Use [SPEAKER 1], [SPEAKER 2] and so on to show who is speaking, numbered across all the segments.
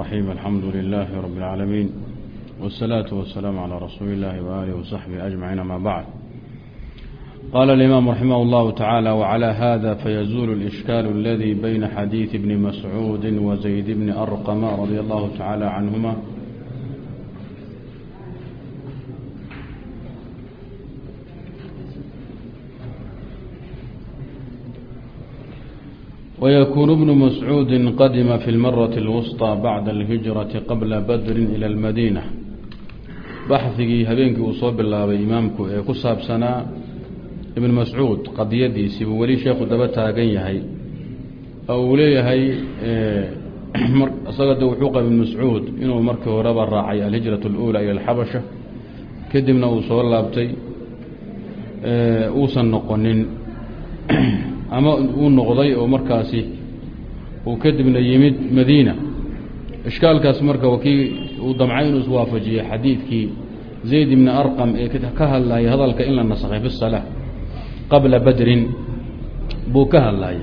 [SPEAKER 1] رحيم الحمد لله رب العالمين والصلاة والسلام على رسول الله وآله وصحبه أجمعين ما بعد قال الإمام رحمه الله تعالى وعلى هذا فيزول الإشكال الذي بين حديث ابن مسعود وزيد بن أرقم رضي الله تعالى عنهما ويكون ابن مسعود قدم في المرة الوسطى بعد الهجرة قبل بدر إلى المدينة baxdigii habeenkii uu soo bilaabay imaamku ee ku saabsanaa ibn mascuud qadiyadiisii buu weli sheekhu daba taagan yahay oo uu leeyahay isaga de wuxuu qaba ibn mascuud inuu markii horeba raacay alhijraة اlأulى ilى اlxabasha kadibna uu soo laabtay uusan noqonin ama uu noqday oo markaasi uu kadibna yimid madiina. Ishkaalkaas marka wakii uu damcay inuu iswaafajiyey xadiidkii zayd ibni arqam ee ka hadlayay hadalka in la nasakhay fi الsalaa qabla badrin buu ka hadlaya.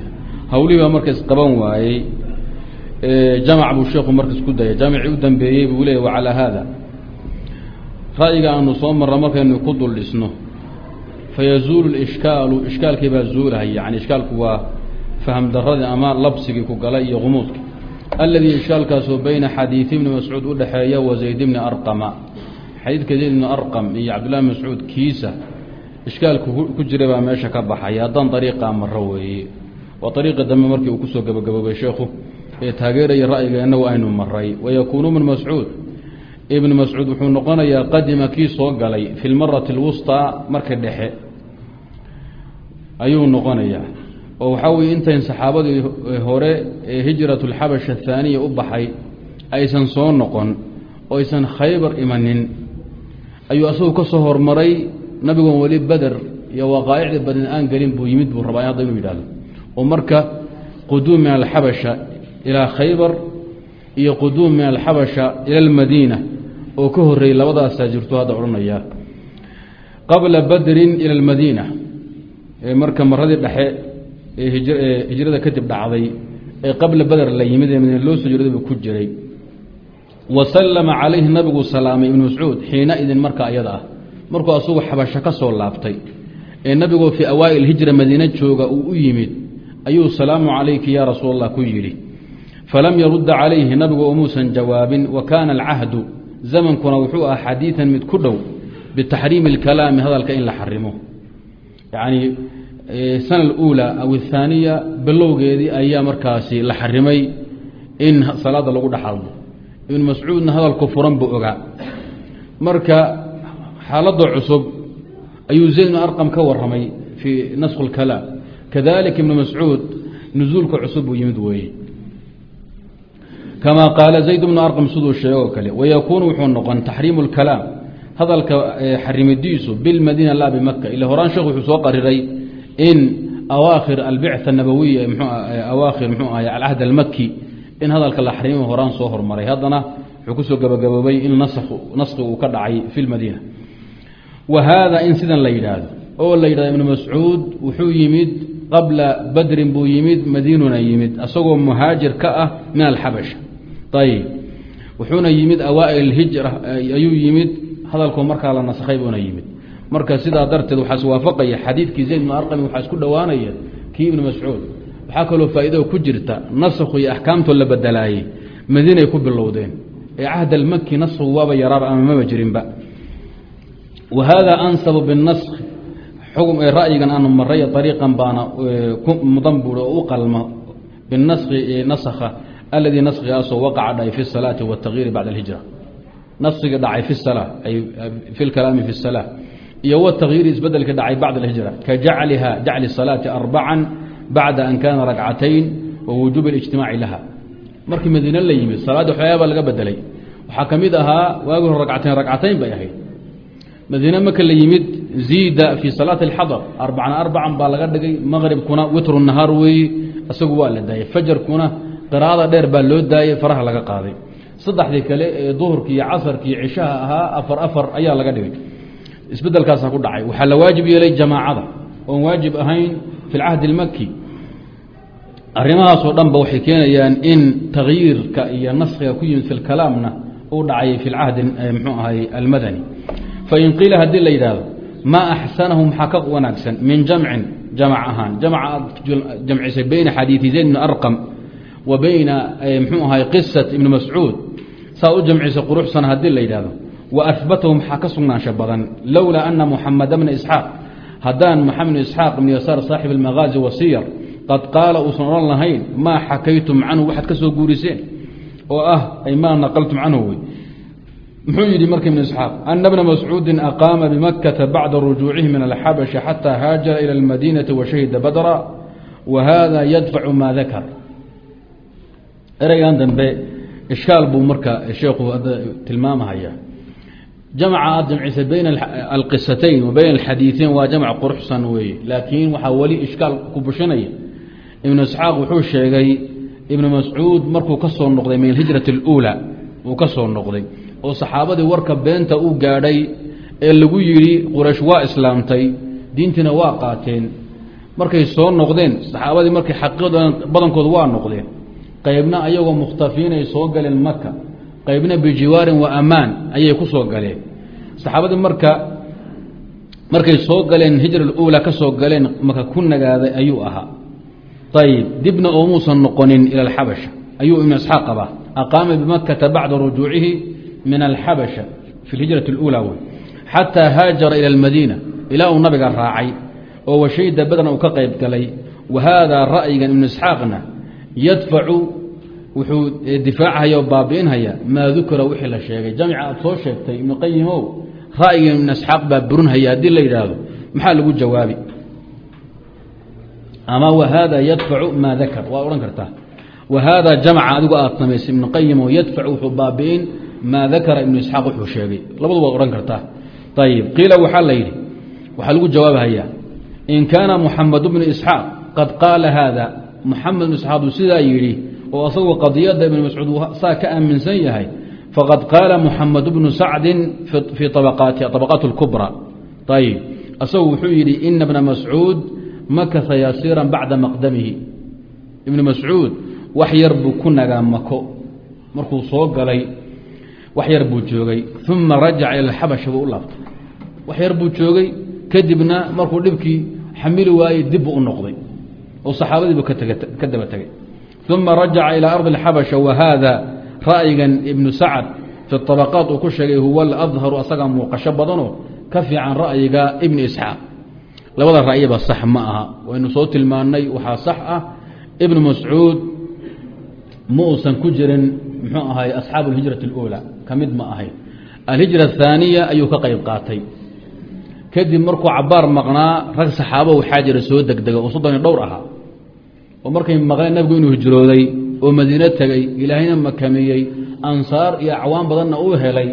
[SPEAKER 1] Hawlihii baa marka isqaban waayey jamac buu sheekhu marka isku dayay. Jaamicii u dambeeyey buu leeyay wacalaa haada ra'yiga aanu soo marra markaynu ku dul dhisno fayazuulu ishkaalu ishkaalkii baa zuulahaya yani ishkaalku waa fahm daradii ama labsigii ku galay iyo qumuudkii aladii ishkaalkaasoo bayna xadiidi ibni mascuud udhexeeya wa zayd ibni arqama xadiidka zayd ibni arqam iyo cabdillahi mascuud kiisa ishkaalku ku jira baa meesha ka baxaya haddaan ariiqaa maro weeye waa ariiqi dambe markii uu ku soo gabagaboobay sheekhu ee taageeraya ra'yigeennagu aynu maray wayakuunu ibnu mascuud ibn mascuud wuxuu noqonayaa qadima kii soo galay fi lmarati اlwusطىa marka dhexe ayuu noqonayaa oo waxaa weye intayn saxaabadii hore ee hijrat اlxabasha ahaaniya u baxay aysan soo noqon oo aysan khaybar imanin ayuu asagu ka soo hormaray nabigoon weli beder iyo waqaa'icda badan aan gelin buu yimid buu rabaa hadda inuu yidhahdo oo marka quduum min alxabasha ilaa khaybar iyo quduum min alxabasha ila اlmadiina oo ka horeeyey labadaasaa jirto hadda odhanaya. Qabla badrin ila اlmadiina ee marka maradii dhexe ee hijrada kadib dhacday ee qabla bader la yimid ee madiina loo soo jeeday buu ku jiray. Wa sallama calayhi nabigu salaamay ibnu mascuud xiina idin marka ayada ah. Markuu asagu xabasho ka soo laabtay ee nabigoo fii awaa'il hijra madiine jooga uu u yimid ayuu salaamu calayki ya rasuul allah ku yidhi. Falam yarudda calayhi nabigu umuusan jawaabin wa kaana alcahdu zamankuna wuxuu ah xadiidan mid ku dhow bitaxriimi اlkalaami hadalka in la xarimo. Yacni sana aluulaa aw athaaniya bilowgeedii ayaa markaasi la xarimay in salaada lagu dhex hadlo ibnu mascuudna hadalku furan buu ogaa. Marka xaaladda cusub ayuu zayd arqam ka waramay fii naskhi اlkalaam kadalika ibnu mascuud nusuulka cusub buu yimid weeye kama qaala zayd bnu arqam siduu sheegoo kale wayakuunu wuxuu noqon taxriimu اlkalaam hadalka xarimidiisu bilmadiina laa bimaka ila horaan sheekh wuxuu soo qariray in awaakhir albicثa nabawiya awaakhir mxuu ahay alcahd almaki in hadalka la xarimo horaan soo hormaray haddana wuxuu ku soo gabagaboobay in naski uu ka dhacay fi lmadiina wa haada in sidan la yidhaahdo oo la yidhahdo ibnu mascuud wuxuu yimid qabla badrin buu yimid madiinuna yimid asagoo muhaajir ka ah min alxabasha ayib wuxuuna yimid awaa'il hijra ayuu yimid hadalkoo markaa la nasakhay buuna yimid. Marka sidaa darteed waxaa iswaafaqaya xadiidkii zayd bnu arqami waxaa isku dhowaanaya kii ibnu mascuud waxaa kaloo faa'iidao ku jirta nasakhu iyo axkaamtoo la bedelaayey madiinay ku bilowdeen. Ee cahd almaki naskhigu waaba yaraaba ama maba jirinba. Wa hada ansabu binaskhi ra'yigan aanu maray ariiqan baana mudan buui oo u qalmo binaskhi nasakha aladii naskigaasoo waqaca dhacay fi الsalaati wاtagyiiri bacda اlhijra naskiga dhacay fi salaa ay fi lkalaami fi الsalaa iyo wtagyiiri isbedelka dhacay bacda اlhijra ka jacliha jacli الsalaati arbaca bacda an kana ragcatayn wa wujuubi اlijtimaaci laha markii madiine la yimid salaaddi waxyaaba laga bedelay waxaa ka mid ahaa waagi hore ragcatayn ragcatayn bay ahayd madiine marka la yimid ziida fii salaati اlxadar arbacan arbacan baa laga dhigay maqribkuna witru nahaar weeye isagu waa la daayay fajarkuna qiraa'ada dheer baa loo daayay faraha laga qaaday. Saddexdii kale ee duhurkii iyo casarkii cishaha ahaa afar afar ayaa laga dhigay. Isbedelkaasaa ku dhacay. Waxaa la waajib yeelay jamaacada. Oon waajib ahayn fi lcahdi اlmaki arrimahaasoo dhan ba waxay keenayaan in takyiirka iyo naskiga ku yimid fi lkalaamna uu dhacay fi lcahdi mxuu ahay almadani. Fain qiila haddii la yidhaahdo maa axsanahu maxaa ka wanaagsan min jamcin jamc ahaan. Jamca aad jamcisay bayna xadiidi zayd bni arqam wa bayna mxuu ahay qisat ibni mascuud. Saa u jamcisay quruxsan haddii la yidhahdo wa ahbatahu maxaa ka sugnaansha badan lowlaa ana muxamada bna isxaaq. Haddaan maxamed bn isxaaq ibn yasaar saaxib almagaazi wasiyar qad qaala uusan odhan lahayn maa xakaytum canhu? Waxaad ka soo guuriseen. Oo ah ay maa naqaltum canhu? Wey. Muxuu yidhi marka ibn isxaaq ana bna mascuudin aqaama bimakata bacda rujuucihi min alxabashi xataa haajara ila almadiinati wa shahida badra wa hada yadfacu maa dakar ereygan dambe ishkaal buu marka sheekhu tilmaamahaya jamca aad jamcisay bayna alqisatayn wa bayna alxadiiثeyn waa jamc quruxsan weeye laakiin waxaa weli ishkaal ku bushinaya ibnu isxaaq wuxuu sheegay ibnu mascuud markuu ka soo noqday min alhijrati اluulى uu ka soo noqday oo saxaabadii warka beenta u gaadhay ee lagu yidhi quraysh waa islaamtay diintiina waa qaateen markay soo noqdeen saxaabadii markay xaqiiqda badankooda waa noqdeen qaybna ayagoo mukhtafiinay soo galeen maka qaybna bijiwaarin wa amaan ayay ku soo galeen saxaabadii marka markay soo galeen hijra اuulى ka soo galeen maka ku nagaaday ayuu ahaa ayib dibna oomuusan noqonin ila alxabasha ayuu ibnu isxaaq qabaa aqaama bimakata bacda rujuucihi min alxabasha fi lhijrati اluulى wey xataa haajara ila almadiina ilaa uu nabiga raacay oo washayda badna uu ka qayb galay wa haadaa ra'yigan ibnu isxaaqna yadfacu wuxuu difaachaya baabi'inhaya maa dukira wixii la sheegay. Jamca aad soo sheegtay ibnu qayimow ra'yigan ibnu isxaaq baa burinhaya haddii la yidhaahdo. Maxaa lagu jawaabi? Ama whaada yadfacu maa dakar waad odhan kartaa. Wahaada jamca adigu aad samaysay ibnu qayimo yadfacu wuxuu baabi'in maa dakara ibnu isxaaq wuxuu sheegay. Labadu waad odhan kartaa. Ayib qiila waxaa la yidhi waxaa lagu jawaabhayaa in kaana muxamed bnu isxaaq qad qaala haada muxamed bnu isxaaq uu sidaa yidhi oo asagoo qadiyadda ibnu mascuud saa ka aaminsan yahay faqad qaala muxamed bnu sacdin fii abaqaati abaqaat اlkubra ayib asagu wuxuu yidhi ina bna mascuud makasa yasiiran bacda maqdamihi. Ibnu mascuud wax yar buu ku nagaa mako. Markuu soo galay wax yar buu joogay. Uma rajaca ila buu u laabtay. Wax dhibkii xamili waayey dib buu oo saxaabadiibu ka daba tegay uma rajaca ilaa ardi alxabasha wa haada ra'yigan ibnu sacad fi طabaqaat uu ku sheegay huwa aladharu asaga muuqasho badanoo ka fiican ra'yiga ibni isxaaq labada ra'yiba sax ma aha waynu soo tilmaannay waxaa sax ah ibnu mascuud ma uusan ku jirin muxuu ahay asxaabu alhijrati اluulى ka mid ma ahayn alhijra ahaaniya ayuu ka qayb qaatay kadib markuu cabaar maqnaa rag saxaabo waxaa jira soo degdega oo soddon iyo dhowr ahaa oo markay maqleen nabigu inuu hijrooday oo madiino tegey ilaahayna makamiyey ansaar iyo acwaan badanna uu helay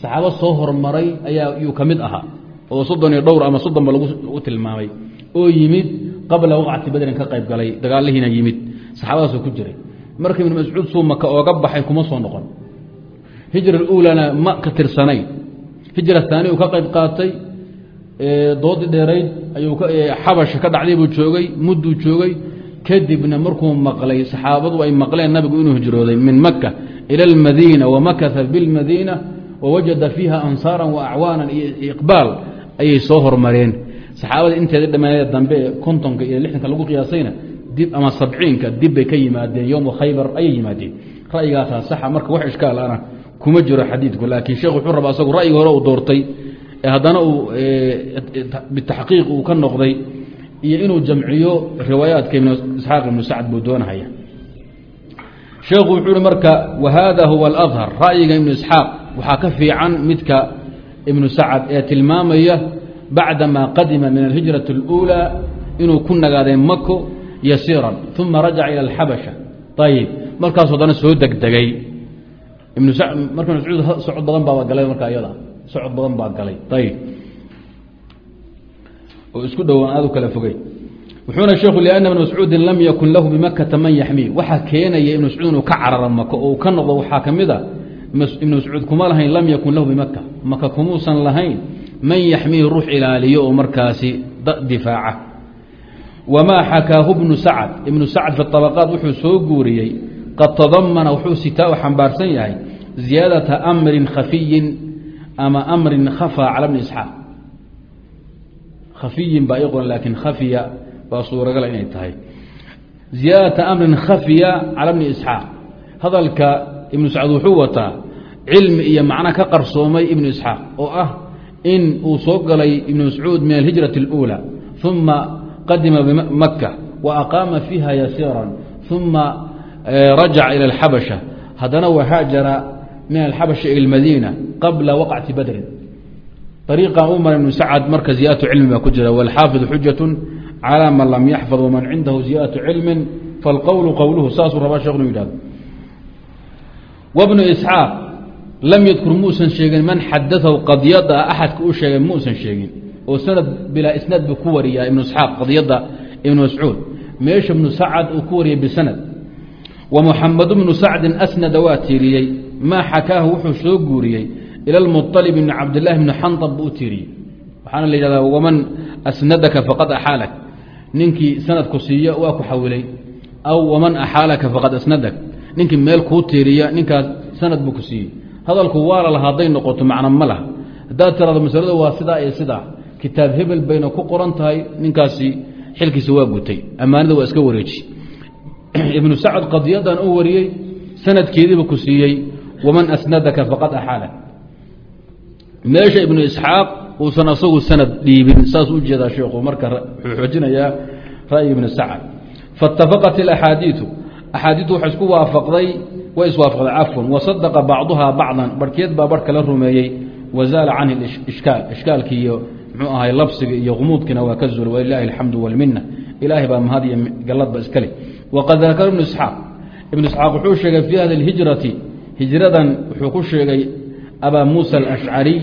[SPEAKER 1] saxaabo soo hormaray ayaa yuu ka mid ahaa oo soddon iyo dhowr ama soddonba lagu tilmaamay oo yimid qabla waqcati badrin ka qayb galay dagaalihiina yimid saxaabadaasoo ku jiray. Marka ibnu mascuud suu maka ooga baxay kuma soo noqon. Hijra uulana ma ka tirsanayn hijra haani uu ka qayb qaatay doodii dheerayd ayuu xabasha ka dhacday buu joogay mudduu joogay kadibna markuu maqlay saxaabadu ay maqleen nabigu inuu hijrooday min maka ila almadiina wamakasa bilmadiina wawajada fiiha ansaara waacwaana iyo iqbaal ayay soo hormareen. Saxaabada inteeda dhammaanee dambe kontonka iyo lixdanka lagu qiyaasayna dib ama sabciinka dib bay ka yimaadeen yowma khaybar ayay yimaadeen. Ra'yigaasaa saxa marka wax ishkaal ana kuma jiro xadiidku laakiin sheekh wuxuu rabaa asagu ra'yiga hore uu doortay haddana uu bitaxqiiq uu ka noqday iyo inuu jamciyo riwaayaadka isxaaq ibnu sacd buu doonahaya sheekhu wuxuu hi marka wahada huwa alahar ra'yiga ibnu isxaaq waxaa ka fiican midka ibnu sacad ee tilmaamaya bacdamaa qadima min alhijrati اluulaa inuu ku nagaaday mako yasiiran uma rajaca ila alxabasha. Ayib markaasoo dana soo degdegay. Ibnu marka mascuud socod badan baaba galay marka iyada socod badan baa galay. Ayib oo isku dhowaan aad u kala fogey wuxuuna sheeku lأna ibn mascuudin lam yakun lahu bimakata man yaxmii waxaa keenaya ibn mascuud inuu ka cararo maka oo uu ka noqdo waxaa ka mid a ibn mascuud kuma lahayn lam yakun lahu bimaka maka kumuusan lahayn man yaxmii ruux ilaaliyo oo markaasi difaaca. Wamaa xakaahu bnu sacad. Ibnu sacad fi طabaqaat wuxuu soo guuriyey qad tadamana wuxuu sitaa u xambaarsan yahay ziyaadata amrin khafiyin ama amrin khafaa cala bni isxaaq khafiyin baa iqoran laakiin khafiya baa suuragala inay tahay ziyaadata amrin khafiya cala bni isxaaq hadalka ibnu sacd wuxuu wataa cilmi iyo macno ka qarsoomay ibnu isxaaq oo ah in uu soo galay ibnu mascuud min alhijrati اlأuulى uma qadima bimaka wa aqaama fiiha yasiira uma rajaca ilى اlxabasha haddana wahaajara min alxabasha ila اlmadiina qabla waqcati badrin ariiqan u mara ibnu sacad marka ziyadatu cilmi baa ku jira wاlxaafid xujaة calى man lam yaxfad waman cindahu ziyadatu cilmi falqowlu qowluhu saasuu rabaa sheekh inu yidhahdo wbnu isxaaq lam yadkur muusan sheegin man xadaahu qadiyada axadka u sheegay muusan sheegin oo sanad bilaa isnaad buu ku wariyaa ibnu isxaaq qadiyadda ibnu mascuud meesha ibnu sacad uu ku wariyay bisanad wa muxamedu bnu sacdin asnada waa tiiriyey maa xakaahu wuxuu soo guuriyey ila lmuطalib bni cabdillahi bni xanab buu tiiriyey waxaana la yidhahdaa waman asnadaka faqad axaalak ninkii sanadku siiya waa ku xawilay aw waman axaalaka faqad asnadak ninkii meel kuu tiiriya ninkaas sanad buu ku siiyey hadalku waa la laha hadday noqoto macno ma laha haddaad tirado masaladu waa sidaa iyo sidaa kitaab hebel bayna ku qoran tahay ninkaasi xilkiisa waa gutay ammaanada waa iska wareeji ibnu sacad qadiyadan u wariyey meesha ibnu isxaaq uusan asagu sanad dhiibin saas u jeedaa sheekhu marka wuxuu xoojinayaa ra'yi ibnu sacad. Faاtafaqat اlaxaadiiu axaadiitu waxay isku waafaqday way iswaafaqday cafwan wasadaqa bacduhaa bacdan barhkeed baa barh kala rumeeyey wazaala canhi ishkaal ishkaalkii iyo muxuu ahay labsiga iyo humuudkiina waa ka zuulay walilaahi alxamdu walmina ilaahay baa mahad iyo galladba iskale waqad dakara ibnu isxaaq ibnu isxaaq wuxuu sheegay fii hadi alhijrati hijradan wuxuu ku sheegay abaa muusa alashcariy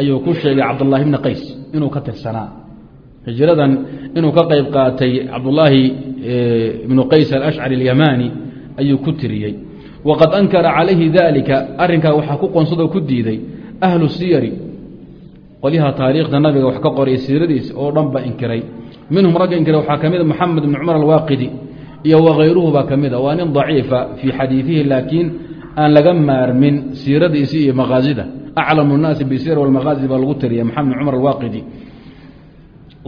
[SPEAKER 1] ayuu ku sheegay cabdullaahi bni qays inuu ka tirsanaa. Hijradan inuu ka qayb qaatay cabdulaahi ibnu qays alashcari alyamaani ayuu ku tiriyey. Waqad ankara calayhi dalika arrinkaa waxaa ku qonsado ku diiday ahlu siyari qolyaha taariikhda nabiga wax ka qoray siiradiisa oo dhan ba inkiray. Minhum ragga inkiray waxaa ka mida moxamed ibni cumar alwaaqidi iyo wakayruhu baa mida waa nin daciifa fii xadiidihi laakiin aan laga maarmin siiradiisi iyo maqaasida. Aclamu nnaasi bisir walmaqaasi baa lagu tiriya moxamed ibn cumar alwaaqidi.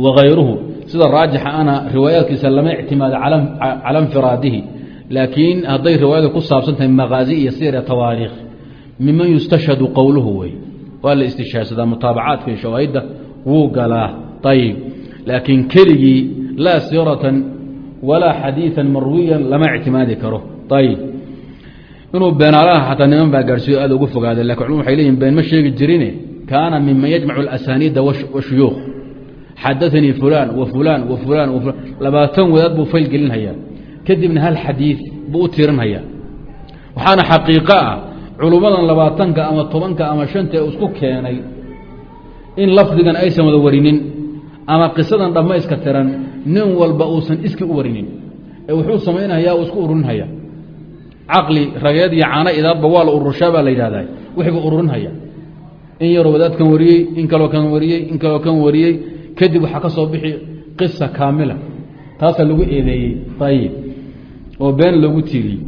[SPEAKER 1] Wakayruhu sida raajixa ana riwaayaadkiisa lama ictimaado cala infiraadihi laakiin hadday riwaayadu ku saabsan tahay maqaazi iyo sir tawaariikh miman yustashhadu qowluhu wey. Waa la istishhaadsadaa mutaabacaadka iyo shawaahidda. Wuu galaa. Ayib laakiin keligii laa siratan walaa xadiiثan marwiyan lama ictimaadi karo. Ayib inuu beenaalaha xataa niman baa gaarhsiiyo aad ugu fogaaday laakiin culum waxay leeyihiin been ma sheegi jirine kaana miman yajmacu اlasaniida washuyuukh xadaanii fulaan wa fulaan wa fulaan wa labaatan wadaad buu fayl gelinhayaa kadibna hal xadiid buu u tirinhayaa waxaana xaqiiqo ah culummadan labaatanka ama tobanka ama shanta ee isku keenay in lafdigan aysan wada warinin ama qisadan dhammayska tiran nin walba uusan iski u warinin. Ee wuxuu samaynhayaa uu isku ururinhaya caqli rageed iyo caano idaadba waa la ururshaa baa la yidhahdaa wixbuu ururinhaya in yaroo wadaadkan wariyey in kaloo kan wariyey in kaloo kan wariyey kadib waxaa ka soo bixi qisa kaamila. Taasaa lagu eedeeyey. Ayib oo been loogu tiiriyey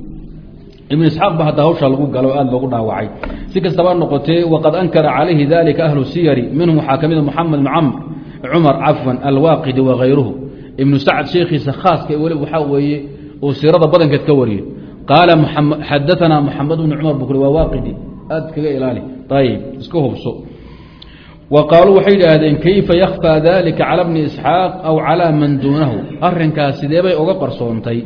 [SPEAKER 1] ibnu isxaaq ba hadda hawshaa lagu galo o aad loogu dhaawacay. Si kastaba noqotee waqad ankara calayhi dalika ahlu siyari minhum waxaa ka mida moxamed bn camr cumar cafwan alwaaqidi wakayruhu ibnu sacd sheekhiisa khaaska weli waxaa weeye uu siirada badankeed ka wariyey qaala xadaanaa moxamed bnu cumar bukri waa waaqidi aad kaga ilaali ayib iska hubso wa qaaluu waxay yidhaahdeen kayfa yakhfaa dalika cala bni isxaaq aw calaa man duunahu arrinkaas sideebay uga qarsoontay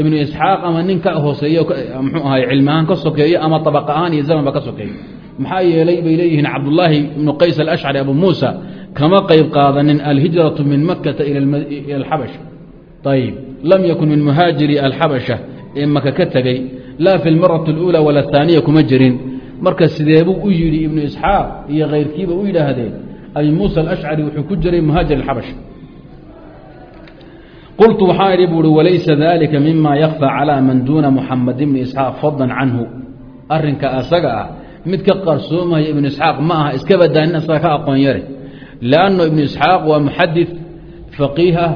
[SPEAKER 1] ibnu isxaaq ama nin ka hooseeyo mxuu ahay cilmi ahaan ka sokeeyo ama abaq ahaan iyo zamanba ka sokeeyo maxaa yeelay bay leeyihiin cabdullaahi ibnu qays alashcari abu muusa kama qayb qaadanin alhijratu min makata ila alxabasha ayib lam ee maka ka tegey laa fi lmarati اluula wala ahaaniya kuma jirin marka sideebuu u yidhi ibnu isxaaq iyo kayrkiiba u yidhaahdeen abi muusa alashcari wuxuu ku jiray muhaajir alxabasha qultu waxaa idhi buuhi walaysa dalika mima yakfى calى man duuna muxamed ibni isxaaq fadlan canhu arinka asaga ah mid ka qarsoomaya ibnu isxaaq ma aha iska badaa nin asaga ka aqoon yare lanno ibnu isxaaq waa muxadid faqiih ah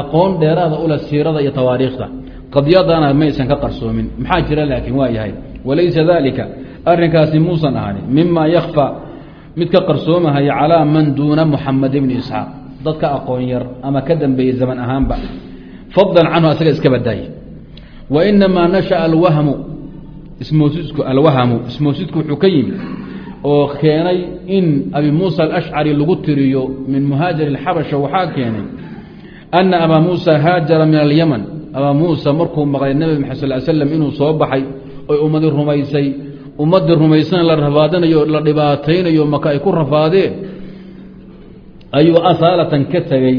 [SPEAKER 1] aqoon dheeraada ula siirada iyo tawaariikhda qadiyadana maysan ka qarsoomin. Maxaa jira laakiin waa yahay. Walaysa dalika arrinkaasi muusan ahani. Mima yakfa mid ka qarsoomahaya calaa man duuna muxamed bni isxaaq. Dadka aqoon yar ama ka dambeeyey zaman ahaanba fadlan canhu asaga iska badaaye wa inamaa nashaأa alwahmu ismoosisku alwahamu ismoosidku wuxuu ka yimi oo keenay in abi muusa alashcari lagu tiriyo min muhaajir اxabasha waxaa keenay ana abaa muusa haajara min alyaman abaa muusa markuu maqlay nebi maxamed sal slam inuu soo baxay oy ummadii rumaysay ummaddii rumaysan la rafaadinayo la dhibaataynayo maka ay ku rafaadeen ayuu asaalatan ka tegey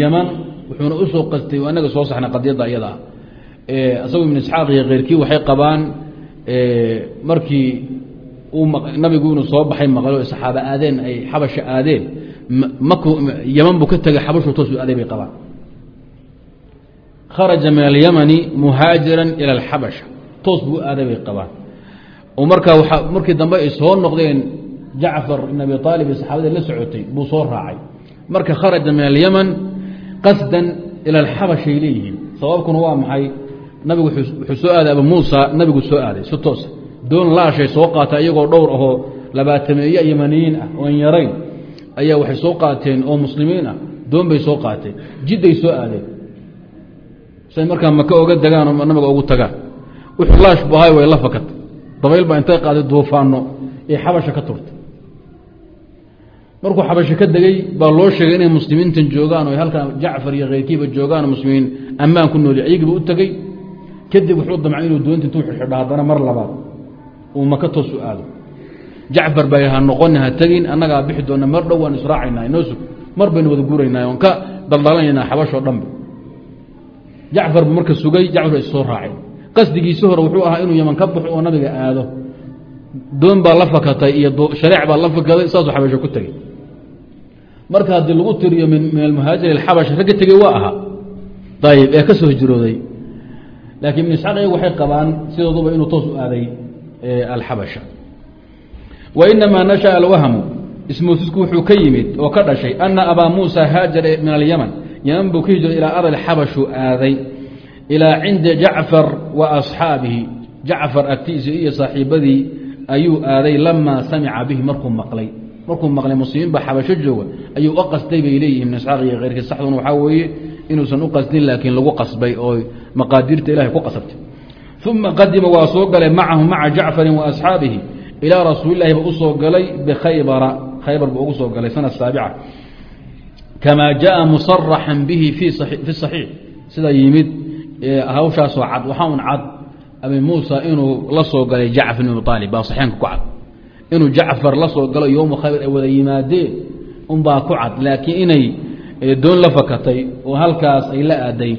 [SPEAKER 1] yaman. Wuxuuna u soo qastay anaga soo saxnay qadiyadda iyada ah isagu isxaaq iyo keyrkii waxay qabaan markii nabigu inuu soo baxay maqlo saxaaba aadeen ay xabasha aadeen. Yaman buu ka tegay xabashu toosu aaday bay qabaan kharaja min alyamani muhaajiran ila alxabasha toos buu aaday bay qabaan oo markaa waa markii dambe ay soo noqdeen jacfar ibn abi aalib iyo saxaabada la socotay buu soo raacay marka kharaja min alyaman qasdan ila alxabashay leeyihiin sababkuna waa maxay nabigu wuxuu soo aaday abu muusa nabigu soo aaday si toosa doon laashay soo qaata iyagoo dhowr ahoo labaatameeye yamaniyiin ah oon yarayn ayaa waxay soo qaateen oo muslimiin ah doon bay soo qaateen jidday soo aadeen say markaa maka oga degaan oo nabiga ugu tagaan. Wuxuu laash bu ahay way la fakatay dabayl baa intay qaaday duufaano ee xabasha ka turtay. Markuu xabasho ka degey baa loo sheegay inay muslimiintan joogaan oo halkan jacfar iyo keyrkiiba joogaan muslimiin ammaan ku nooli ayagiiba u tegey kadib wuxuu damcay inuu doonta intuu xidxidho haddana mar labaad uu maka toosu aado. Jacfar baa ha noqoni ha tegin annagaa bixi doona mar dhow waan israacaynaa inoo sug. Mar baynu wada guuraynaa oon ka daldalanaynaa xabashoo dhanba jacfar buu marka sugay jacfar is soo raacay qasdigiisi hore wuxuu ahaa inuu yaman ka baxo oo nabiga aado. Doon baa la fakatay iyo shareec baa la fakaday saasuu xabasho ku tegey. Marka haddii lagu tiriyo min almuhaajir alxabash ragga tegey waa ahaa. Ayib ee ka soo hijrooday. Laakiin ibn isxaaq iyagu waxay qabaan sidooduba inuu toos u aaday alxabasha. Wa inamaa nashaأa alwahmu ismoosisku wuxuu ka yimid oo ka dhashay ana abaa muusa haajara min alyaman yaman buu ka hijray ilaa arl xabashu aaday ilaa cinda jacfar wa asxaabihi. Jacfar agtiisa iyo saaxiibadii ayuu aaday lamaa samica bihi markuu maqlay. Markuu maqlay muslimiin ba xabasho jooga ayuu u qasday bay leeyihiin ibn isxaaq iyo keyrkii saxduna waxaa weeye inuusan u qasdin laakiin lagu qasbay oo maqaadiirta ilahay ku qasabtay. Uma qadima waa soo galay macahu maca jacfarin wa asxaabihi ilaa rasuulilahi ba u soo galay bikhaybara khaybar buu ugu soo galay sana saabica kamaa jaءa musaraxan bihi fi صaxiix sida yimid hawshaasoo cad waxaa un cad abi muusa inuu la soo galay jacfar ibn abi baa saxiinka ku cad inuu jacfar la soo galo yowma khaybar ay wada yimaadeen unbaa ku cad laakiin inay doon la fakatay oo halkaas ay la aaday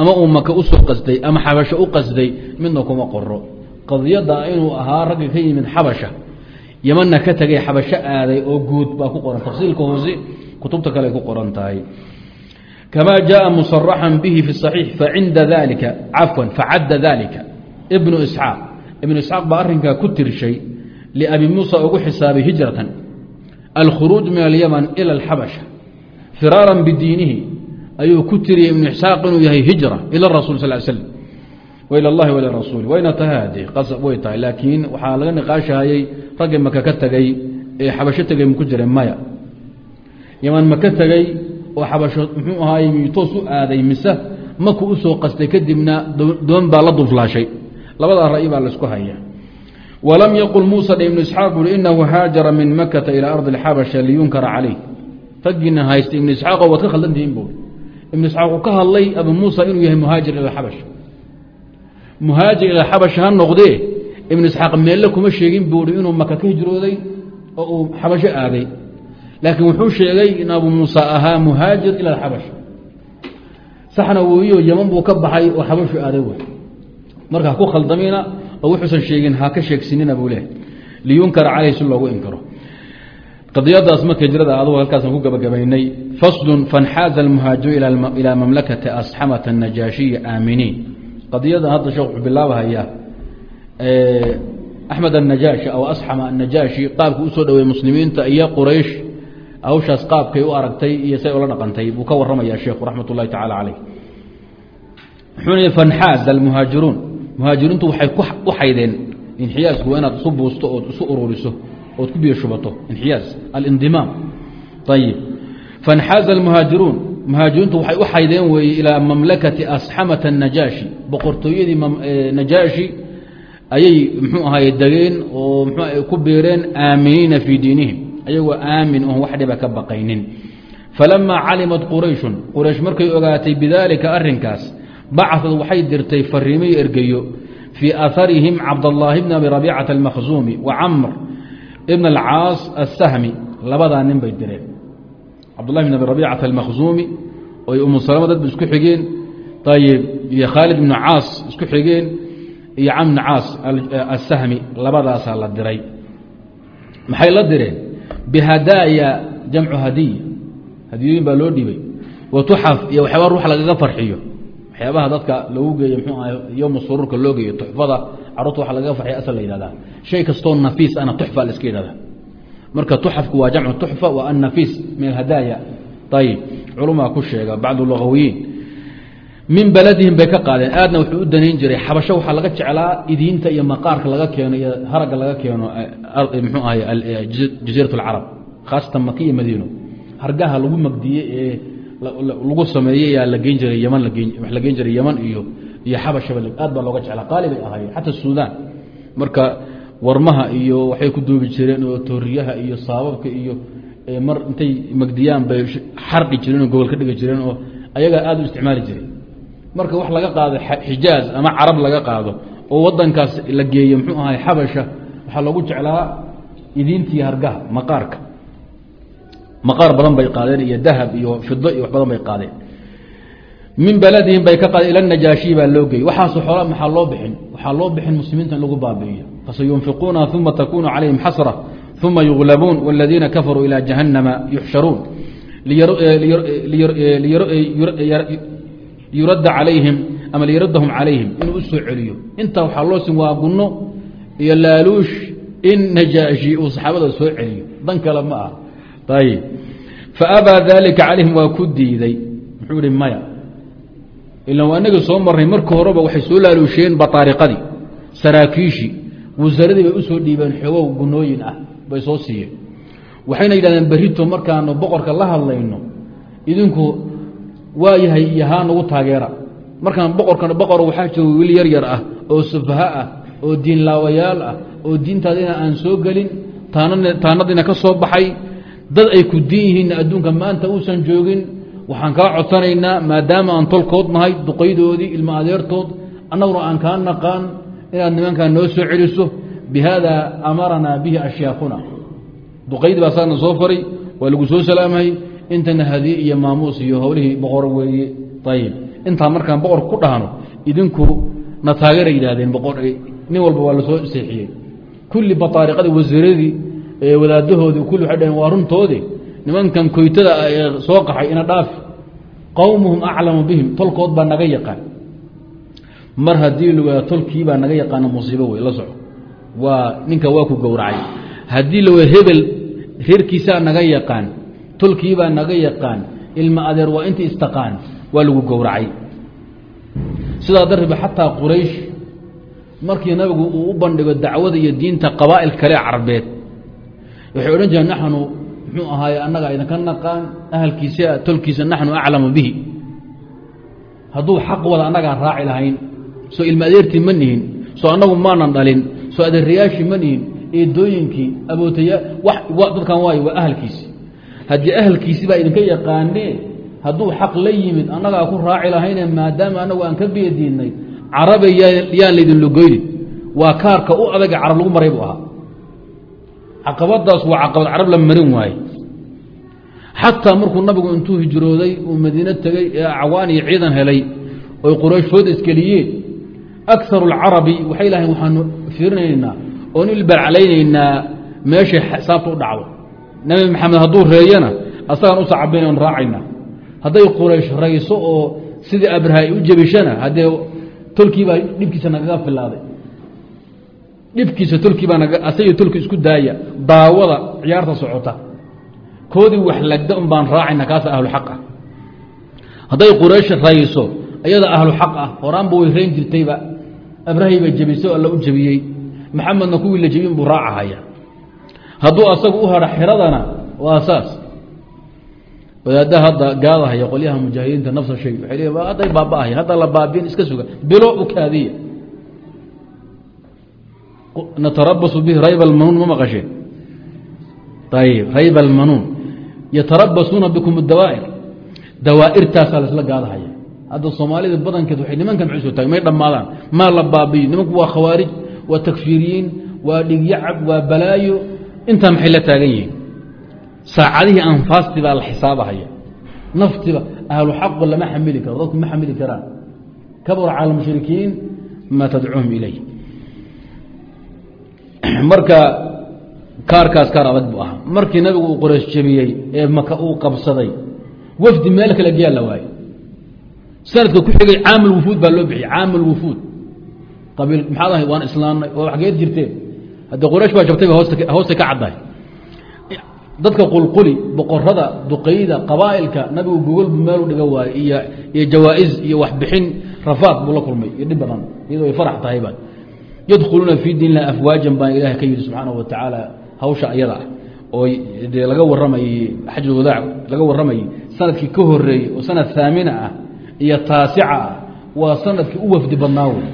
[SPEAKER 1] ama uu maka u soo qasday ama xabasho u qasday midna kuma qoro qadiyadda inuu ahaa ragga ka yimid xabasha yamanna ka tegay xabasho aaday oo guud baa ku qoran tafsiilka hoose kutubta kale ay ku qoran tahay kamaa jaءa musaraxan bihi fi صaxiix facinda dalika cafwan facadda dalika ibnu isxaaq ibnu isxaaq baa arrinkaa ku tirshay liabi muusa ugu xisaabay hijratan alkhuruuj min alyaman ila alxabasha firaaran bidiinihi ayuu ku tiriyey ibnu isxaaq inuu yahay hijra ila rasul sal slm wailى اllahi wala rasuuli wayna tahay hade qasab way tahay laakiin waxaa laga niqaashahayey raggii maka ka tegey ee xabasho tegay maku jiray maya yaman maka tegey oo xabasho muxuu ahaay toos u aaday mise maku u soo qastay kadibna doon baa la dulflaashay labadaa ra'yi baa la isku haya. Walam yaqul muusa ibnu isxaaq buui inahu haajara min makata ilaa ardi اxabasha liyunkara calayh raggiina haysta ibnu isxaaqo waad ka khaldantihiin buui ibnu isxaaq uu ka hadlay abu muusa inuu yahay muhaajir ila xabash muhaajir ila xabash ha noqdee? Ibnu isxaaq meelle kuma sheegin buui inuu maka ka hijrooday oo uu xabasho aaday laakiin wuxuu sheegay in abu muusa ahaa muhaajir ila xabash saxna weeyo yaman buu ka baxay oo xabashu aaday w marka haku khaldamina oo wuxuusan sheegin ha ka sheegsinina buu leehay liyunkara caleyh si loogu inkaro qadiyadaas marka hijrada adugu halkaasaan ku gabagabaynay. Faslun fanxaaza almuhaajiru ilaa mamlakati asxamata anajaashiyi aaminiin. Qadiyadan hadda sheekh wuxuu bilaabahaya axmed annajaashi aw asxama annajaashi qaabka u soo dhaweeyey muslimiinta iyo quraysh hawshaas qaabkay u aragtay iyo say ula dhaqantay buu ka warramaya sheekhu raxmat ullahi tacala caleyh wuxuuna fanxaaza almuhaajiruun. Muhaajiriintu waxay u xaydeen inxiyaasku waa inaad isu buusto ood isu ururiso ood ku biyo inxiyaas alindimaam ayib fanxaaza almuhaajiruun. Muhaajiriintu waxay u xaydeen weeye ilaa mamlakati asxamata najaashi boqortooyadii najaashi ayay mxuu ahaye degeen oo mxu ku biireen aaminiina fii diinihim ayagoo aamin oon wax dhiba ka baqaynin. Falamaa calimat qurayshun quraysh markay ogaatay bidaalika arrinkaas bacad waxay dirtay fariimay ergeyo fii aharihim cabdallaahi bn abi rabiicata almakhzuumi wa camr ibn alcaas asahmi labadaa nin bay direen. Cabdullahi bn abi rabiicata almakhzuumi oy umu dadba isku xigeen ayib iyo khaalid ibnu caas isku xigeen iyo camr bn caas asahmi labadaasaa la diray. Maxay la direen bihadaaya jamcu hadiya hadiyooyin baa loo dhibay wa tuxaf iyo waxyaaba ruux lagaga farxiyo waxyaabaha dadka lagu geeyo mxuu aha yowma suruurka loo geeyo tuxfada carruurta waxa lagaga farxiya asal la yihahdaa shay kastoo nafiis ana tuxfa la iska yidhahdaa marka tuxafku waa jamcu tuxfa waa annafiis min alhadaaya ayib culumaa ku sheega bacdu lugawiyiin min beladihim bay ka qaadeen. Aadna wuxuu u danayn jiray xabasho waxaa laga jeclaa idiinta iyo maqaarka laga keeno iyo haragga laga keeno mxuu ahay jaziirat alcarab khaasatan maka iyo madiino. Hargaha lagu magdiye ee lagu sameeyey yaa la geyn jiray yman wax la geyn jiray yeman iyo iyo xabashaba aad baa looga jeclaa. Qaali bay ahaayeen xata suudaan. Marka warmaha iyo waxay ku duubi jireen oo tooriyaha iyo saababka iyo mar intay magdiyaan bay xarqi jireen oo gobol ka dhigi jireen oo ayagaa aada u isticmaali jireen marka wax laga qaado xijaaz ama carab laga qaado oo wadankaas la geeyo mxuu ahay xabasha waxaa loogu jeclaa idiintii hargaha maqaarka. Maqaar badan bay qaadeen iyo dahab iyo fido iyo wax badan bay qaadeen. Min beladihim bay ka qaadeen ila najaashi baa loo geeyey. Waxaaso xoola maxaa loo bixin? Waxaa loo bixin muslimiinta in lagu baabi'iyo. Fasayunfiquuna uma takunu calayhim xasra uma yuglabuun wاladiina kafaruu ilى jahannama yuxsharuun yuradda calayhim ama liyuradahum calayhim inuu u soo celiyo. Intaa waxaa loo sin waa gunno iyo laaluush in najaashi uu saxaabada soo celiyo. Dan kale ma ah ayib faabaa dalika calayhim waa ku diiday. Muxuu ihi maya ilan waa inagii soo marnay. Markii horeba waxay soo laaluusheen bataariqadii saraakiishii. Wasaaradii bay u soo dhiibeen xoogow gunooyin ah bay soo siiyeen. Waxayna yidhahdeen berito markaanu boqorka la hadlayno idinku waa yahay iyo haa nagu taageera. Markaan boqorkan boqor waxaa jooga wiil yar yar ah oo sufaha ah oo diinlaawayaal ah oo diintaadina aan soo gelin taanadiina ka soo baxay. Dad ay ku diin yihiinna adduunka maanta uusan joogin. Waxaan kaa codsanaynaa maadaama aan tolkood nahay duqaydoodii ilmo adeertood annaguna aan kaa naqaan inaad nimankaa noo soo celiso. Bi haada amaranaa bihi ashyaakuna. Duqaydii baa saana soo faray waa lagu soo salaamay intana hadiye iyo maamuus iyo howlihii boqor weeye ayib intaa markaan boqor ku dhahno idinku na taageera yidhahdeen nin walba waa la soo seexiyey. Kulli bataariqadii wasiiradii wadaadahoodii kulli waxay dhaheen waa runtoodi nimankan koytada ah ee soo qaxay ina dhaafi qowmuhum aclamu bihim. Tolkood baa naga yaqaan. Mar haddii la tolkiibaa naga yaqaana musiibo wey la soco. Waa ninka waa ku gowracay. Haddii la hebel reerkiisaa naga yaqaan tolkiibaa naga yaqaan ilma adeer waa inta istaqaan waa lagu gowracay. Sidaa darteeba xataa quraysh markii nabigu uu u bandhigo dacwada iyo diinta qabaa'il kale carbeed waxay odhan jireen naxnu muxuu ahaaye annaga idinka naqaan ahalkiisa tolkiisa naxnu aclamu bihi. Hadduu xaq wada annagaan raaci lahayn soo ilma adeertii ma nihin soo annagu maanan dhalin soo adeerayaashii ma nihin eedooyinkii abootaya dadkan waayo waa ahalkiisi haddii ahalkiisi baa idinka yaqaanee hadduu xaq la yimid annagaa ku raaci lahayne maadaama annagu aan ka biyadiinay carabe yaan laydin lugoynin waa kaarka u adaga carab lagu maray buu ahaa. Caqabadaas waa caqabad carab la marin waaye. Xataa markuu nabigu intuu hijrooday uu madiine tegey ee acwaan iyo ciidan helay oy quraysh food iskeliyeen akaru alcarabi waxay lahayn waxaanu fiirinaynaa oon ilbalcalaynaynaa meeshay saabta u dhacdo nabi maxamed hadduu reeyana asagaan u sacabayna on raacayna. Hadday quraysh rayso oo sidii abraha ay u jebishana haddee tolkiibaa dhibkiisa nagaga filaaday. Dhibkiisa tolkiibaa tolki isku daaya daawada ciyaarta socota. Koodii wax lagda un baan raacayna kaasa ahlu xaq ah. Hadday quraysh rayso iyada ahlu xaq ah horaanba way rayn jirtayba. Abrahay bay jebisay alla u jebiyey maxamedna kuwii la jebiyin buu raacahaya hadduu asagu u hadha xiradana waa saas. Wadaadda hadda gaadahaya qolyaha mujaahidiinta nafsa shay waay le hadday baaba'ahayan hadda la baabiin iska suga bilo u kaadiya. Natarabasu bihi rayb almanuun ma maqasheen ayib rayb almanuun yatarabasuuna bikum dawaa'ir dawaa'irtaasaa laisla gaadahaya. Hadda soomaalida badankeed waxay nimankan maxay soo taagay may dhammaadaan. Maa la baabiyo nimanku waa khawaarij waa takfiiriyiin waa dhigyacab waa balaayo intaa maxay la taagan yihiin? Saacadihii anfaastii baa la xisaabahaya. Naftiba ahlu xaqu lama xamili karo dadku ma xamili karaan. Kabura cala mushrikiin maa tadcuuhum ilay marka kaarkaas kaar adag buu ahaa. Markii nabigu uu qoreys jebiyey ee maka uu qabsaday wafdi meel kale geyaa la waaye. Sanadka ku xigay caamul wufuud baa loo bixiyey caamul wufuud. Qabiil maxaad ahay waan islaamnay oo xageed jirteen haddii qoraysh baa jabtay ba hoosta ka caddahay dadka qulquli boqorada duqayda qabaa'ilka nabigu gogol buu meelu dhiga waaye iyo iyo jawaa-is iyo waxbixin rafaad buu la kulmay iyo dhib badan iyadoo ay farax tahayba yadkhuluuna fii diin illahi afwaajan baa ilahay ka yidhi subxaanahu wa tacaala hawsha ayada ah oo dee laga warramayey xajulwadaac laga warramayey sannadkii ka horeeyey oo sanad haamina ah iyo taasica ah waa sannadkii u wafdi badnaa wey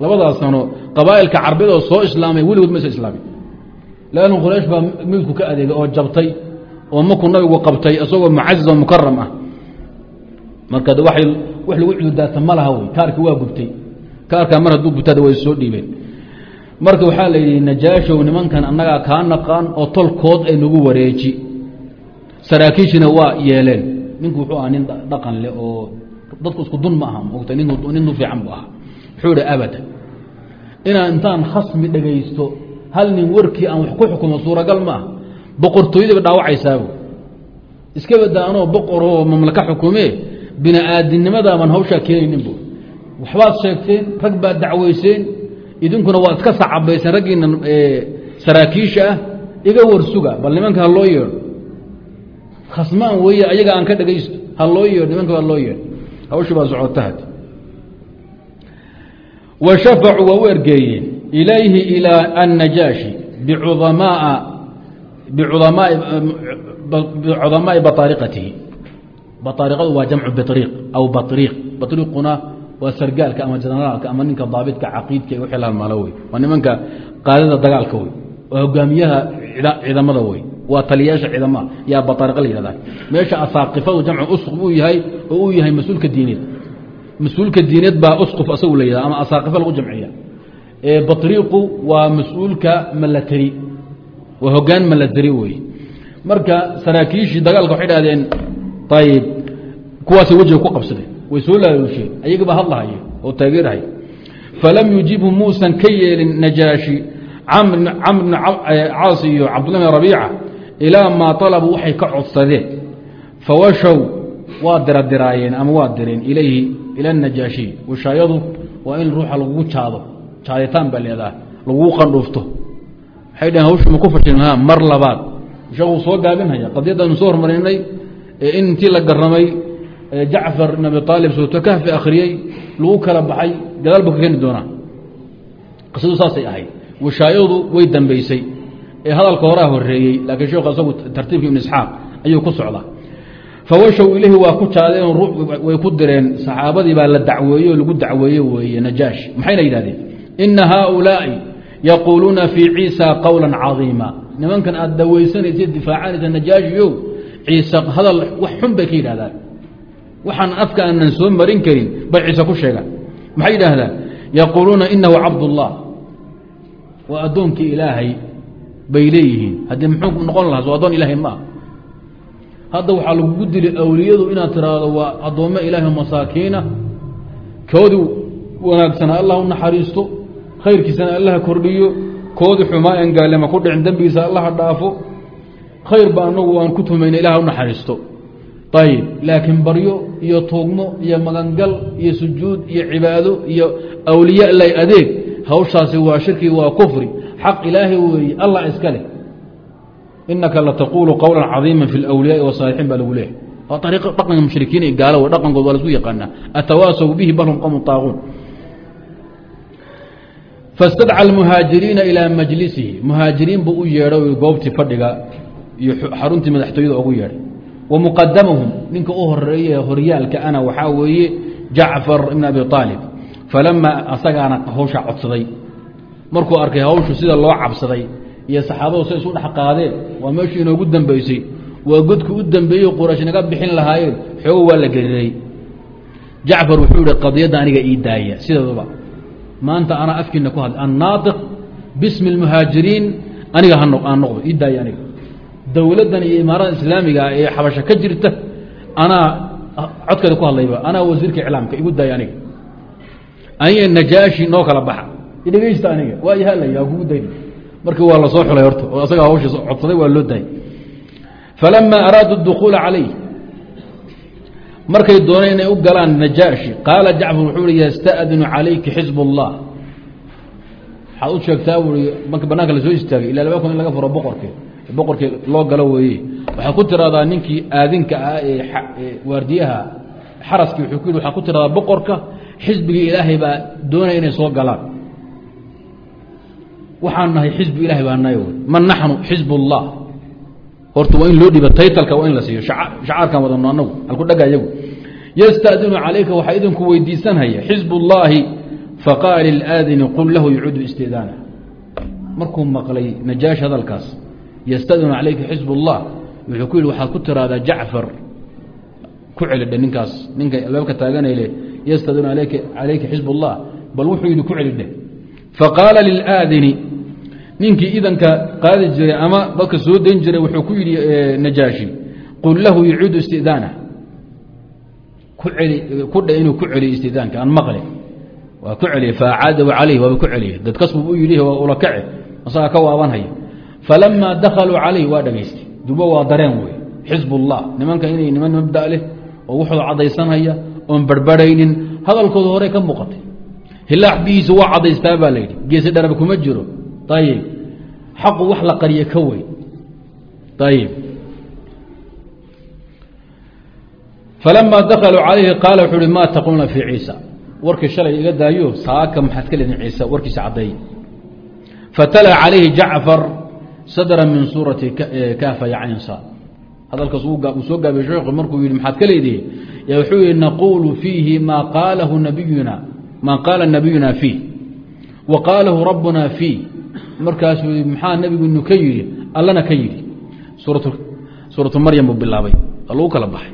[SPEAKER 1] labadaas sano qabaa'ilka carbeed oo soo islaamay weligood maysa islaamin. Lannu quraysh baa midku ka adeegay oo jabtay oo markuu nabigu qabtay isagoo mucaziz oo mukaram ah. Marka de waay wax lagu cudurdaata ma laha wey kaarkii waa gubtay. Kaarkaa mar hadduu gubtada way soo dhiibeen. Marka waxaa la yidhi najaashow nimankan annagaa kaa naqaan oo tolkood ay nagu wareeji. Saraakiishina waa yeeleen. Ninku wuxuu ahaa nin dhaqan leh oo dadku isku dun ma aha mogta nin fiican buu ahaa wuxuu ihi abada inaan intaan khasmi dhegaysto hal nin warkii aan wax ku xukumo suuragal ma ah. Dhaawacaysaabo iska bada anoo boqoroo mamlaka xukume bini aadinnimadaaban hawshaa keenaynin bu waxbaad sheegteen rag baad dacweyseen idinkuna waad iska sacabayseen raggiina saraakiisha ah iga warsuga bal nimanka ha loo yeedho. Khasmaan weeye ayaga aan ka dhegaysto ha loo yeedho nimanka ha loo yeedho. Hawsha baa socotahad washafacuu waa u ergeeyeen. Ilayhi ilaa annajaashi bicudamaaa bicudamaa'i bataariqatihi bataariqadu waa jamcu batriiq aw batriiq. Batriiquna waa sargaalka ama janaraalka ama ninka daabitka caqiidka ee u xilaalmaalo wey. Waa nimanka qaadada dagaalka wey. Waa hogaamiyaha ciidamada wey. Waa taliyaasha ciidamaha. Yaa bataariqa la yihahda meesha asaaqifadu jamcu usqub uu yahay oo uu yahay mas'uulka diineed mas'uulka diineed baa usquf asagu la yihahda ama asaaqifa lagu jamciya baطriiqu waa mas'uulka malateri. Waa hogaan malateri wey marka saraakiishii dagaalka waxay dhahdeen ayib kuwaasay wejiga ku qabsadeen way soo laaluusheen ayagaba hadlahaya oo taageerhay falam yujibhu muusan ka yeelin najaashi camr bn caas iyo cabdullah bn rabiica ilaa maa طalabuu waxay ka codsadeen. Fawashow waa diradiraayeen ama waa direen ilayhi ila najaashi washaayadu waa in ruuxa lagugu jaado jaaditaan baa laguu qandhuufto waxay dhaheen ku fashilin ha mar labaad sheekuu soo gaabinhaya qadiyaddaanu soo hormarinay in intii la garamay jacfar ibn abi aalib suurto kahfi akhriyey lagu kala baxay gadaal buu ka keeni doonaa saasay ahayd washaayadu way dambaysay ee hadalka horaa horeeyey laakiin sheekhu asagu tartiibka isxaaq ayuu ku socdaa fawashow ilahi waa ku jaadeen way ku direen saxaabadii baa la dacweeye oo lagu dacweeye weeye najaash. Maxayna yidhahdeen ina haaulaa'i yaquuluuna fii ciisa qowla cadiima. Nimankan aad daweysanaysa difaacanaysa najaashiyow ciise hadal wax xun bay ka yidhahdaan waxaan afka aanan soo marin karin bay ciise ku sheegaan. Maxay yidhaahdaan? Yaquuluuna inahu cabdullah. Waa addoonkii ilaahay bay leeyihiin. Haddii muxuu noqon lahaa soo addoon ilaahay ma hadda waxaa lagugu dili awliyadu inaad tiraahdo waa addoommo ilaahay masaakiina. Koodii wanaagsana allah u naxariisto khayrkiisana allaha kordhiyo koodii xumaa en gaalima ku dhicin dembigiisa allaha dhaafo. Khayr ba anagu waan ku tumayna ilaha u naxariisto. Ayib laakiin baryo iyo tuugmo iyo magangal iyo sujuud iyo cibaado iyo awliya lay adeeg hawshaasi waa shirki waa kufri. Xaq ilaahay weeye allah iska leh inaka lataquulu qowla cadiima fi اlwliyaai wasaalixiin baa lagu leehay waa ariiq dhaqanka mushrikiin iyo gaalo dhaqankood waa la isku yaqaanaa atawaasaw bihi bal hum qowmu taaquun fastadca almuhaajiriina ilaa majlisihi muhaajiriin buu u yeedhay goobtii fadhiga iyo xaruntii madaxtooyada ugu yeedhay wa ninka u horeeye horyaalka ana waxaa weeye jacfar ibn abi aalib falamaa asagaana hawsha codsaday markuu arkay hawshu sida loo cabsaday iyo saxaabadu say isu dhex qaadeen. Waa meeshii inoogu dambeysay waa godku u dambeeyey quraysh naga bixin lahaayeen. Xoogo waa la geriray. Jacfar wuxuu ihi qadiyadda aniga ii daaya. Sideeduba maanta anaa afkiina ku hadlay annaatiq bismi اlmuhaajiriin aniga aan noqdo. Ii daaya aniga. Dowladdan iyo imaarada islaamiga ee xabasho ka jirta anaa codkeeda ku hadlayba. Anaa wasiirka iclaamka igu daaya aniga. Aniga najaashi noo kala baxa. Idhegeysta aniga. Waa ihalaya kugu dayn markii waa la soo xulay horta. Oo asaga hawsha codsaday waa loo daayay. Falama araaduu اdukuula calayh markay dooneen inay u galaan najaashi qaala jacfar wuxuu i yasta'dinu calayki xizb اllah waxaad u sheegtaa bui marka banaanka la soo istaagay ila laba kun in laga furo boqorkii. Boqorkii loo galo weeye. Waxaad ku tiraahdaa ninkii aadinka ah ee waardiyaha xaraskii wuxuu ku yidhi waxaad ku tiradaa boqorka xisbigii ilaahay baa doonaya inay soo galaan waxaan nahay xisbi ilahay baa nahay man naxnu xizb اllah horta waa in loo dhiiba taytalka waa in la siiyo shacaarkan wadano anagu halku dhaga iyagu yastadinu calayka waxaa idinku weydiisanhaya xizb اllaahi faqaala lilaadini qul lahu yacuudu istidaana markuu maqlay najaash hadalkaas yastadinu calayka xizb اllah wuxuu ku yidhi waxaad ku tiraahdaa jacfar ku celidhe ninkaas ninka albaabka taaganayle yastadinu calayka xizb اllah bal wuxuu yidhi ku celidhe faqaala lilaadini ninkii idanka qaadi jiray ama dadka soo dayn jiray wuxuu ku yidhi najaashi qul lahu yacuudu istidaana. Ku kudhe inuu ku celiyo istidaanka aan maqle waa ku celiye faacaadahu calayh waaba ku celiye dadkasbuu u yidhi waa ula kace asagaa ka waabanhaya falamaa dakhaluu calayh waa dhagaystay dubo waa dareen wey xizb ullah nimanka inay niman mabda leh oo wuxuu caddaysanhaya oon barbaraynin hadalkooda hore ka muuqatay. Hilaax bihiisa waa caddaystaa baa la yidhi. Geesi dharab kuma jiro ayib xaqu wax la qariye ka weyn. Ayib falamaa dakaluu calayhi qaala wuxuu uhi maa taquuluna fii ciisa. Warkii shalay iga daayo saaka maxaad ka leedin ciisa warkiisa caddeey fatala calayhi jacfar sadra min suurati kaafa yacaynsa hadalkaas uu soo gaabiyey sheekhu markuu yihi maxaad ka leedihi wuxuu yihi naquulu fiihi maa qaalahu nabiyuna maa qaala nabiyuna fiih wa qaalahu rabbuna fiih markaasuu maxaa nebigunu ka yidhi? Allana ka yidhi. Suuratu maryam buu bilaabay lagu kala baxay.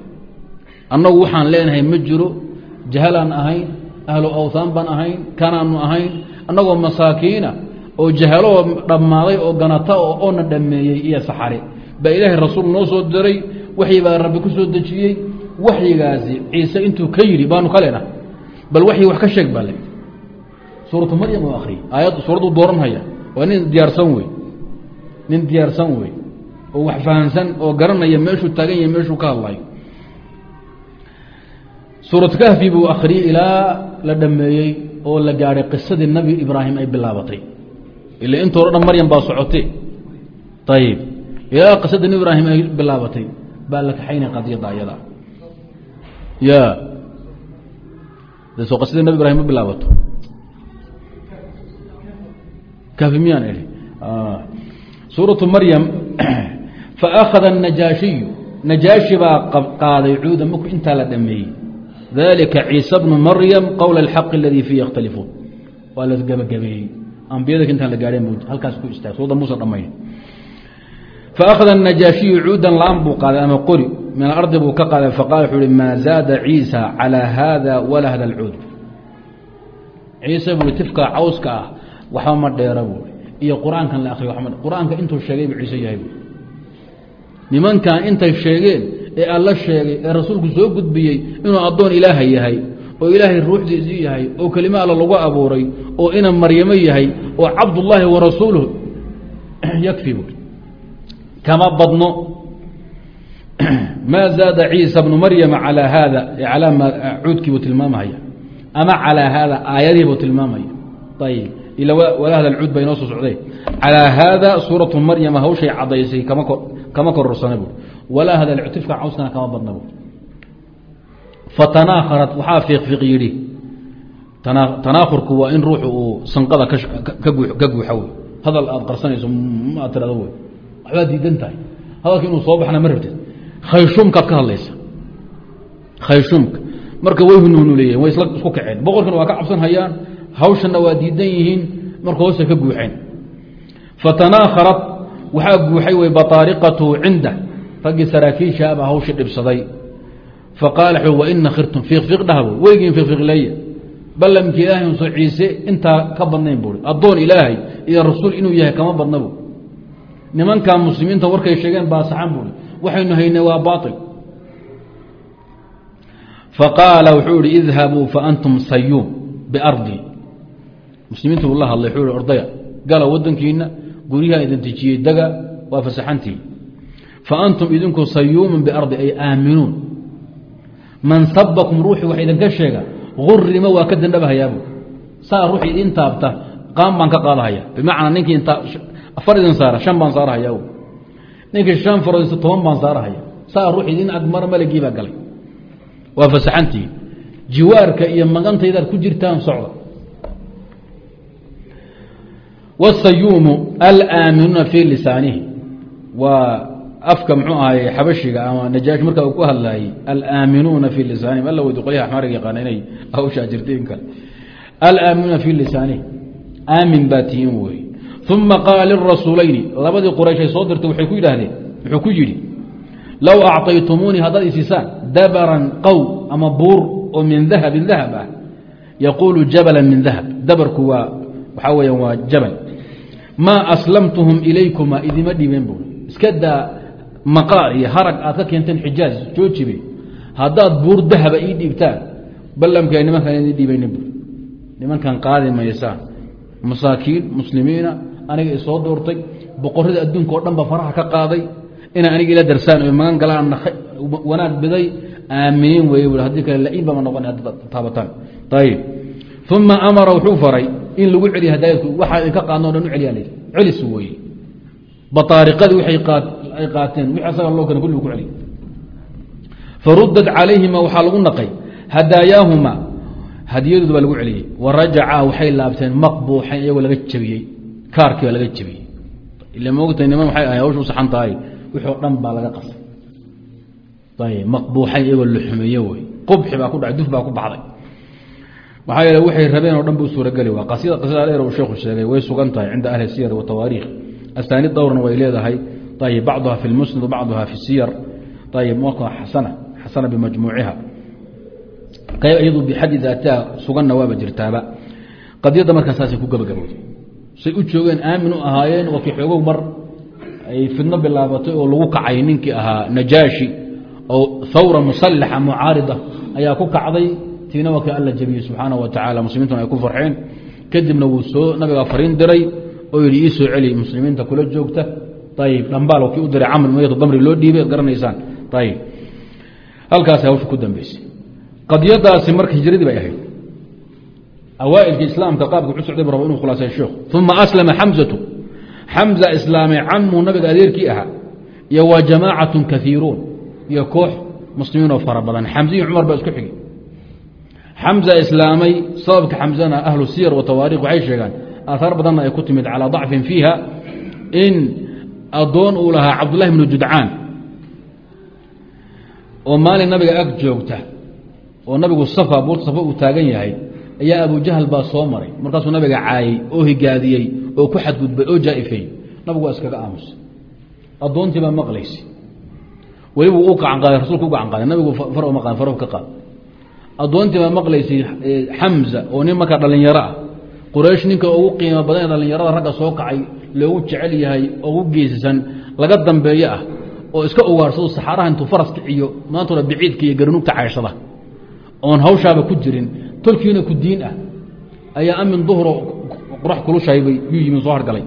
[SPEAKER 1] Annagu waxaan leenahay ma jiro jahalaan ahayn ahlu awthaan baan ahayn kanaanu ahayn annagoo masaakiina oo jahaloo dhammaaday oo ganata oo oona dhammeeyey iyo saxare. Baa ilaahay rasuul noo soo diray waxyi baa rabbi ku soo dejiyey waxyigaasi ciise intuu ka yidhi baanu ka leenahay. Bal waxyi wax ka sheeg baa le suuratu maryam oo akhriyey aayad suuraddu dooranhaya waa nin diyaarsan wey nin diyaarsan wey oo wax fahamsan oo garanaya meeshuu taagan yahay meeshuu ka hadlayo suuratu kahfi buu akhriyey ilaa la dhameeyey oo la gaadhay qisadii nabi ibraahim ay bilaabatay. Ila intoo dhan maryam baa socotay. Ayib ilaa qisadii nabi ibraahim ay bilaabatay baa la kaxaynay qadiyadda ayada. Ya de soo qisadii nabi ibrahim ma bilaabato miyaan idhi suuratu maryam faأkhada الnajaashiyu najaashi baa qaaday cuuda markuu intaa la dhameeyey dalika ciisa bnu maryam qowla اlxaqi اladii fiihi yakhtalifuun waa la gebagabeeyey ambiyada intaan la gaadheen halkaas ku istaag suuradda muusa dhamayn faأkhada الnajaashiyu cuudan laan buu qaaday ama qori min alardi buu ka qaaday faqala wuxuu uhi maa zaada ciisa calى hada wala hada اlcuud ciise bui tifka cawska ah waxba ma dheera buui iyo qur'aankan la akriyo wama qur'aanka intuu sheegay buu ciise yahay buui nimankan intay sheegeen ee alla sheegay ee rasuulku soo gudbiyey inuu addoon ilaaha yahay oo ilaahay ruuxdiisii yahay oo kelima alla lagu abuuray oo ina maryamo yahay oo cabdullaahi wa rasuuluhu yakfi buui kama badno maa zaada ciisa bnu maryama calaa haada calaa ma cuudkii buu tilmaamahaya ama calaa haada aayadihii buu tilmaamaya. Ayib ila walaa hada alcuud ba inoo soo socday. Calaa haada suuratu maryama hawshay cadaysay kama kororsana buui walaa hada alcutifka cawskana kama badna buui fatanaakharat waxaa fiiqfiiq yidhi tanaakhurku waa in ruuxu uu sanqada ka guuxa wey. Hadal aad qarsanayso ma tirado wey. Waxbaad diidan tahay. Hadalka inuu soo baxna ma rabtid. Khayshuumkaad ka hadlaysa. Khayshuumka marka way hunuunuleeyeen way isla isku kaceen. Boqorkana waa ka cabsan hayaan hawshanna waa diidan yihiin marka hoosta ka guuxeen. Fatanaakharat waxaa guuxay wey bataariqatu cinda. Raggii saraakiishaabaa hawshii dhibsaday. Faqaala waina khirtum fiiqfiiq dhahbo weygiin fiiqfiiqleeya ballamki ilaahay unso ciise intaa ka badnayn buui addoon ilaahay iyo rasuul inuu yahay kama badna bu nimankaa muslimiinta warkay sheegeen baa saxan buui waxaynu haynay waa baail faqaala wuxuu ihi idhabuu faantum sayuum biardii muslimiinta la hadlay wuxuu ihi ordaya gala wadankiina guryaha idin tijiyey dega waa fasaxantii. Fa antum idinku sayuumun biardi ay aaminuun. Man sabakum ruuxii wax idinka sheega urima waa ka dandhabahayaabu saa ruuxii idin taabta qaan baan ka qaadahaya bimacnaa ninkii afar idin saara shan baan saarahaya ninkii shan faroodisa toban baan saarahaya. Saa ruux idin agmar maligii baa galay. Waa fasaxantii. Jiwaarka iyo magantaydaad ku jirtaan socda wsayuumu alaaminuuna fii lisaanihi waa afka mxuu ahay xabashiga ama najaash marka uu ku hadlaayey alaaminuuna fii lisaanihim. Alla weydi qolyaha axmaariga yaqaana inay hawshaa jirtay in kale. Alaaminuuna fii lisaanihi aamin baa tihiin wey uma qaala lirasuulayni labadii qurayshay soo dirtay waxay ku yidhaahdeen wuxuu ku yidhi low acطaytumuunii haddaad isiisaan dabaran qow ama buur oo min dahabin dahab ah yaquulu waxaa weeyaan waa jabal. Maa aslamtuhum ilaykuma idima dhiibeen buui iska daa maqaar iyo harag aad ka keenteen xijaaz joojibe. Haddaad buur dahaba ii dhiibtaan ballamka nimankaan idin dhiibaynin bu nimankan qaadi maysaan masaakiin muslimiina aniga isoo doortay boqorada adduunka o dhan ba faraha ka qaaday inay aniga ila darsaan o magan galaan wanaag biday aaminiin wey bu haddii kale lain bama noqon haddaad taabataan ayib uma amara wuxuu faray in lagu celiya hadaayadku waxaa idinka qaadno o dhan u celiyaa l celis weeye. Bataariqadii waxay ay qaateen wixii asaga loo keena kulligu ku celiy farudad calayhima waxaa lagu naqay hadaayaahuma hadiyadooda baa lagu celiyey. Wa rajacaa waxay laabteen maqbuuxayn iyagoo laga jebiyey. Kaarkii baa laga jebiyey. Ila moogtay niman waxay ahay hawsha saxan tahay. Wixii o dhan baa laga qasay. Ayb maqbuuxayn iyagoo la xumeeye wey qubxi baa ku dhacay duf baa ku baxday maxaa yeele waxay rabeen oo dhan bu suurageli waa qasida qasida dheer uu sheekhu sheegay. Way sugan tahay cinda ahli siyar watawaariikh asaaniid dhowrna way leedahay. Ayb bacduha fi lmusnad wabacduha fi siyar. Ayb marka xasana xasana bimajmuuciha qayb iyadu bixadi daatiha suganna waaba jirtaaba. Qadiyadda markaa saasay ku gabagabowday say u joogeen aamin u ahaayeen waa kii mar ay fidno bilaabatay oo lagu kacay ninkii ahaa najaashi oo hawra musalaxa mucaarida ayaa ku kacday tiina waa kii alla jabiyey subxaana wa tacala muslimiintuna ay ku farxeen. Kadibna wuu soo nabigaa fariin diray oo yihi ii soo celi muslimiinta kula joogta. Ayib dhambaal kii u diray camr mayt damri loo dhiibay garanaysaan. Ayib halkaasi hawsha ku dambeysay. Qadiyadaasi marka hijradii bay ahayd. Awaailka islaamka qaabka wuxuu socday bu raba inu khulaasay sheekhu uma aslama xamzatu xamza islaamay camuu nabiga adeerkii ahaa. Iyo wa jamaacatu kaiiruun iyo koox muslimiinoo fara badan. Xamziyi cumar baa isku xigay xamza islaamay sababka xamzana ahlu siyar wa tawaarikh waxay sheegaan aahaar badanna ay ku timid calaa dacfin fiiha in addoon uu lahaa cabdullahi bnu judcaan. Oo maalin nabiga ag joogta oo nabigu safa buurta safa uu taagan yahay ayaa abujahal baa soo maray. Markaasuu nabiga caayey oo higaadiyey oo ku xadgudbay oo jaaifeeyey. Nabigu waa iskaga aamusay addoontii baa maqlaysa. Welibu u gacanqaaday rasulka u gacanqaaday nabigu far ma qaad ka qaad addoontii baa maqlaysay xamza oo nin markaa dhallinyaro ah. Quraysh ninka ugu qiimo badan ee dhallinyarada ragga soo kacay loogu jecel yahay ugu geesisan laga dambeeyo ah oo iska ugaarsado saxaaraha intuu faras kiciyo maantooda biciidka iyo garanugta cayshada oon hawshaaba ku jirin tolkiina ku diin ah ayaa amin duhro qorax kulushaybay yuu yimi soo hargalay.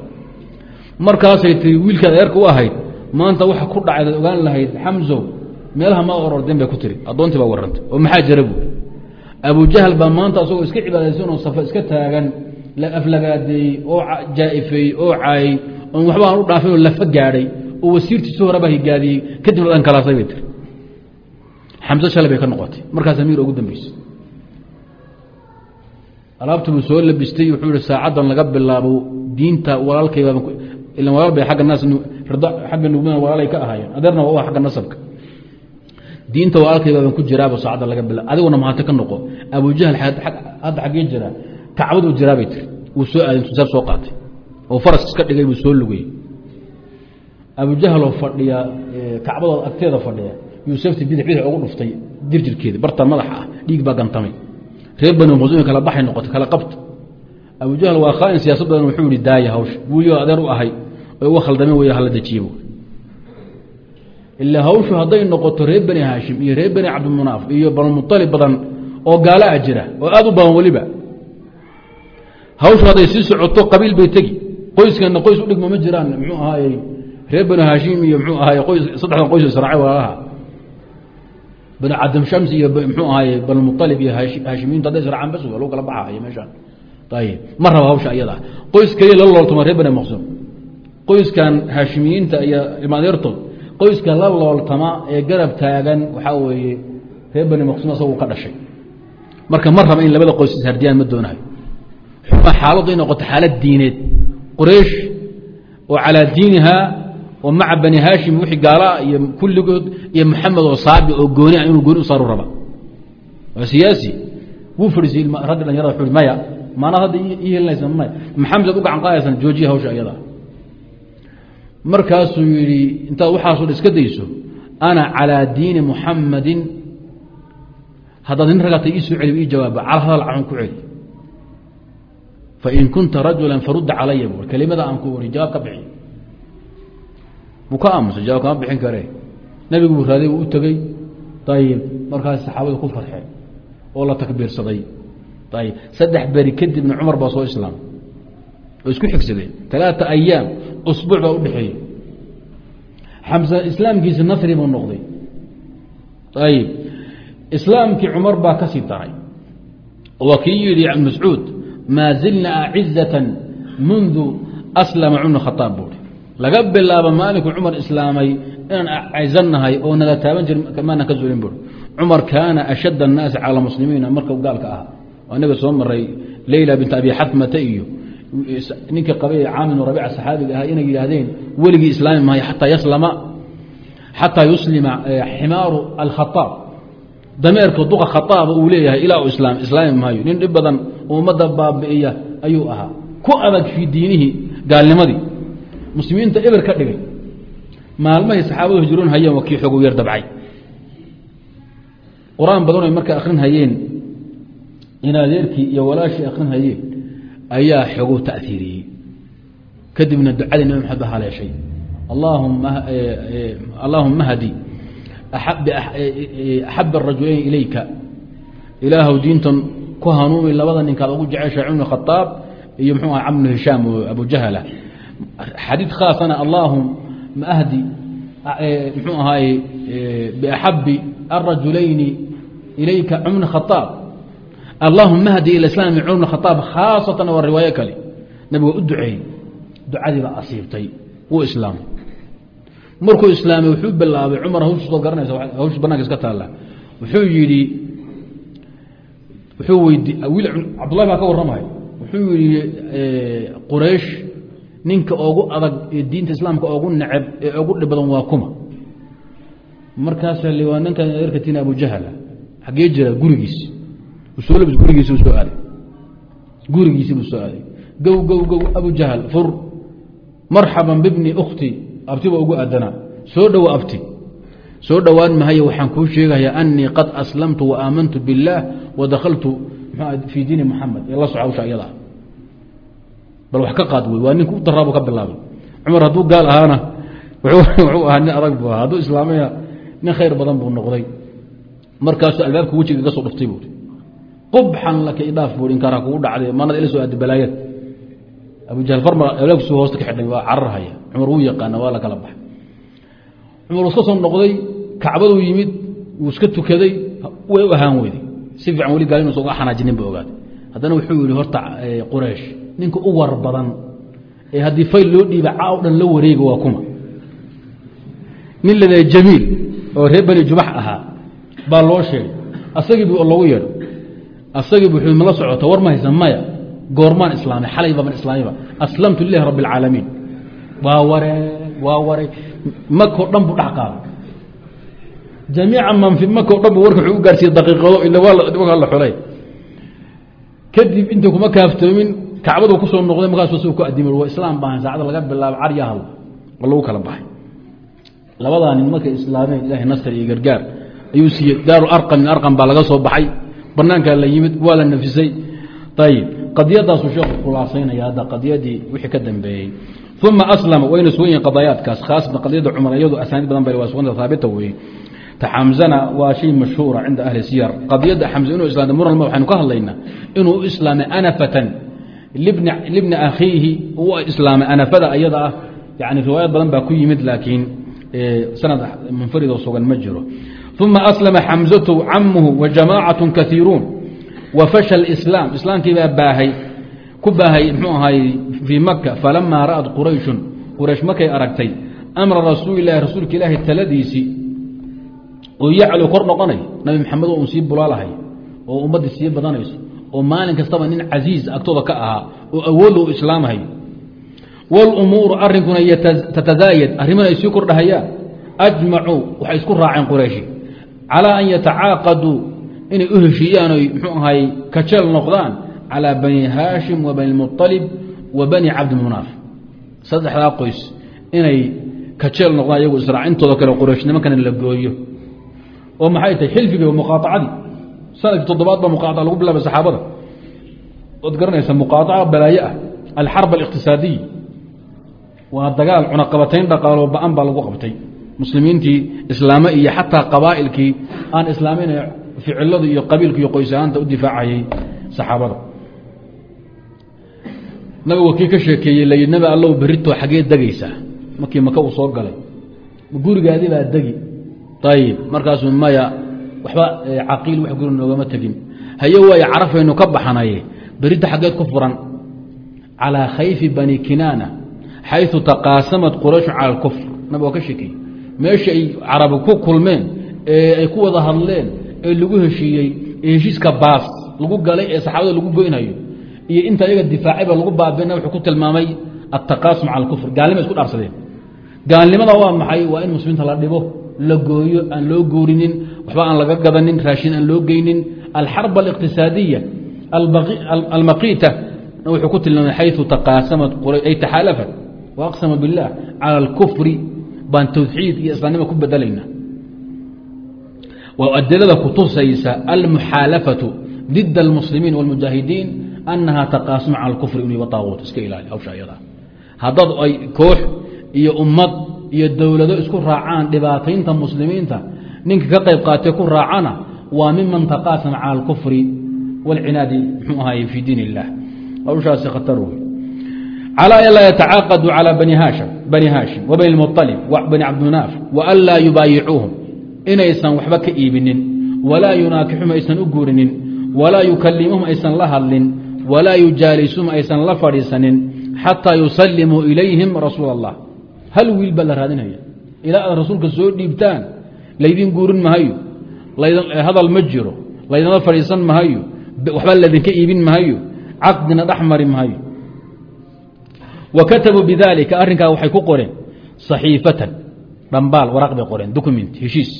[SPEAKER 1] Markaasay tii wiilkaad eerka u ahayd maanta waxa ku dhacay ad ogaan lahayd xamsow meelaha ma orordeen bay ku tiri. Addoontii baa warrantay oo maxaa jira buui abujahal baa maanta asagoo iska cibaadaysanoo safa iska taagan aflagaadeeyey oo jaaifeeyey oo caayey oon waxba aan u dhaafin oo lafa gaadhay oo wasiirtiisi horeba higaadiyey kadibna dhan kalaasay bay tiri. Xamse shalay bay ka noqotay. Markaas amiir ugu dambeysay. Alaabta buu soo labistay wuxuu ihi saacaddan laga bilaabo diinta walaalkaybaaba ilan walaal bay agga naas agga nugmada walaalay ka ahaayeen. Adeerna waa agga nasabka diinta walaalkaybaaban ku jiraaba saacadda laga bilaabo adiguna mahate ka noqo. Abujahal hadda xaggee jiraa kacbaduu jiraa bay tiri. Wuu soo aaday intusaar soo qaatay. Oo faras iska dhigay buu soo lugayey abujahaloo fadhiya kacbadooda agteeda fadhiya yuusafti bidix bidix ugu dhuftay jirjirkeeda barta madaxa ah dhiig baa gantamay. Reer bani maqsuumi kala baxay noqotay kala qabta abujahal waa khaain siyaasad badan wuxuu ihi daaya hawsha. Wiilyo adeer u ahay oy uga khaldameen wey hala dejiye ilaa hawshu hadday noqoto reer bani haashim iyo reer bani cabdimunaaf iyo banulmualib badan oo gaala a jira oo aad u badan weliba. Hawshu hadday sii socoto qabiil bay tegi. Qoyskanna qoys u dhigma ma jiraan muxuu ahaayey reer bani haashim iyo mxuu ahaay qoys saddexdan qoys israacay walaalaha bani cabdimshams iyo mxuu ahaay banulmualib iyo haashimiintu hadday israacaan bas lagu kala baxayo meeshaan. Ayib ma raba hawsha iyada. Qoys keliya la looltama reer bani maqsuum. Qoyskan haashimiyiinta iyo ilmaadeertood qoyska la looltama ee garab taagan waxaa weeye reer bani maqsuum asagu ka dhashay. Marka ma raba in labada qoys ishardiyaan ma doonayo. Xuma xaaladdu ay noqoto xaalad diineed. Quraysh oo calaa diinihaa oo maca bani haashim wixii gaalaa iyo kulligood iyo maxamed oo saabi oo gooni ah inuu gooni u saaru raba. Waa siyaasi. Wuu fadhiisay ragga dhalinyarada wuxuu maya maanaa hadda ii helinaysa maya. Maxamed ad u gacan qaadaysan joojiya hawsha iyada markaasuu yidhi intaad waxaasoo dhan iska dayso ana calaa diini muxamadin haddaad nin ragata ii soo celi ii jawaaba cal hadal caun ku celi. Fain kunta rajula farudda calaya bu kelimada aan ku ori jawaab ka bixi. Buu ka aamusay jawaab kama bixin kare. Nebigu buu raaday uu u tegey ayib markaas saxaabadu ku farxeen oo la takbiirsaday. Ayib saddex beri kadibna cumar baa soo islaamay oo isku xigsadeen talaata ayaam usbuuc baa udhexeeyey xamse islaamkiisi nasri buu noqday. Ayib islaamkii cumar baa ka sii daray. Waa kii yidhi ibn mascuud maa zilna acizata mundu aslama cumar khaaab buui laga bilaabo maalinkuu cumar islaamay inaan caysannahay oo nala taaban jiri maanan ka zuulin bui cumar kaana ashad annaasi cala muslimiina markuu gaalka ah waa naga soo maray leyla bint abi xatmata iyo ninka qabay caamil rabiica saxaabiga ahaa inay yidhaahdeen weligii islaami maayo xataa yuslima ximaaru alkhaaab dameerka duqa khaaaba uu leeyahay ilaa u islaam islaami maayo. Nin dhib badan ummadda baabi'iya ayuu ahaa. Ku adag fii diinihi gaalnimadii. Muslimiinta eber ka dhigay. Maalmahay saxaabadu hijroon hayeen waa kii xoogu yar dabcay. Qur'aan badan ay markay akrin hayeen inadeerkii iyo walaashii akrin hayeen ayaa xoogu taiiriyey kadibna ducadii nabi maxamed ba haleeshay. Allaahuma hdi axab arajulayn ilayka. Ilaahw diintan ku hanuumi labada ninkaad ugu jecesha cumr khaaab iyo mxuu aha camr hishaam abu jahla xadiid khaasana allaahuma ahdi mxuu ahaaye biaxabi arajulayni ilayka cumr khaaab allahuma hdi ila islaami cumr khaaab khaasatan waa riwaayo kale. Nabiga u duceeyey ducadiibaa asiibtay wuu islaamay. Markuu islaamay wuxuu bilaabay cumar hawshiisoo garanaysa hawshii bananka iska taalla. Wuxuu yidhi wuxuu weydi cabdullahi baa ka warramay wuxuu yidhi quraysh ninka ugu adag ee diinta islaamka ugu neceb ee ugu dhib badan waa kuma. Markaasa li waa jira gurigiisi u soo aaday? Gurigiisi buu soo aaday. Gow gow gow abujahal fur. Marxaban bibni ukhti. Soo dhowo soo dhowaan mahaye kuu sheegayaa anii qad aslamtu wa aamantu biاllaah wa dakaltu fii diini muxamed la soco hawsha gaal ahaana wuxuu ahaa nin adag buu badan buu noqday. Markaasuu albaabka wejiga soo dhuftay buui qubxan laka idhaaf bui inkaara kugu dhacday manada ila soo aadi balaayad abujahal farma albaabkiisu hoosta ka xidhay waa cararhaya cumar wuu yaqaana waa la baxay. Cumar uu iska soo noqday kacbaduu yimid wuu iska tukaday way u ahaan weyday. Si fiican weli gaal inuusa uga xanaajinin ba ogaaday haddana wuxuu yihi horta quraysh ninka u war badan ee haddii fayl loo dhiiba caa o dhan la wareega waa kuma. Nin lada jamiil oo reer beni jubax ahaa baa loo sheegay. Asagii bu loogu yeedho asagii bu ma la socota war ma haysa maya. Goormaan islaamay xalay baaban islaamayba aslamtu lilahi rabbi اlcaalamiin waa waree waa waray makoo dhan buu dhex qaaday. Jamiica man fi maka o dhan bu warka wuxuu u gaarsiiyey daqiiqado ila waa la xulay. Kadib inta kuma kaaftoomin kacbadu ku soo noqday markaasuu si ku adimay waa islaam baahan saacada laga bilaabo carya hal oo lagu kala baxay. Labadaa nin markay islaameen ilahay nasr iyo gargaar. Ayuu siiyey daaru arqam min arqam baa laga soo baxay banaankaa la yimid waa la nafisay. Ayib qadiyadaasuu sheekhu khulaasaynaya hadda qadiyadii wixii ka dambeeyey. Uma aslama wayna sugan yihiin qadaayaadkaas khaasatan qadiyadda cumar iyadu asaaniid badan ba waa suganta haabita weeye xamzana waa shay mashhuura cinda ahli siyar. Qadiyadda xamze inuu islaamay muran waxaynu ka hadlaynaa. Inuu islaamay anafatan. Libni akhiihi u islaamay anafada ayada ah. Yani riwaayad badan baa ku yimid laakiin sanad munfaridoo sugan ma jiro uma aslama xamzatu camuhu wa jamaacat kaiiruun wa fasha islaam islaamkii baa baahay ku baahay mxuu ahaay fii maka falamaa ra'at qurayshun quraysh markay aragtay amra rasuuli lahi rasuulka ilaahi taladiisii oo yaclu kor noqonay nabi maxamed oo un sii bulaalahay oo ummaddii sii badanayso oo maalin kastaba nin casiiz agtooda ka ahaa oo awoodla u islaamhay sii kordhahayaan ajmacuu waxay isku calىa an yatacaaqaduu inay u heshiiyaan oy mxuu ahay kajeel noqdaan calىa bani haashim wa bani muطalib wa bani cabdimunaaf saddexdaa qoys inay kajeel noqdaan iyagu israacintooda kale quraysh nimankana la gooyo oo maxay tahay xilfigii muqaaacadii sanadkii toddobaad ba muqaaca lagu bilaabay saxaabada ood garanaysa muqaaca balaaye ah alxarb aliqtisaadiy waa dagaal cunaqabatayn dhaqaalo ba-an baa lagu qabtay muslimiintii islaame iyo xataa qabaa'ilkii aan islaamin ficiladu iyo qabiilku iyo qoysahaanta u difaacayay saxaabada nabigu kii ka sheekeeyey layi nabi allow berito xaggee degaysaa markii maka uu soo galay. Gurigaadii baa degi. Ayib markaasuu maya waxba eh, caqiil wax guri noogama tegin. Haye waay carafaynu ka baxnay. Berita xaggeed ku furan. Calaa khayfi bani kinaana xayثu taqaasamad qurayshun cala اlkufr nabig waa ka sheekeeyey meesha ay carabi ku kulmeen ee ay ku wada hadleen ee lagu heshiiyey ee heshiiska baas lagu galay ee saxaabada lagu goynayo iyo inta iyaga difaacayba lagu baabina wuxuu ku tilmaamay ataqaasum calى اkufr gaalnima isku dhaarsadeen gaalnimada waa maxay waa in muslimiinta la dhibo la gooyo aan loo guurinin waxba aan laga gadanin raashin aan loo geynin alxarb اliqtisaadiya almaqiita wuxuu ku tilmaamay xayu taqaasamat ay taxaalafat waaqsama biاllah calى اlkufri baan tawxiid iyo islaamnima ku bedelayna waa adilada kutusaysa almuxaalafatu did اlmuslimiin wاlmujaahidiin anaha taqaasum calى اkufri in waaaguut iska ilaali hawsha ayada haddaad ay koox iyo ummad iyo dowlado isku raacaan dhibaataynta muslimiinta ninka ka qayb qaatee ku raacana waa miman taqaasama calى اlkufri wاlcinaadi mxuu ahaay fii diin اllah hawshaasi khatar wey calى an laa yatacaaqaduu calى bani haashim bani haashim wa bani muطalib bani cabdinaaf wa an laa yubaayicuuhum inaysan waxba ka iibinin walaa yunaakixuhum aysan u guurinin walaa yukalimuhum aysan la hadlin walaa yujaalisuhum aysan la fadhiisanin xataa yusalimuu ilayhim rasuul اllah hal wiil baa la raadinaya ilaa aad rasuulka soo dhiibtaan laydin guurin mahayo hadal ma jiro laydinla fadhiisan mahayo waxba laydinka iibin mahayo caqdina dhex mari mahayo wa katabuu bidalika arrinkaa waxay ku qoreen saxiifatan dhambaal waraaq bay qoreen document heshiis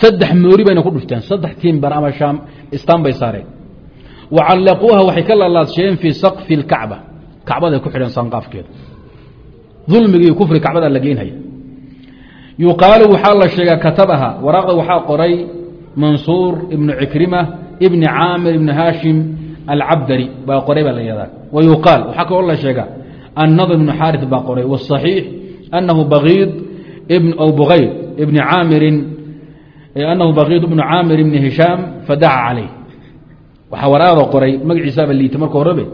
[SPEAKER 1] saddex moori bayna ku dhufteen saddex tiimbar ama shaam istaan bay saareen wa callaquuha waxay ka lalaadsheen fii sakfi اlkacba kacbaday ku xidheen sanqaafkeeda dulmigii kufri kacbada la geynhaya yuqaalu waxaa la sheegaa katabaha waraaqda waxaa qoray mansuur ibnu cikrima ibni caamir ibni haashim alcabdari baa qoray baa la yahdaa wa yuqaal waxaa kaloo la sheegaa annadr ibnu xaari baa qoray ibni caamirin anahu bagiid ibnu caamir ibni hishaam fadaca calayh waxaa waraaqda qoray magaciisaaba liita marka horebe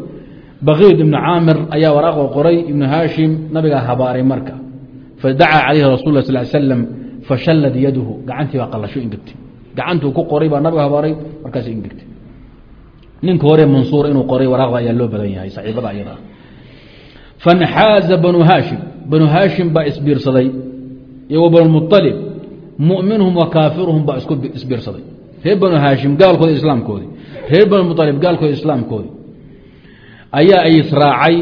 [SPEAKER 1] bagiid ibnu caamir ayaa waraaqda qoray ibnu haashim nabigaa habaaray marka fadacaa calayhi rasul sal slam fashallad yaduhu gacantii baa qallasho ingegtay gacantuu ku qoray baa nabiga habaaray markaas ingegtay ninka hore mansuur inuu qoray waraaqda ayaa loo badan yahay saxiibada ayada fanxaaza banu haashim banu haashim baa isbiirsaday iyo banumualib muminhum wa kaafiruhum baa isku isbiirsaday reer banu haashim gaalkooda islaamkoodii reer banumualib gaalkooda islaamkoodii ayaa ay israacay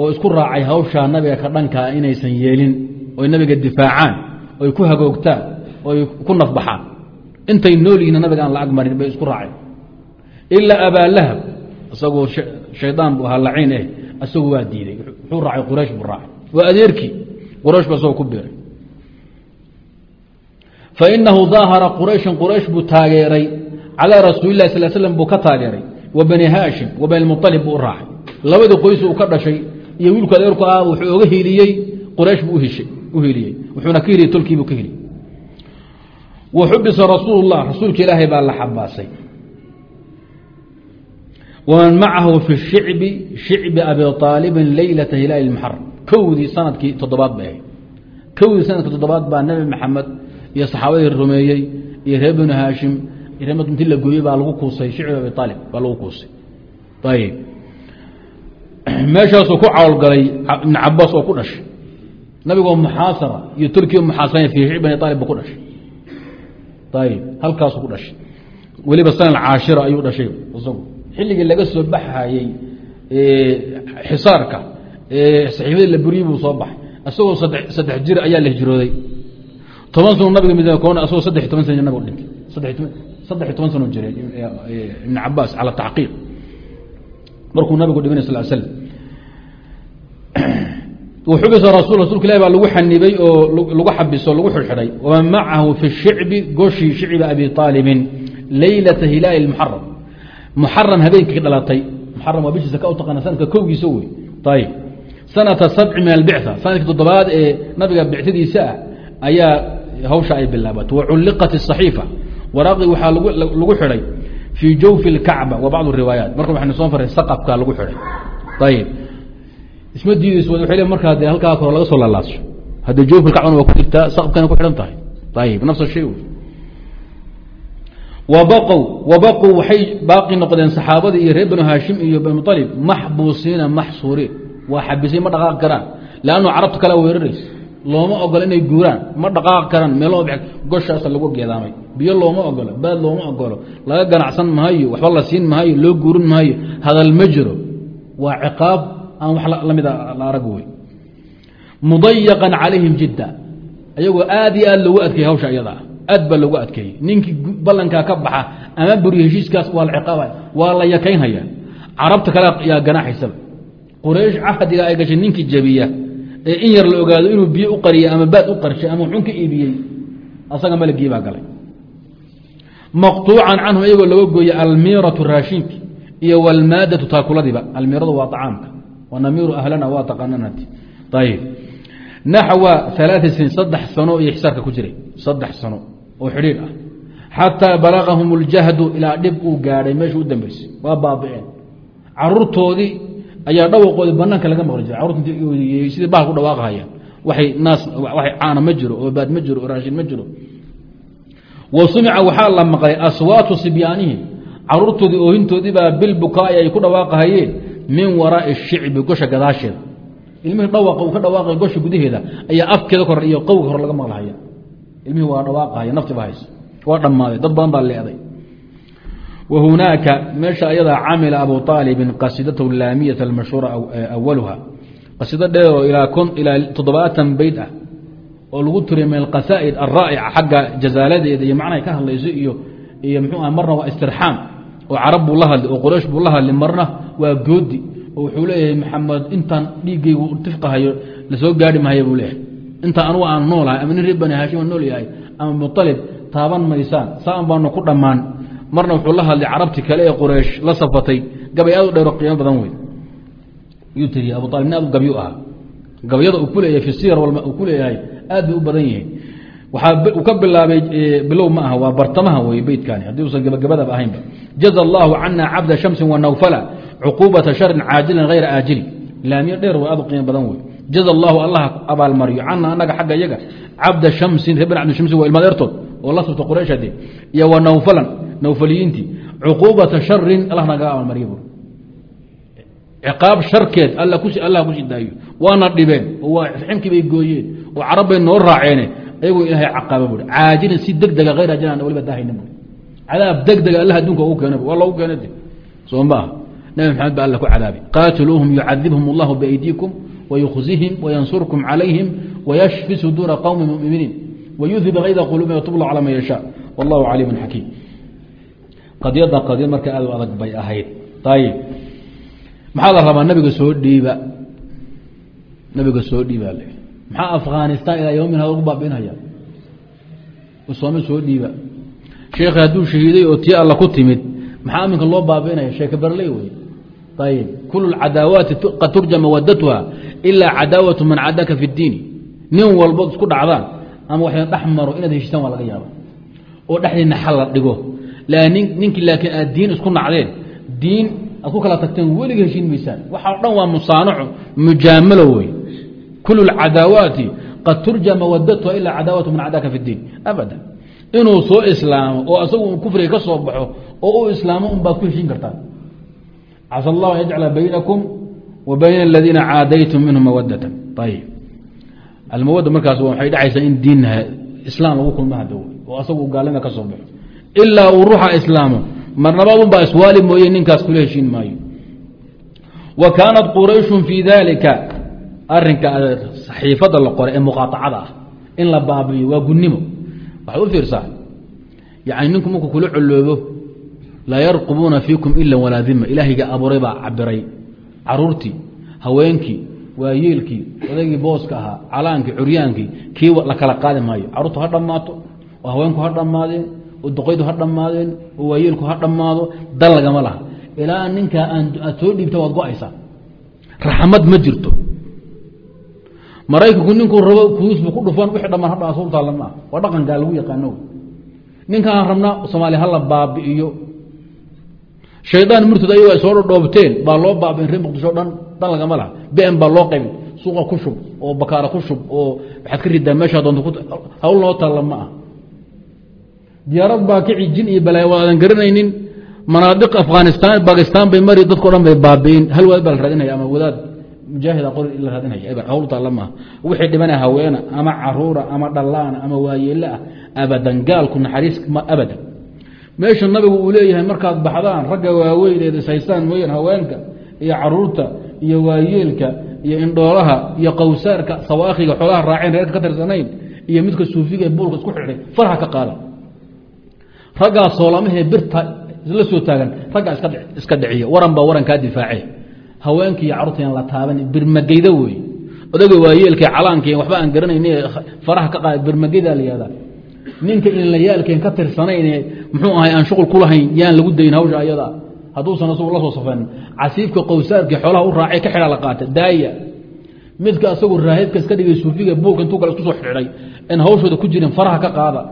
[SPEAKER 1] oo isku raacay hawshaa nabiga ka dhankaa inaysan yeelin oy nabiga difaacaan oy ku hagoogtaan oy ku nafbaxaan intay nool yihiin nabiga aan la agmarin bay isku raaceen ilaa abaalahab isagoo shaydaan buu ahaa laciin eh isagu waa diiday wuxuu raacay quraysh buu raacay. Waa adeerkii quraysh ba isagoo ku biiray. Fainahu daahara qurayshan quraysh buu taageeray. Calaa rasuuli lah sal slm buu ka taageeray. Wa bani haashim wa bani mualib buu u raacay. Labadii qoys uu ka dhashay iyo wiilku adeerku ah wuxuu oga hiiliyey. Quraysh buu u hiiliyey. Wuxuuna ka hiliyey tolkiibuu ka hiliyey wa xubisa rasuul lah rasuulka ilaahay baa la xabaasay waman macahu fi shicbi shicbi abi aalibin leylata hilaali muxaram kowdii sannadkii toddobaad bay ahayd kowdii sannadkii toddobaad baa nebi maxamed iyo saxaabadii rumeeyey iyo reer banu haashim reemad inti la gooyey baa lagu kuusay shicbi abi aalib baa lagu kuusay ayib meeshaasuu ku cawlgalay ibn cabaas oo ku dhashay nabigoo muxaasara iyo turkiya muxaasaraya fi shicb bani aalib ba ku dhashay ayib halkaasuu xilligii laga soo baxayey xisaarka saxiifadii la buriyey buu soo baxay. Isagoo saddex jir ayaa la hijrooday. Toban sano nabiga mid asagoo saddex toban sana nabig dhintay. Saddex toban sano jiray ibn cabaas cala taxqiiq markuu nabigu dhimanay sal slam xubisa rasul rasulka ilahi baa lagu xanibay oo lagu xabiso lagu xidxidhay waman macahu fi shicbi goshii shicbi abi aalibin leylata hilaali muxaram muxaram habeenkii dhalatay. Muxaram waa bishiisa ka u taqaana sanadka kowgiisa wey. Ayib sanata sabci min albictha. Sanadkii toddobaad ee nabiga bictidiisa ah ayaa hawsha ay bilaabatay wa culliqat اsaxiifa waraaqdii waxaa lagu xidhay fii jawfi اlkacba wa bacd riwaayaat. Marka waxaynu soo faray saqabka lagu xidhay. Ayib isma diideyso waal markaa de halkaa kor laga soo lalaasho haddee jawf lkacbana waa ku jirtaa saqabkana ku xidhan tahay. Ayib nafs shay wabaqow waxay baaqi noqdeen saxaabadii iyo reer banu haashim iyo bani mualib maxbuusiina maxsuuriin waa xabisay ma dhaqaaqi karaan leannu carabta kale weeraraysa looma ogola inay guuraan ma dhaqaaqi karaan meeloo goshaasa lagu geedaamay biyo looma ogolo baad looma ogolo laga ganacsan maayo waxba la siin maayo loo guurin maayo hadal ma jiro waa ciqaab aan wax lamida la arag wey mudayaqan calayhim jidda ayagoo aad iyo aad loogu adkeeyey hawsha iyada ah aad baa loogu adkeeyey. Ninkii ballankaa ka baxa ama buriyo heshiiskaas waa la ciqaabaya waa la yakaynhaya carabta kale yaa ganaaxaysaba. Quraysh cahdiga ay gashay ninkii jabiya ee in yar la ogaado inuu biyo u qariyey ama baad u qarshay ama xun ka iibiyey asaga malgii baa galay. Maqtuucan canhum iyagoo laga gooyey almiiratu raashinki iyo walmaadatu taakuladiiba. Almiiradu waa acaamka wanamiiru ahlana waa taqaananati ayib naxwa alaai siniin saddex sano iyo xisaarka ku jiray. Saddex sano oo xidhiir ah. Xataa balagahum اljahdu ilaa dhib uu gaadhay meesha u dambeysay waa baabi'een caruurtoodii ayaa dhawaqoodii banaanka laga maqli jiray. Carurta sidii bahal ku dhawaaqahaya waay naas waay caana ma jiro oo ma jiro raashin ma jiro. Wa sumica waxaa la maqlay aswaatu sibyaanihim. Caruurtoodii oohintoodiibaa bilbukaai ay ku dhawaaqahayeen min waraai shicbi gosha gadaasheeda. Ilmihii dhawaqa uu ka dhawaaqaya gosha gudaheeda ayaa afkeeda kore iyo qowga hore laga maqlahaya ilmihii waa dhawaaqahaya naftiba haysa. Waa dhammaaday dad badan baa leeday. Wa hunaaka meesha ayadaa camila abu aalibin qasidatahu laamiyata almashhuura awaluha qasido dheeroo ilaa toddobaatan beyd ah oo lagu turiya min alqasaa'id alraa'ica xagga jazaaladeeda iyo macnahay ka hadlayso iyo iyo mxuu ah marna waa istirxaam. Oo carab buu la hadli oo qoraysh buu la hadli marna waa goodi. Oo wuxuu leeyahay maxamed intaan dhiiggaygu tifqahayo la soo gaari mahaya buu leeyahay intaan anugu aan noolahay ama nin reer bani haashim nool yahay ama mualib taaban maysaan. Saan baanu ku dhammaan. Marna wuxuu la hadlay carabti kale ee quraysh la safatay. Gabay aad u dheero qiimo badan wey yuu tiriye abu aalib nin aad u gabyu ahaa. Gabyada uu ku leeyahay fi uu ku aad bay u badan yihiin. Waxaa ka bilaabay bilow ma aha waa bartamaha wey beytkani haddii usan gabagabadaba ahaynba jaza allahu cana cabda shamsin wanawfala cuquubata sharin caajilin hayra aajili laamiyo dheer way aad u qiimo badan wey jaza allahu allah abaalmariyo cana anaga xagga iyaga cabda shamsin reer bn cabdi shamsin waa ilmadeertood oo la sabta quraysh hade iyo wa nawfalan nawfaliyiintii. Cuquubata sharin allah naga amalmarya bu ciqaab sharkeed alla allah ku shidaayo waana dhibeen oo waa ximkii bay gooyeen oo carab bay noo raaceene ayagoo ilaahay caqaaba buui caajilin si deg dega hayr ajilan waliba daahayna bui cadaab deg dega allah adduunka ugu keena waa logu keena soo maaha nabi maxamed ba alla ku cadaabay qaatiluuhum yucadibhum allahu biaydiikum wayukhzihim wayansurkum calayhim wayashfi suduura qowmi muminiin wayudhib hayda quluubihim watubla calaa man yashaa wallahu caliimun xakiim qadiyadda qadiyad marka aad u adag bay ahayd ayib maxaa la rabaa nabiga soo dhiiba nabiga soo dhiibaa l maxaa afghanistan ilaa yowmin hada ugu baabiinhaya usoome soo dhiiba sheekhi hadduu shahiiday oo tii alla ku timid maxaa aminka loo baabiinaya sheeke barley wey ayib kul cadaawaati qad turja mawadatuha ilaa cadaawatu man cadaka fi اdiini nin walbood isku dhacdaan ama waxay dhex maro inaad heshiisaan waa laga yaaba oo dhexdiina xal la dhigo. Ninkii laakiin aad diin isku nacdeen diin aad ku kala tagteen weliga heshiin maysaan. Waxaa o dhan waa musaanaxo mujaamalo wey kul cadaawaati qad turja mawadatuha ilaa cadaawatu man cadaka fi اdiin abada. Inuu soo islaamo oo asagu kufriga ka soo baxo oo u islaamo un baad ku heshiin kartaa casa allahu an yajcala baynakum wa bayna aladiina caadaytum minhum mawadatan ayib almawada markaas waxay dhacaysaa in diin islaam lagu kulma hadaw oo asagu gaalnima ka soo baxo ilaa uu ruuxa islaamo marnabaadun baa iswaali mooye ninkaas kula heshiin maayo wa kaanat qurayshun fii dalika arinka saxiifada la qoray ee muqaaacada ah in la baabiyo waa gunnimo waxaad u fiirsaa yani ninku markuu kula coloobo laa yarqubuuna fiikum ila walaa dima ilaahayga abuuray baa cabiray caruurtii haweenkii waayeelkii odaygii booska ahaa calaankii curyaankii kii la kala qaadi maayo. Caruurtu ha dhammaato oo haweenku ha dhammaadeen oo duqaydu ha dhammaadeen oo waayeelku ha dhammaado dal lagama laha. Ilaa ninkaa aad soo dhiibta waad go'aysaa. Raxmad ma jirto. Maraykanku ninkuu rabo kuusbu ku dhufan wixii dhamaan hadha sultaalla ma ah waa dhaqankaa lagu yaqaano ninkaan rabnaa soomaaliya hala baabi'iyo shaydaan murtad ayago ay soo dhodhoobteen baa loo baabiin reer muqdisho dhan dan lagama laha. Bn baa loo qaybin. Suuqa ku shub oo bakaara ku shub oo waxaad ka ridaa meeshaa doonta hawl noo taalla ma ah diyaarad baa kici jin iyo balaayo waadan garanaynin. Manaadiq afghanistan bakistan bay mari dadko dhan bay baabiin. Hal wadaad baa la raadinaya ama wadaad? Mujaahida qori la raadinaya. Eber hawl taalla maaha wixii dhibana haweena ama caruura ama dhallaana ama waayeele ah abadan gaalku naxariis abadan meesha nabigu uu leeyahay markaad baxdaan ragga waaweyn eed ishaystaan mooyaan haweenka iyo carruurta iyo waayeelka iyo indhoolaha iyo qawsaarka sawaakiga xoolaha raaceen reerka ka tirsanayn iyo midka suufiga ee buulka isku xidhay farha ka qaada. Raggaa soolamahee birta isla soo taagan raggaa iska dhiciya waran baa waran kaa difaace. Haweenki iyo carruurta aan la taaban birmageyda wey odaga waayeelka calaanka waxba aan garanayn faraha ka qaada birmageyda la yihahdaa ninka inlayaalkeen ka tirsanayne muxuu ahay aan shuqul kulahayn yaan lagu dayin hawsha ayada. Hadduusan asagu la soo safanin casiifka qowsaarkii xoolaha u raacay ka xidha la qaata daaya. Midka asagu raahibka iska dhigay suufiga buulka intuu kale isku soo xidhay in hawshooda ku jirin faraha ka qaada.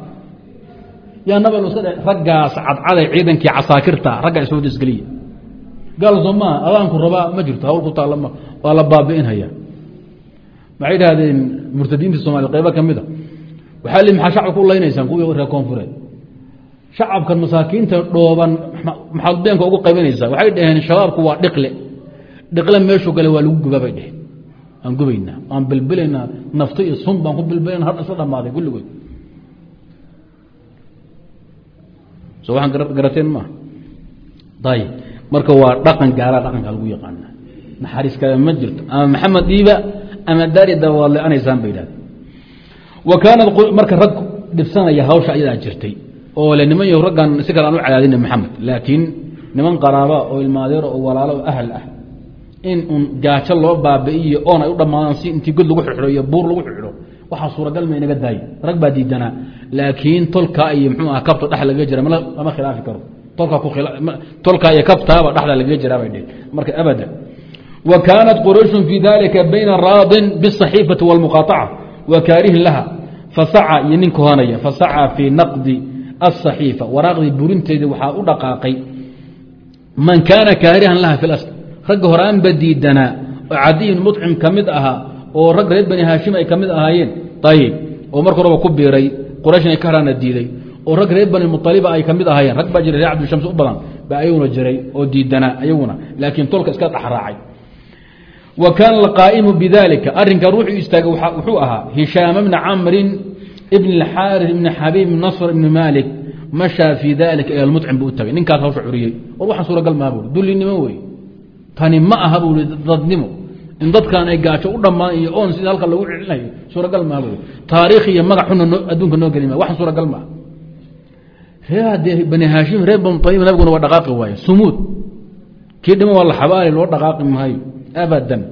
[SPEAKER 1] Yaa nabal iska dhe raggaas cadcaday ciidankii casaakirta raggaa iswada isgeliya gaal soo adaanku rabaa ma jirto hawl ku taalla ma waa la baabi'inhaya maxay idhahdeen murtadiinta soomaliya qaybo ka mid a? Waxaa li maxaa shacabka u laynaysaan kuwii reer koonfureed shacabkan masaakiinta dhooban maxaad beenka ugu qaybinaysaa? Waxay dhaheen shabaabku waa dhiqle. Dhiqle meeshuu gale waa lagu guba bay dheheen aan gubaynaa aan bilbilaynaa nafto iyo sun baan ku bilbilayna har isla dhamaaday kulligood so waxaan garateen maaha ayib marka waa dhaqan gaalaa dhaqanka lagu yaqaana naxariis kale ma jirto. Ama maxamed dhiiba ama daari dawaad le-anaysaan bay idhahdeen wa kaanad marka rag dhibsanaya hawsha ayadaa jirtay oo le niman yahu raggan si kale aan u cadaadina maxamed. Laakiin niman qaraaba oo ilmaadeero oo walaalo oo ahl ah in un gaajo loo baabi'iyo oon ay u dhammaadaan si intii god lagu xidho iyo buur lagu xidho waxaa suuragal ma inaga daayo. Rag baa diidanaa laakiin tolkaa iyo mxuu ah kabta dhex lagaga jira lama khilaafi karo. Tolkaa iyo kabtaaba dhexda lagaga jiraa bay dhehen marka abada wa qurayshun fii dalika bayna raadin bisaxiifati walmuqaaطaca wa kaarihin laha fasaca iyo nin kohanaya fasaca fii naqdi aلصaxiifa waraaqdii burinteeda waxaa u dhaqaaqay man kaana kaarihan laha fi اlasl ragga horaanba diidanaa oo cadiyin muطcim ka mid ahaa oo rag reer bani haashim ay ka mid ahaayeen ayib oo marka horeba ku biiray qurayshna ay ka haraana diiday oo rag reer bani mualiba ay ka mid ahaayeen rag baa jira reer cabdishams u badan ba ayaguna jiray oo diidanaa ayaguna laakiin tolka iska dhaxraacay wa kaana alqaa'imu bidalika arrinkan ruuxuu istaagay wuxuu ahaa hishaama bna camrin ibn اlxaaris ibni xabiib nasr ibni malik mashaa fii dalika ila lmucim buu u tagay. Ninkaas hawsha curiyey. War waxaan suuragal maa buui dullinimo wey? Tani ma aha buu dadnimo. In dadkan ay gaajo u dhammaan iyo oon sida halka lagu celinayo. Suuragal maa bui taariikh iyo magac xuna adduunka noo geli ma waxaan suuragal maa reer dee bani haashim reer banu ayib nabiguna waa dhaqaaqi waaye. Sumuud. Kii dhima waa la xabaali loo dhaqaaqi maayo. Abadan.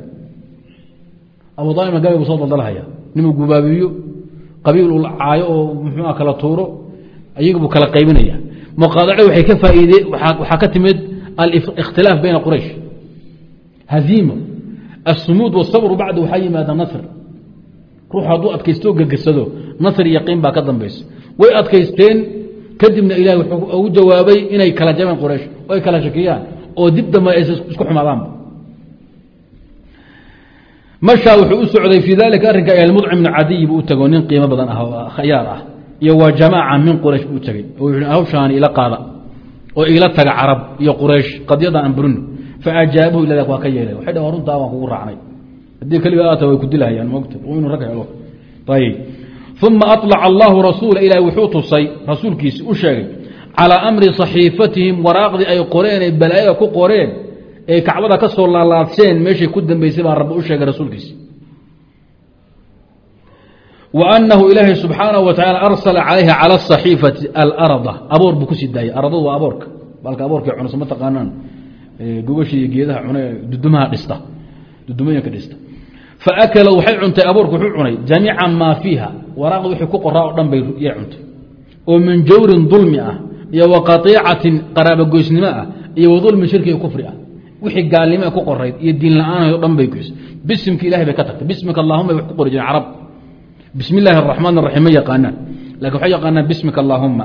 [SPEAKER 1] Abu aalibna gabay bu soo daldalhaya ninuu gubaabiyo qabiil uu caayo oo muxuua kala tuuro ayagabuu kala qaybinaya muqaadaco waxay ka faa'iide waxaa ka timid alikhtilaaf bayna quraysh. Haziimo asumuud wasabru bacda waxaa yimaada nasr. Ruux hadduu adkaysto gegesado nasr yaqiin baa ka dambaysa way adkaysteen kadibna ilahi wuxuu ugu jawaabay inay kala jabeen quraysh ay kala shakiyaan oo dib dambe aysa isku xumaadaanba mashaa wuxuu u socday fii dalika arrinka almudcim bn cadiy buu u tago nin qiimo badan ah khayaar ah iyo wa jamaaca min quraysh buu u tegey oo wuxuu hawshaani ila qaada oo igala taga carab iyo quraysh qadyadan aan burino faajaabuhu ila waa ka yeelay. Waxay dhahn runtaa waan kugu raacnay. Haddii keliga aata way ku dilahayaan moogta inuu rag helo. Ayib uma aطlaca allahu rasuula ilahi wuxuu tusay rasuulkiisi u sheegay calaa amri saxiifatihim waraaqdii ay qoreen ay balaayada ku qoreen ee kacbada ka soo laalaadseen meeshay ku dambeysay baa rabbi u sheegay rasuulkiisi wa anahu ilaahay subxaanahu wa tacala arsala calayha cala asaxiifati alarda. Aboor buu ku sii daayay. Ardadu waa aboorka. Balka aboorka cunasa ma taqaanaan. Gogasha iyo geedaha cune dudumaha dhista. Dudumooyinka dhista. Faakala waxay cuntay aboorku wuxuu cunay jamiica maa fiiha. Waraaqda wixii ku qoraa oo dhan bay yay cuntay. Oo min jawrin dulmi ah iyo wa qaiicatin qaraabogoysnimo ah iyo wa dulmin shirki iyo kufri ah wixii gaalnimo ku qorayd iyo diin la'aan o dhan bay goys bisimka ilahay bay ka tagtay. Bismika allahuma bay wax ku qori jireen carab. Bismi illaahi araxmaan araxiim ma yaqaanaan. Lakin waxay yaqaanaan bismika allaahuma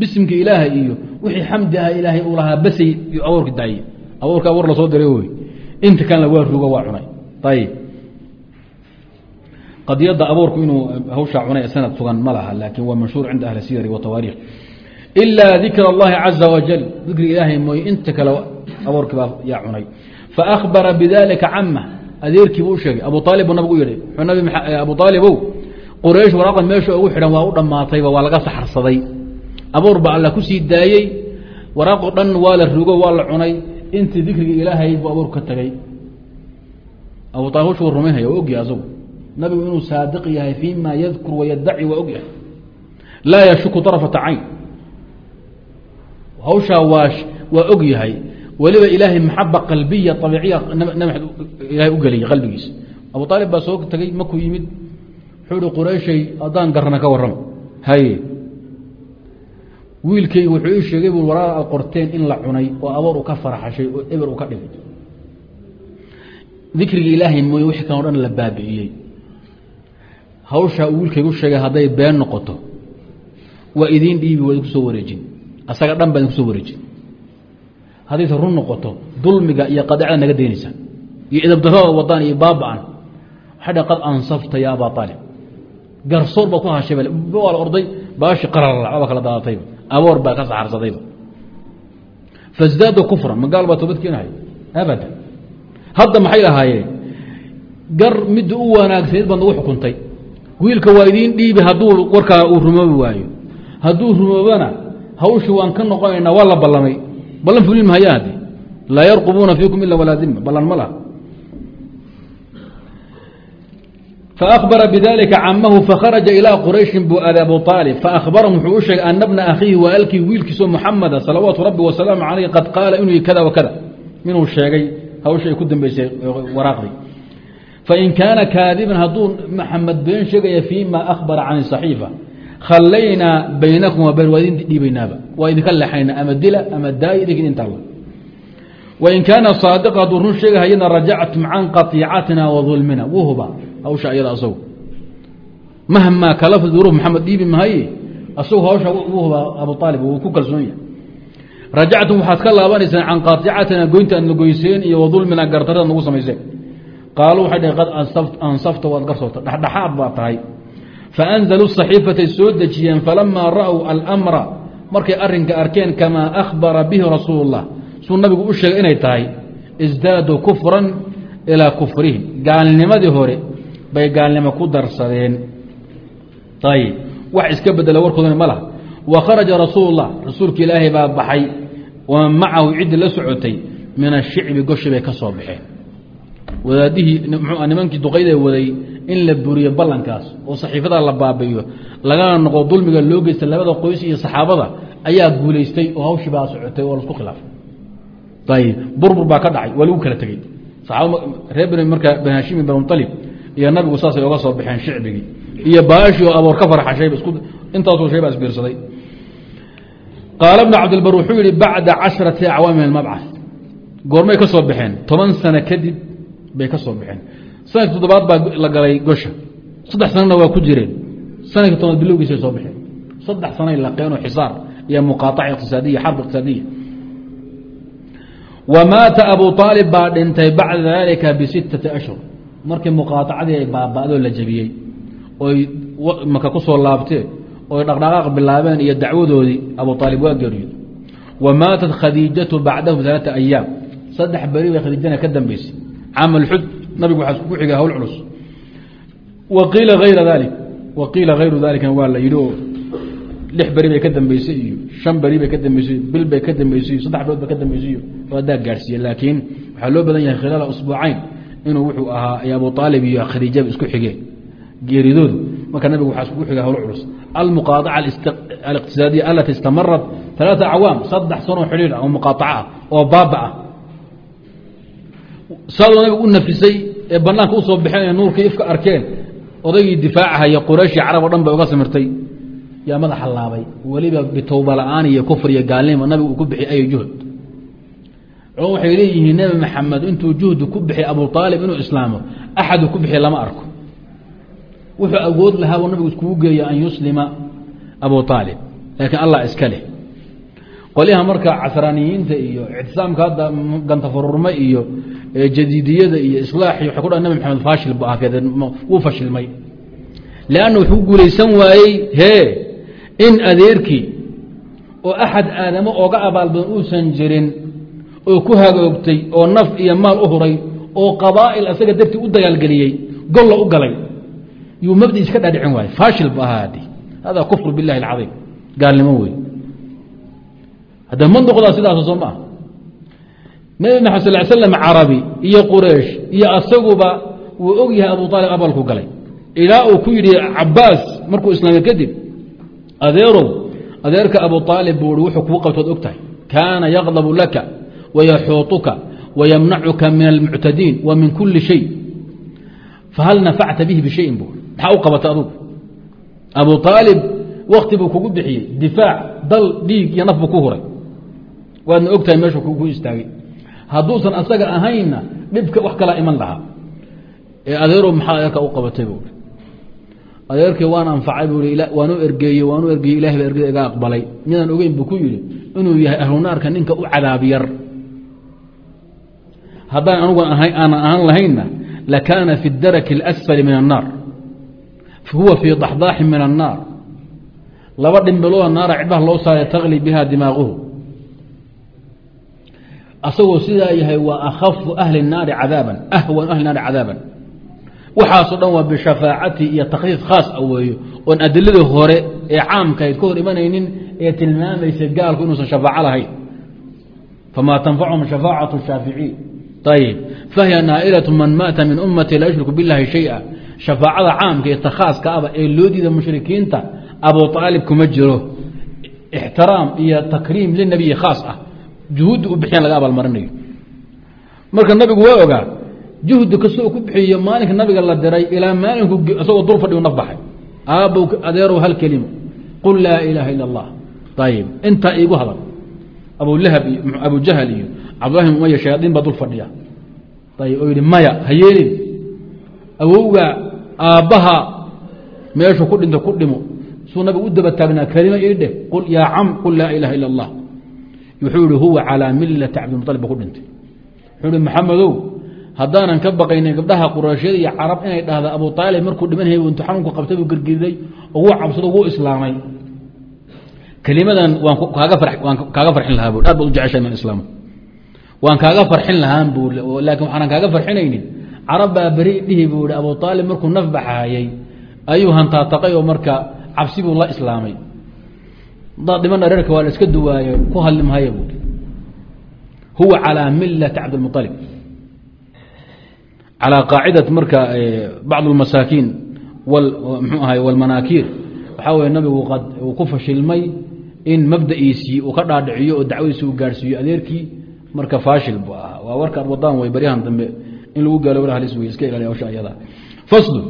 [SPEAKER 1] bisimka ilaahay iyo wixii xamdi ah ilaahay uu lahaa basay iyo abuurka daaye. Abuurka abuur la soo diray wey inta kalena waa rugo waa cunay. Ayib qadiyadda abuurku inuu hawshaa cunay sanad sugan ma laha laakiin waa mashhuur cinda ahli siyari wa tawaariikh ilaa dikr اllahi caza wajal dikriga ilaahay mooye inta kale abuurkii baa yaa cunay faakbara bidalika cama adeerkii buu u sheegay abu aalib buu nabigu yihi abu aalibow quraysh waraaqda meesha ugu xidhan waa u dhammaatayba waa laga saxarsaday abuur ba alla ku sii daayey waraaqo dhan waa la rugo waa la cunay intii dikriga ilaahay buu abuur ka tagay abu aalib hawshu wa rumaynhaya waa ogyahay asagu nabigu inuu saadiq yahay fii ma yadkur wayadaci waa ogyahay laa yashuku طarafata cayn hawshaa waa waa og yahay. Weliba ilaahay maxaba qalbiya abiiciya ilahay u geliyay qalbigiisa abu aalib baa soo tegey makuu yimid? Wuxuu hi qurayshay haddaan garana ka warrama haye wiilkay wuxuu ii sheegay bu waraar aad qorteen in la cunay oo aboor u ka farxashay oo eber u ka dhigay. Dikriga ilaahay mooye wixii kan o dhan la baabi'iyey. Hawshaa uu wiilkaygu sheegay hadday been noqoto waa idiin dhiibi waa idinku soo wareejin asaga dhan baa idinku soo wareejin haddayse run noqoto dulmiga iyo qadacda naga daynaysa iyo idabdarada wadaan iyo baaba'an waxay dha qad ansafta ya abaa aalib garsoor baad ku hashay waa la orday baashi qararla baa kala daadatayba aboor baa ka saxarsadayba fasdaada kufran magaal baa toobad keenahay abadan. Hadda maxay lahaayeen? Gar midda u wanaagsaneed baad nagu xukuntay. Wiilka waa idiin dhiibi hadduu warkaa uu rumoobi waayo. Hadduu rumoobana hawshii waan ka noqonaynaa waa la ballamay. Ballan fulin mahaya haddi laa yarqubuuna fiikum ila walaa dima ballan ma laha. Faakbara bidalika camahu fakharaja ilaa qurayshin buu aaday abu aalib faahbarahum wuxuu u sheegay ana bna akhiihi waalkii wiilkiisoo muxamada salawaatu rabbi wasalaamu caleyh qad qaala inuu kada wakada inuu sheegay hawsha ay ku dambeysay waraaqdii fain kaana kaadiban hadduu maxamed been sheegaya fii ma can saxiifa khallaynaa baynakum wa bayn waa idin dhiibaynaaba waa idinka leexayna ama dila ama daayi idinka idin wain kaana saadiqa hadduu run sheegahayana rajactum can qatiicatina wa dulmina. Wuu huba hawsha ayada asagu. Mahmaa kalafa duruuf maxamed dhiibi mahaye asagu hawsha wuu hubaa abu aalib wuu ku kalsoon yahay. Rajactum waxaad ka laabanaysaan can qatiicatina goynta aadna goyseen iyo wa dulmina gardarada nagu samayseen. Qaaluu waxay dhaheen qad ansafta waad garsoorta dhexdhexaad baa tahay faanzaluu saxiifatay soo dejiyeen falamaa ra'w almra markay arrinka arkeen kamaa akhbara bihi rasuul اllah suu nabigu u sheegay inay tahay isdaaduu kufran ilaa kufrihim gaalnimadii hore bay gaalnimo ku darsadeen ayib wax iska bedela warkoodana ma laha wa kharaja rasuul اllah rasuulka ilaahay baa baxay waman macahu ciddii la socotay min ashicbi goshi bay ka soo baxeen wadaadihii in la buriyo ballankaas oo saxiifada la baabi'iyo lagana noqo dulmiga loo geysta labada qoys iyo saxaabada ayaa guulaystay oo hawshii baa socotay oo lasku khilaafay. Ayib burbur baa ka dhacay waa lagu kala tegey reer bn markaa bani hashimi bn mualib iyo nabigu saasay oga soo baxeen shicbigii iyo baashii oo aboor ka farxashayba intaasoo shay baa isbiirsaday qaala bnu cabdilbar wuxuu yihi bacda casharati acwaam min almabcah goormay ka soo baxeen toban sano kadib bay ka soo baxeen sannadkii toddobaad baa la galay gosha. Saddex sanana waa ku jireen. Sanadkii tobnaad bilowgiisay soo baxeen. Saddex sanay laqeen oo xisaar iyo muqaaطaca iqtisaadiya xarb iqtisaadiya wa maata abu aalib baa dhintay bacda dalika bisittati ashhur markii muqaaacadii ay baaba'doo la jebiyey. Oy maka ku laabteen oy dhaqdhaqaaq bilaabeen iyo dacwadoodii abu aalib waa geeriyood wa khadiijatu bacdahu alaaa ayaam saddex beri bay khadiijana ka dambeysay. Camal xud nabigu waxaa iskugu xigay hawl culus. Wa qiila ayra dalik wa qiila hayru dalikana waa la yidhi oo lix beri bay ka dambeysay iyo shan beri bay ka dambeysay bil bay ka dambeysay saddex bilood bay ka dambeysay adaa gaadhsiiye laakiin waxaa loo badan yahay khilaala usbuucayn inuu wuxuu ahaa abu aalib iyo khadiijaba isku xigeen geeridoodu. Marka nabigu waxaa iskugu xigay hawl culus. Almuqaaaca aliqtisaadiya alati istamarat alaaa acwaam saddex sanoo xidhiir ah oo muqaaca ah oo baaba ah saadoo nabigu u nafisay ee banaanka u soo baxeen ee nuurkii ifka arkeen odaygii difaacahaya qurayshii carab o dhan bay uga samirtay yaa madaxa laabay weliba bitowba la'aan iyo kufr iyo gaalnimo nabigu uu ku bixi ay juhd culm waxay leeyihiin nebi maxamed intuu juhdi ku bixiy abu aalib inuu islaamo axadu ku bixiy lama arko. Wuxuu awood lahaabuu nabigu iskugu geeya an yuslima abu aalib laakiin allah iska leh. Qolyaha marka casraaniyiinta iyo ictisaamka hadda gantafururme iyo jadiidiyada iyo islaaxi waxay ku dha nabi maxamed faashil bu ahkeed wuu fashilmay. Leanna wuxuu guulaysan waayey hee in adeerkii oo axad aadamo ooga abaalbadan uusan jirin oo ku hagoogtay oo naf iyo maal u huray oo qabaa'il asaga dartii u dagaalgeliyey golla u galay yuu mabdi iska dhaadhicin waayey. Faashil bu ahaa adi hada kufru billahi alcaiim gaalnimo wey hadda manduqdaa sidaas soo maa nebi maxamed sal slam carabi iyo quraysh iyo asaguba wuu og yahay abu aalib abalku galay. Ilaa uu ku yidhi cabaas markuu islaamay kadib adeerow adeerka abu aalib buu i wuxuu kuu qabtood og tahay. Kaana yaqdabu laka wayaxuuطuka wayamnacuka min almuctadiin wa min kuli shay. Fahal nafacta bihi bishayin bu maxaa u qabatay adugu abu aalib wakti buu kugu bixiyey. Difaac dal dhiig iyo naf buu ku huray. Waadna og tahay meeshuu ku istaagay hadduusan asaga ahaynna dhibka wax kalaa iman lahaa ee adeerow maxaa adeerka u qabatay buu i adeerkii waan anfacay buu i waanu ergeeye waanu ergeeye ilahay baa ergeda iga aqbalay midaan ogeyn buu ku yidhi inuu yahay ahlunaarka ninka u cadaab yar haddaan anugu aanan ahaan lahaynna lakaana fi daraki اlasfali min الnaar huwa fii daxdaaxin min الnaar laba dhimbilooda naara cidbaha loo saaray tagli biha dimaaguhu asagoo sidaa yahay waa akhafu ahli naari cadaaban ahwan ahli naari cadaaban. Waxaasoo dhan waa bishafaacati iyo takhsiis khaas a weeyo oon adiladii hore ee caamkahayd ka hor imanaynin ee tilmaamaysa gaalku inuusan shafaaco lahayn. Famaa tanfachum shafaacatu shaaficiin ayib fahiya naailatu man maata min ummati laa yushriku biاllahi shaya. Shafaacada caamka iyo takhaaska aba ee loo diida mushrikiinta abu aalib kuma jiro. Ixtiraam iyo takriim linabiyi khaas ah juhuudda u bixiyan laga abaalmarinayo. Marka nabigu waa ogaa juhdi kastoo ku bixiyo maalinka nabiga la diray ilaa maalinku isagoo dul fadhigu naf baxay. Aabbow adeerow hal kelimo. Qul laa ilaaha ila اllah ayib intaa iigu hadal. Abulahab iyo abu jahal iyo cabdullahi umaya shayaadiin baa dul fadhiya. Ayib oo yihi maya ha yeelin. Awowga aabbaha meeshu ku dhinto ku dhimo. Suu nabigu u daba taagnaa kelimo ii dheh. Qul yaa cam qul laa ilaha ila اllah wuxuu yihi huwa calaa milati cabdilmualib ku dhintay. Wuxuu ihi maxamedow haddaanan ka baqaynin gabdhaha qurayshyada iyo carab inay dhahda abu aalib markuu dhimanhay intu xanuunku qabtay buu gergeriday oo wuu cabsado wuu islaamay. Kelimadan waan kaaga farxin lahaa bu aad baad u jeceshay min islaam. Waan kaaga farxin lahaan bu laakin waxaanan kaaga farxinaynin. Carab baa beri dhihi buu ihi abu aalib markuu naf baxaayey ayuu hantaataqay oo marka cabsi buu la islaamay daad dhiman reerka waa la iska duwaaye ku hadli mahaya buui huwa calىa milati cabdilmualib calىa qaacidat marka bacd اmasaakiin mxuu ahay wاlmanaakiir waxaa weye nabigu uu ku fashilmay in mabda'iisii uu ka dhaadhiciyo oo dacwadiisi uu gaadhsiiyo adeerkii marka faashil bu ahaa waa warkaad wadaan way baryahan dambe in lagu gaaloobana halis wey iska ilaaliya hawsha ayada faslu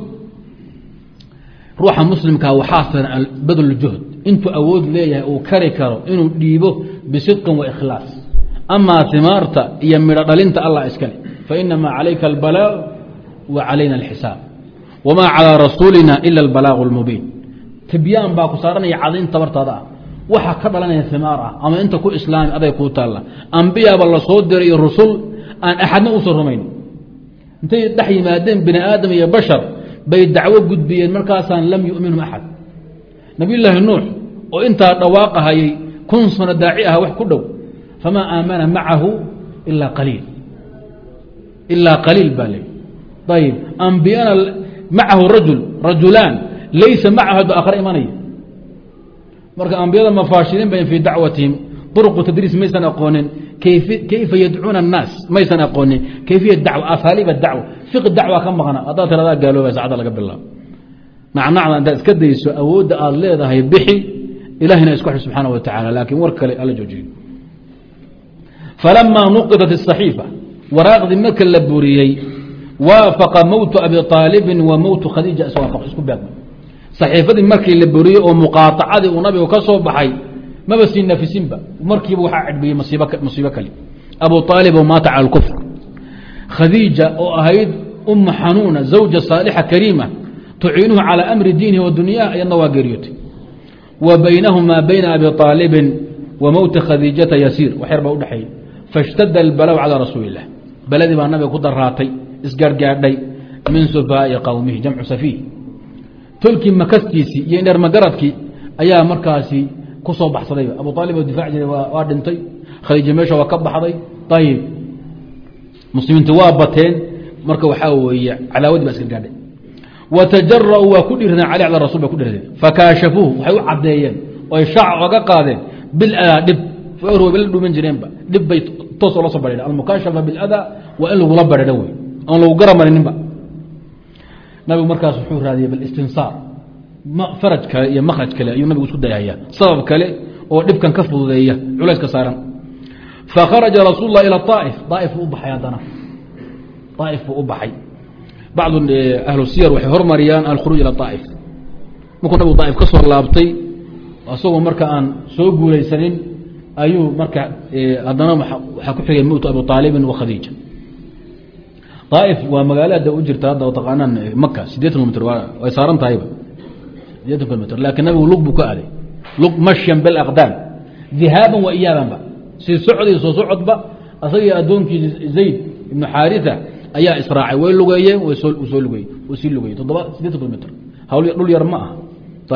[SPEAKER 1] ruuxa muslimkaa waxaa firan badl juhd intuu awood leeyahay uu kari karo inuu dhiibo bisidqin wa ikhlaas. Amaa timaarta iyo midho dhalinta allah iskale fainamaa calayka albalaaq wa calayna alxisaab. Wamaa calىa rasuulina ila albalaaqu اlmubiin tibyaan baa ku saaranaya cadayn tabartaada ah. Waxa ka dhalanaya himaar ah ama inta ku islaami aday kuu taalla. Ambiyaaba la soo diray iyo rusul aan axadna uusan rumayn. Intay dhex yimaadeen bini aadam iyo bashar bay dacwo gudbiyeen markaasaan lam yuminhum axad nabiyulaahi nuux oo intaa dhawaaqahayay kun sano daaci aha wax ku dhow famaa aamana macahu ilaa qaliil. Ilaa qaliil baa le ayib ambiyana macahu rajul rajulaan laysa macahu ba akhre imanaya marka ambiyada mafaashiriin bay fii dacwatihim duruqu tadriis maysan aqoonin kayfa yadcuuna الnaas maysan aqoonin kayfiya dacw asaaliiba dacwa fiq dacwa ka maqna haddaad tiradaa gaalooba saacadda laga bilaabo nacnacda intaad iska dayso awoodda aad leedahay bixi ilahina isku xir subxaana wa tacala laakiin war kale alla joojiyo falamaa nuqidat الصaxiifa waraaqdii marka la buriyey waafaqa mowtu abi aalibin wa mowtu khadiija iswaafaq isku baagma saxiifadii markii la buriyey oo muqaaacadii uu nabigu ka soo baxay maba sii nafisinba markiiba waxaa cadbiyey musiibo kale abu aalib oo maata cala kufr khadiija oo ahayd uma xanuuna zawja saalixa kariima tuciinuhu calى amri diinihi wa dunyaah ayadna waa geeriyootay wa baynahumaa bayna abi aalibin wa mowti khadiijata yasiir wax yar baa udhexeeyey faاshtada albalaw calى rasuuli اlah beladii baa nabiga ku daraatay isgaargaadhay min sufaa'i qowmihi jamcu safiih tolkii makastiisii iyo indhermagaradkii ayaa markaasi ku soo baxsadayba abu aalib oo difaac jiray waa dhintay khadiija meesha waa ka baxday ayib muslimiintu waa bateen marka waxaa weeye calaawadii baa iska gaadhay wa tajara'uu waa ku dhiiradeen cali cala rasul bay ku dhiiradeen fakaashafuuhu waxay u caddeeyeen oy shaac oga qaadeen biladaa dhib la dhuuman jireenba dhib bay toos oo la soo badheen almukaashafa biladaa waa in lagula badhedho wey aan lagu garamarininba nabigu markaas wuxuu raadiyey balistinsaar faraj kale iyo makraj kale ayuu nabigu isku dayahaya sabab kale oo dhibkan ka fududeeya culayska saaran fakharaja rasuul lah ilى طaa'if daaif buu u baxay haddana daaif buu u baxay bacdu ahlu siyar waxay hormariyaan alkhuruuj ilى طaa'if markuu nabigu daaif ka soo laabtay asagoo marka aan soo guulaysanin ayuu marka haddana waxaa ku xigay mowtu abu aalibin wa daaif waa magaalada u jirta hadda taqaanaan maka sideetan kilomitr way saaran tahayba sideetan kilomitr laakiin nabigu lug buu ka aaday lug mashyan bilaqdaam dihaaban wa iyaabanba si socdii soo socodba asagii addoonkii zayd ibnu xaarisa ayaa israacay way lugeeyeen soo lugey sii lugeyey toddoba sideetan kilomitr hawl dhul yar ma ah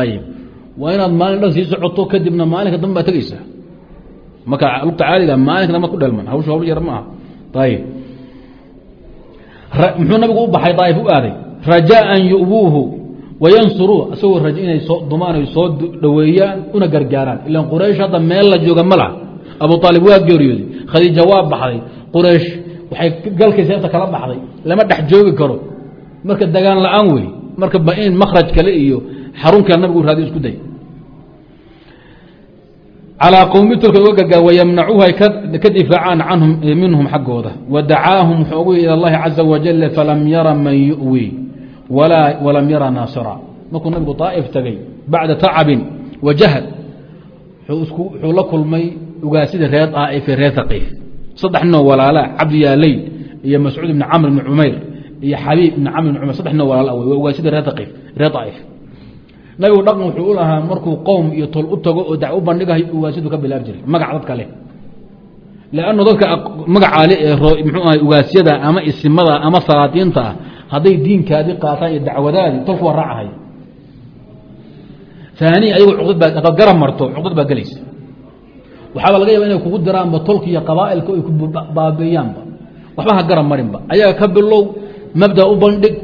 [SPEAKER 1] ayib waa inaad maalin dhan sii socoto kadibna maalinka dambe baa tegeysaa marka lugta caaliga maalinka dambe ku dhelman hawshu hawl yar ma ah ayib muxuu nabigu u baxay daaif u aaday rajaan yubuuhu wayansuruuh isagoo raja inay soo dumaan ay soo dhoweeyaan una gargaaraan. Ilan quraysh hadda meel la jooga ma laha. Abu aalib waa geeriyooday. Khadiija waa baxday. Quraysh waxay galkay seefta kala baxday lama dhex joogi karo marka dagaan la-aan wey marka ba in makraj kale iyo xarun kale nabigu raadi isku day calىa qowmi tolka uga gargaar wayamnacuuhu ay ka difaacaan canhum minhum xaggooda wadacaahum wuxuu ugu ilى اllahi caza wajal falam yara man yu'wi walam yara naasira markuu nabigu طaa'if tegey bacda tacabin wa jahd wuxuu la kulmay ugaasida reer aaife reer haqiif saddex ninoo walaala cabdiyaalayd iyo mascuud ibni camr ibni cumayr iyo xabiib ibni camr ibn cumayr saddex ninoo walaala wey waa ugaasida reer aa'if nabigu dhaqan wuxuu u lahaa markuu qowm iyo tol u tago oo dac u bandhigayo ugaasidu ka bilaab jiray magac dadka leh. Lannu dadka magacaale ee mxuu ahay ugaasyada ama isimada ama salaadiinta ah hadday diinkaadii qaataan iyo dacwadaadii tolku waa raacahay aaniya ayagu gelaysa waxaaba laga yaba inay kugu diraanba tolka iyo qabaailka ay ku baabeeyaanba. Waxba ha garab marinba ayaga ka bilow mabda u bandhig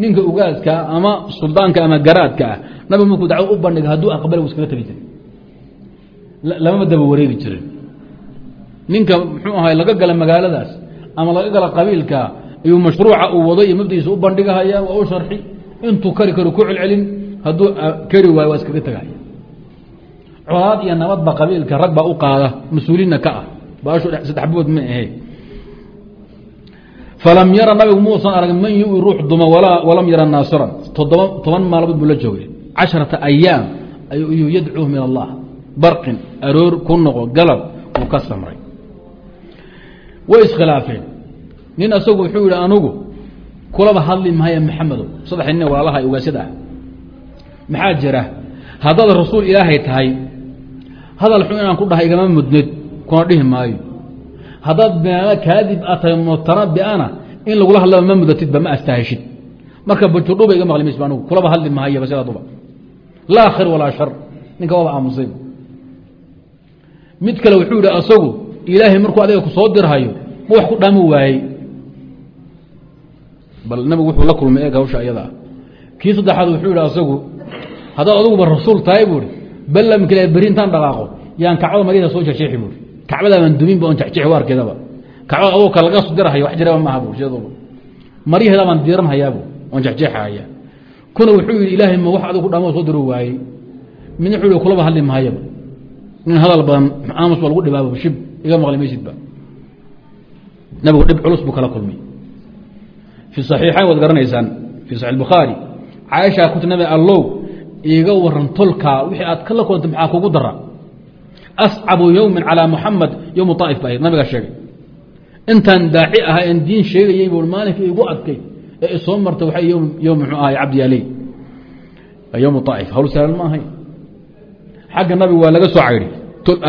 [SPEAKER 1] ninka ugaadka ama suldaanka ama garaadka ah nabigu markuu dacwo u bandhiga hadduu aqbala wu iskaga tegi jiray. Lamama wareegi jirin. Ninka muxuu ahay laga gala magaaladaas ama laga gala qabiilka iyuu mashruuca uu wado iyo mabdigiisa u bandhigahaya waa u sharxi. Intuu kari karo ku celcelin hadduu kari waayo waa iskaga tegaya colaad iyo nabadba qabiilka rag baa u qaada mas'uuliinna ka ah. Baashu saddex bood ma ahe. Falam yara nabigu muusan arag man yu ruux duma walam yara naasiran. Toddoba toban maalmood buu la joogay. Casharata ayaam ayuu yadcuu min allah. Barqin aroor ku noqo galab uu ka samray. Way iskhilaafeen. Nin asagu wuxuu yihi anugu kulaba hadli mahaya maxamedow saddex nin walaalaha ugaasada ah. Maxaa jira? Haddaad rasuul ilaahay tahay hadal xun inaan ku dhahay igama mudnid kuna dhihi maayo. Haddaad binaada kaadib a tahay mutanabiana in lagula hadlaba ma mudatidba ma astaahishid marka bajudhuba iga maqli maysa anugu kulaba hadli mahayaba sidaduba laa khayr walaa shar ninka waaba aamusay. Mid kale wuxuu yihi asagu ilaahay markuu adiga ku soo dirhayo ma wax ku dhaami waayey. Bal nabigu wuxuu la kulmay eeg hawsha iyada. Ah kii saddexaad wuxuu yihi asagu haddaad aduguba rasuul tahay buui ballamka beri intaan dhaqaaqo yaan kacbada maryada soo jexjeexi buui kacbada baan duminba on jexjeexi waarkeedaba kacbada adoo ka laga dirhayo wax jiraba maaha bu siyaduba maryaheeda baan diiranhayabu oon jexjeexahaya kuna wuxuu yihi ilaahay ma wax adigu ku dhaamo soo diro waayey midna wuxuu kulaba hadli mahayaba nin hadal badan aamus ba lagu dhibaaba shib iga maqli maysidba nabigu dhib culus buu kala kulmay. Fi saxiixayn waad garanaysaan fi saxi bukhaari caaishaa kuti nabi allow iiga waran tolkaa wixii aad kala kulantay maxaa kugu dara? Ascabu yowmin calaa muxamed yowmu aa'if ba ahayd nabigaa sheegay. Intaan daaci ahaa en diin sheegayey bu maalinka igu adkay ee isoo marta waa ym mxuu ahay cabdi aley yowmu aa'if hawl sahlan ma ahayn xagga nabiga waa laga soo cayri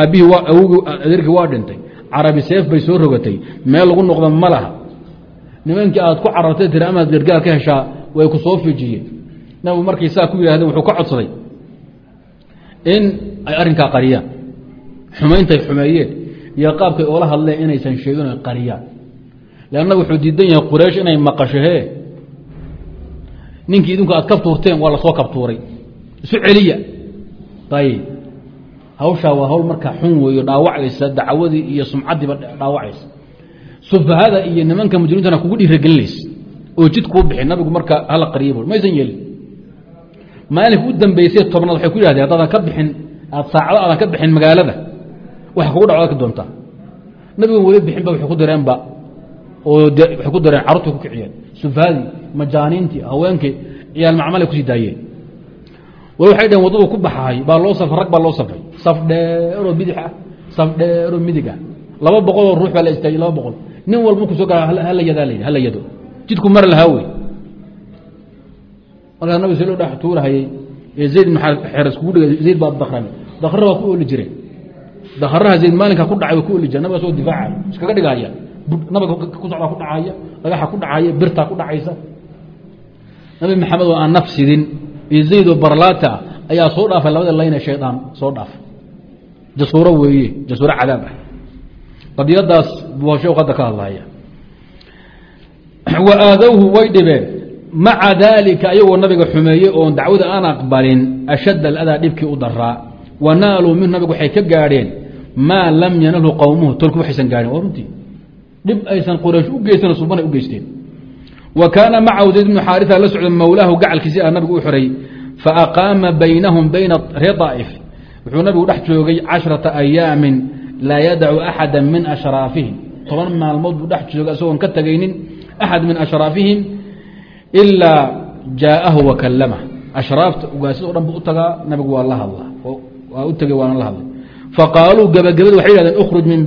[SPEAKER 1] aabbihii awogii adeerkii waa dhintay. Carabi seef bay soo rogatay. Meel lagu noqda ma laha. Nimankii aad ku carartay tiri amaad gargaar ka heshaa way ku soo fijiyeen nabigu markay saa ku yidhahdeen wuxuu ka codsaday in ay arrinkaa qariyaan xumayntay xumeeyeen iyo qaabkay oola hadleen inaysan sheegin oy qariyaan leanna wuxuu diidan yahay quraysh inay maqasho hee ninkii idinku aad kabtuurteen waa la soo kabtuuray. Isu celiya. Ayib hawshaa waa hawl markaa xun weeyo dhaawacaysa dacwadii iyo sumcaddiiba dhaawacaysa. Sufahada iyo nimanka mujrimiintana kugu dhiiragelinaysa oo jid kuu bixi nabigu marka hala qariya bu maysan yeelin maalinka u dambeysay tobnaad waxay ku yihahdeen haddaadan ka bixin aad saacado aadan ka bixin magaalada waxa kugu dhaco arki doontaa nabigan weli bixinba waxay ku dareenba oo waxay ku dareen carruurtay ku kiciyeen sufahadii majaaniintii haweenkii ciyaal macmalay ku sii daayeen. Wal waxay dhaheen waddadu ku baxahay baa loo safray rag baa loo safray saf dheeroo bidix ah saf dheeroo midig ah laba boqoloo ruux baa la istaagay laba boqol nin walba markuu soo gaa hala yadaa la hala yado jidku mar lahaa wey markaa nabig soo dhex tuurahayey ee zayd ibn xeres kugu dhigay zayd baa dakrami dakra baa ku ooli jiray dakraha zayd maalinka ku dhacay waa ku ooli jira nabiga soo difaacay iskaga dhigahaya nabiga ku socdaa ku dhacaya dhagaxa ku dhacaya birtaa ku dhacaysa. Nabi maxamed oo aan naf sidin iyo zayd oo barlaata ayaa soo dhaafay labada layne shaydaan soo dhaafay. Jasuuro weeye jasuuro cadaab ah. Qadiyadaas buu sheekhu hadda ka hadlaya wa aadowhu way dhibeen maca daalika ayagoo nabiga xumeeyey oon dacwada aan aqbalin ashadd aladaa dhibkii u daraa wa naaluu minhu nabigu waxay ka gaadheen maa lam yanalhu qowmuhu tolku waxaysan gaadhin waa runtii. Dhib aysan quraysh u geysan subanay u geysteen. Wa kaana macahu zayd bnu xaarisa la socda mowlaahu gacalkiisi a nabigu u xiray faaqaama baynahum bayna ree daa'if. Wuxuu nabigu dhex joogay cashrata ayaamin laa yadacu axada min ashraafihim toban maalmood buu dhex joogay isagoon ka tegaynin axad min ashraafihim ilaa jaa'ahu wakallamah ashraafta ugaasida o dhan bu u tagaa nabigu waa la hadlaa. Waa u tegey waana la hadlay. Faqaaluu gabagabada waxay yidhahdeen ukhruj min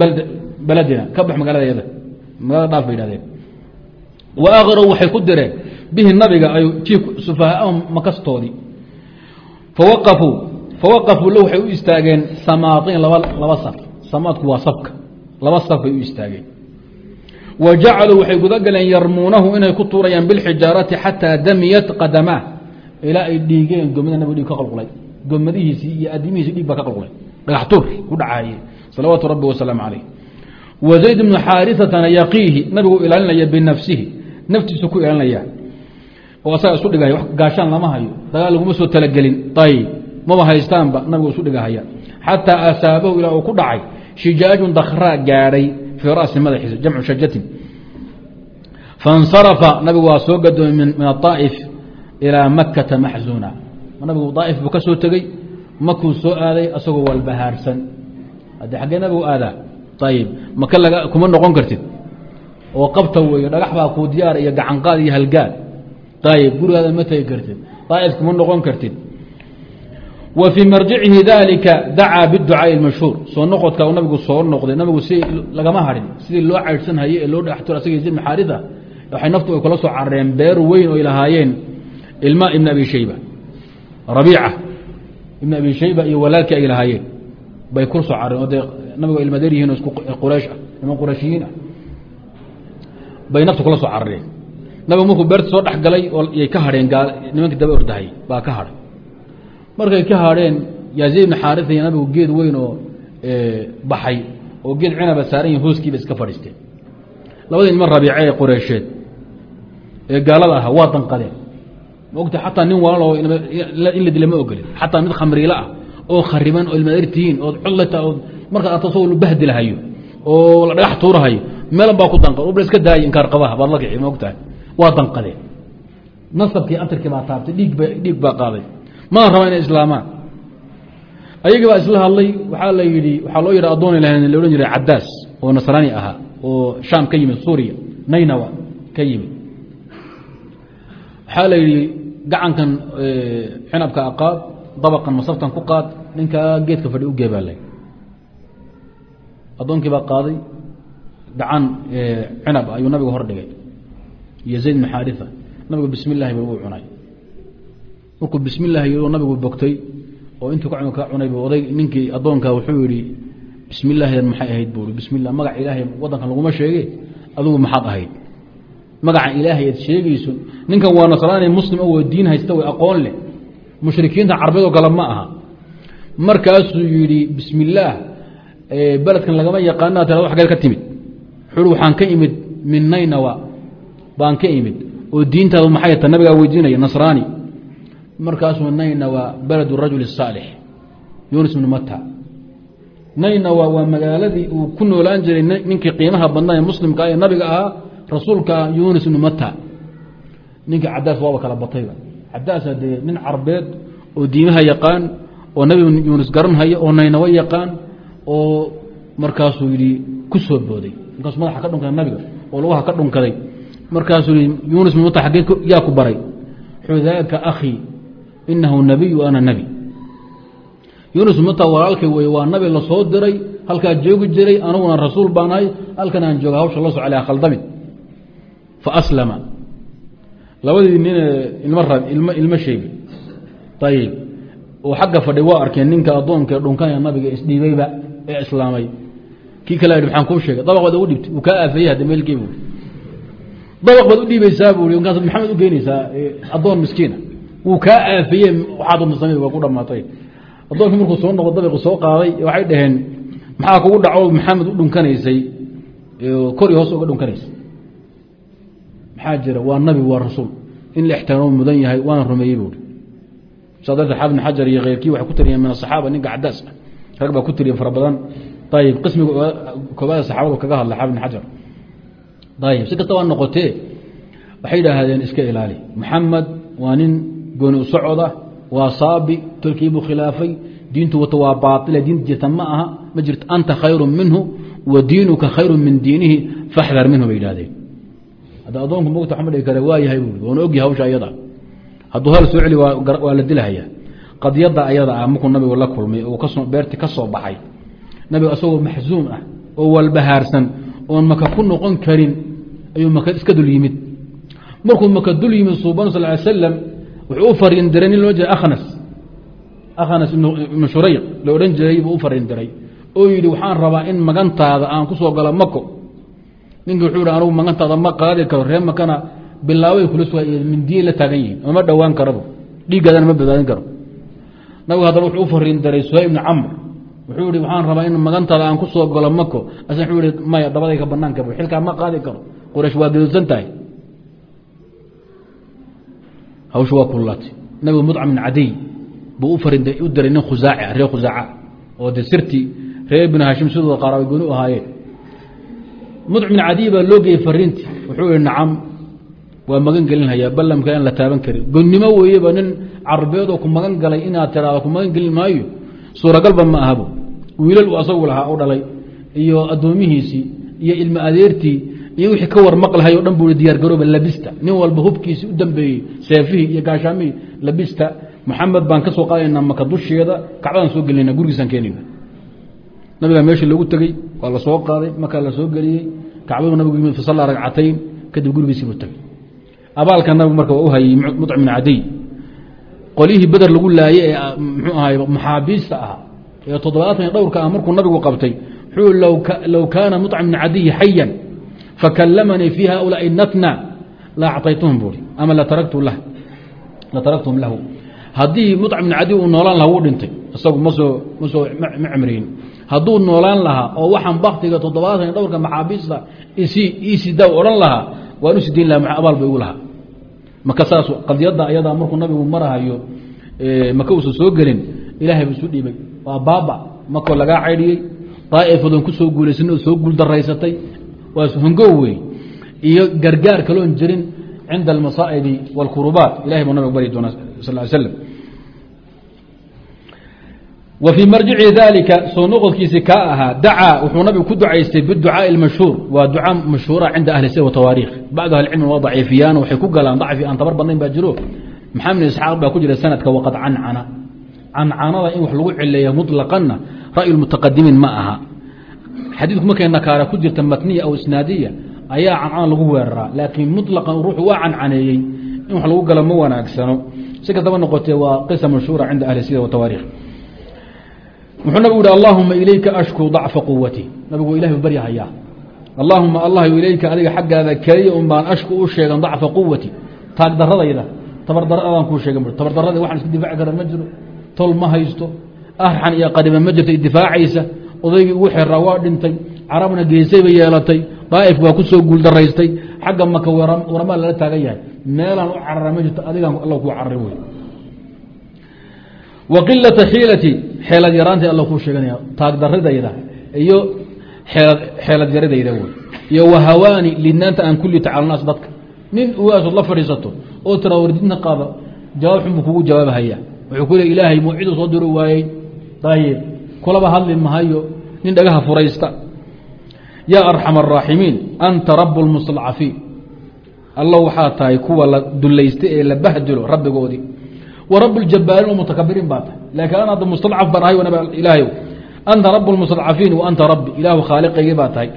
[SPEAKER 1] baladina. Ka bax magaalada magaalada dhaaf bay yidhahdeen. Wa aqrow waxay ku direen bihi nabiga ay sufahaahum makastoodii fawaqafuu fawaqafuu lahu waxay u istaageen samaaطin laba laba saf. Samaadku waa safka. Laba saf bay u istaageen wa jacaluu waxay guda galeen yarmuunahu inay ku tuurayaan bilxijaarati xataa damiyat qadamaah ilaa ay dhiigeen gomida nabig dhiig ka qolqulay gomadihiisii iyo adimihiisi dhiig baa ka qulqulay dhagax tuur ku dhacaye salawaatu rabbi wasalaamu calayh wa zayd bnu xaarisatana yaqiihi nabigu ilaalinaya binafsihi naftiisu ku ilaalinaya oo asaga isu dhigahaya gaashaan lama hayo dagaal laguma soo talagelin ayib maba haystaanba nabigu isu dhigahaya xataa asaabahu ilaa uu ku dhacay shijaajun dakraa gaadhay fii ra'si madaxiisa jamcu shajatin faاnsarafa nabigu waa soo gadoomay min aطaa'if ilaa makata maxzuuna nabigu daa'if buu ka soo tegey makuu soo aaday asagoo walbahaarsan haddii xaggee nabigu aadaa ayib maka laga kuma noqon kartid oo qabta weeye dhagax baa kuu diyaar iyo gacanqaad iyo halgaad ayib gurigaada ma tegi kartid daa'if kuma noqon kartid wa fii marjicihi dalika dacaa biducaaءi اmashhuur soo noqodka u nabigu soo noqday nabigu si lagama harin sidii loo caydhsan haye ee loo dhextur asag zayd bn xaarida waxay naftu ay kula soo carareen beer weyn oy lahaayeen ilma ibn abi shayba rabiica ibn abi shayba iyo walaalkii ay lahaayeen. Bay ku soo carareen oo dee nabigu ilmadeer yihiin quraysh ah niman qurayshiyiin ah. Bay naftu kula soo carareen. Nabigu markuu beerta soo dhex galay oo yay ka hadheen nimankii daba baa ka hadhay markay ka hadheen yaa zayd ibn xaarisa iyo nabigu geed weyn oo baxay oo geed cinaba saaran yihiin hooskiiba iska fadhiisteen labadii niman rabiice ee qureysheed ee gaalada ahaa waa danqadeen. Maogta xataa nin walaal in la dila ma xataa mid khamriila ah oo khariban oo ilmadartihiin ood cudlata ood markaa aad tasoo bahdilahayo oo la dhagax tuurahayo meelan baa ku danqad. Iska daayay inkaar qabaha baad la kici ma ogtahay waa danqadeen. Nasabkii atarkii baa taabtay dhiig ba dhiig baa qaaday mana raba inay islaamaan. Ayagii baa isla hadlay waxaa la yidhi waxaa loo yidhi addoon la odhan jiray cadaas oo nasraani ahaa oo shaam ka yimid suuriya naynawa ka yimid. Waxaa la yidhi gacankan xinabka aqaad dabaqan masaftan ku qaad ninkaa geedka fadhi u geebaalay addoonkii baa qaaday gacan cinab ayuu nabigu hor dhigay iyo zayd bn xaarisa. Nabigu bismi llahi ba uu cunay markuu bismi llahi y nabigu bogtay oo intuu ka cunay oday ninkii addoonka wuxuu yihi bismi llaahidan maxay ahayd? bui bismi lah magaca ilaahay wadankan laguma sheege adigu maxaad ahayd. Magaca ilaahay aad sheegayso ninkan waa nasraani muslim oo diin haysta way aqoon leh. Mushrikiinta carbeedoo kale ma aha. Markaasuu yidhi bismi illaah beledkan lagama yaqaana tirado xaggeed ka timid. Wuxuu waxaan ka imid min baan ka imid oo diintaadu maxay ta nabigaa weydiinaya nasraani markaasuu naynawa beled rajul الsaalix yunis bnu mata naynawa waa magaaladii uu ku noolaan jiray ninkii qiimaha badnaa ee muslimka ee nabiga ahaa rasuulka yunis bnu mata ninkii cadaas waaba kala batayba cadaasa dee nin carbeed oo diimaha yaqaan oo nabi yunis garanhaya oo naynawa yaqaan oo markaasuu yidhi ku booday. Markaasuu madaxa ka dhunkaday nabiga oo lugaha ka dhunkaday. Markaasuu yihi yunis bnu mata xaggee yaa ku baray? Xudaaka akhii inahu nabiy ana nabi. Yunus mata walaalkay wey waa nabi la soo diray halkaa joogi jiray aniguna rasuul baan ahay halkan aan jooga hawsha la socla khaldamid faaslama labadii nine ilm ilmo sheegi. Ayib oo xagga fadhi waa arkeen ninka addoonka dhunkanaya nabiga isdhiibayba ee islaamay. Kii kale i maxaan kuu sheegay. Dabaq baad ugu dhibtay uu kaa aafeeyey hadda meelkii bu dabaq baad u dhiibaysaa bu markaas maxamed u geynaysaa wuu kaa aafiyey waxaad unta waa ku dhamaatay addoonkii markuu soo noqo dabiqu soo qaaday waxay dhaheen maxaa kugu dhaco maxamed u dhunkanaysay? Kor i hoos uga dhunkanaysay. Maxaa jira? Waa nabi waa rasuul. In la ixtiraamo mudan yahay waana rumeeyey buui saa darteed xaafid xajar iyo keyrkii waxay ku tiriyeen min asaxaaba ninka cadaas ah. Rag baa ku tiriya fara badan. Ayib qismiga koobaada saxaabadu kaga hadla xaafid xajar. Ayib si kasta noqotee waxay yidhaahdeen iska ilaali. Maxamed waa nin gooni u socoda waa saabi tolkiibuu khilaafay diintu wato waa baaile diinta jirta ma aha ma jirto anta khayru minhu wa diinuka khayru min diinihi faxdar minhu bay yidhahdeen hadda adoonku mogta waxma dhigi kare waa yahay buui waana ogyahay hawsha ayada hadduu hal soo waa la dilahaya qadiyadda ayada ah markuu nabigu la kulmay oo beerti ka soo baxay nabigu asagoo maxsuum ah oo walbahaarsan oon maka ku noqon karin ayuu maka iska dul yimid. Markuu maka dul yimid suuban sal ly slam wuxuu u fariin diray nin loo jeeda akhnas. Akhnas ibnu shurayq la odhan jiray buu u fariin diray. Oo yidhi waxaan rabaa in magantaada aan ku soo galo mako. Ninkii wuxuu hi anugu magantaada ma qaadi karo ree makana bilaabay kula soo mindiye la taagan yihiin ama dhowaan karabo dhiiggaadana ma badbaadin karo. Nabigu haddana wuxuu u fariin daray suhay ibni camr. Wuxuu yihi waxaan rabaa in magantaada aan ku soo galo mako. As wuxuu yihi maya dabadayka banaanka xilkaa ma qaadi karo. Quraysh waa gaduudsan tahay hawsha waa kululaatay nabigu mudcam bin cadiy buu u diray nin khusaaci reer khusaaca oo de sirtii reer binu hashim sidooda qaaraabay gooni u ahaayeen. Mudcam bin cadiy baa loo geeyey fariintii. Wuxuu yihi nacam waa magan gelinhayaa ballamka aan la taaban karin. Gonnimo weeyeba nin carbeedoo ku magan galay inaad tiraado ku magan gelin maayo. Suuragalba ma ahabo wiilal uu asagu lahaa u dhalay iyo addoomihiisii iyo ilmo adeertii iyo wixii ka war maqlahay o dhan buu diyaargarooba labista. Nin walba hubkiisii u dambeeyey seefihii iyo gaashaamihii labista. Maxamed baan ka soo qaadaynaa maka dusheeda kacbadaan soo gelinayna gurigiisaan keenayna. Nabigaa meeshii loogu tegey waa la qaaday markaa la soo geliyey kacbadu nabigu yimid fasallaa ragcatayn kadib gurigiisiibuu tegey abaalka nabigu marka waa u hayey mudcim bin cadiy. Qolyihii beder lagu laaye ee mxuu ahay maxaabiista ah ee toddobaatan dhowrka ah markuu nabigu qabtay wuxuu low kaana muطcim bn cadiyi xayan fakalamanii fi haulaai natna la acطaytuhum buuri ama lataraktum lahu haddii muطcim bn cadiy uu noolaan lahaa wuu dhintay isagu masoo masoo ma cimriyin hadduu noolaan lahaa oo waxaan baktiga toddobaatan iyo dhowrka maxaabiista isi isidaw odhan lahaa waan u sidayn laha abaal bay ugu lahaa marka saas qadiyadda ayadaa markuu nabigu marahayo maka uusan soo gelin ilahay bu isu dhiibay waa baaba makoo lagaa caydhiyey daa'ifadoon ku soo guulaysan oo soo guuldaraysatay waa hongow wey iyo gargaar kaloon jirin cinda almasaa'ibi wاlkurubaat ilahay buu nabigu bari doonaa sal ly slam wa fii marjici dalika soo noqodkiisi kaa ahaa dacaa wuxuu nabigu ku ducaystay biducaaءi اmashhuur waa duca mashhuura cinda ahli sir watawaariikh bacdu ahlicilmi waa daciifiyaan waxay ku galaan dacfi aan tabar badnayn baa jiro maxamed isxaaq baa ku jira sanadka waqad cancana cancanada in wax lagu cileeya muطlaqanna ra'yu mutaqadimiin ma aha xadiidku markay nakaara ku jirta matniya aw isnaadiya ayaa cancana lagu weeraraa. Laakiin muطlaqan ruuxu waa cancaneeyey in wax lagu galo ma wanaagsano. Si kastaba noqotee waa qisa mashhuura cinda ahli sir watawaarikh wuxuu nabigu yihi allahuma ilayka ashku dacfa quwati nabigu ilahi u baryahayaa. Allaahuma allah ilayka adiga xaggaada keliya un ashku u sheegan dacfa quwati taagdaradayda tabardaradaan kuu sheegan tabardarada waxaan isku difaaci kara ma jiro. Tol ma haysto. Arxan iyo qariba ma jirto difaacaysa odaygii ugu xeraa waa dhintay carabna geesay bay yeelatay daa'if waa ku soo guuldaraystay xagga maka waramaa lala taagan yahay. Meelaan u carara ma jirto adigaan alla kuu carari wey wa qilata xiilati xeelad yaraanta alla kuu sheeganaya taagdaradayda iyo xeelad yaradayda wey iyo wahawaani lidnaanta aan kulli tacalnaas dadka. Nin uwaasood la fadhiisato oo tira wardidna qaada jawaab xun buu kugu jawaabahaya wuxuu ku le ilaahay mawciduu soo diro waayey? Dayib kulaba hadli mahayo nin dhagaha furaysta. Yaa arxam araaximiin anta rabu lmustadcafiin alla waxaa tahay kuwa la dulaysta ee la bahdilo rabbigoodii wa rab ljabbaariin oo mutakabiriin baa tahay. Laakiin an hadda baan ahay ilaahay. Anta rabu lmustadcafiin wa anta rabbi. Ilaahu khaaliqaygii baa tahay.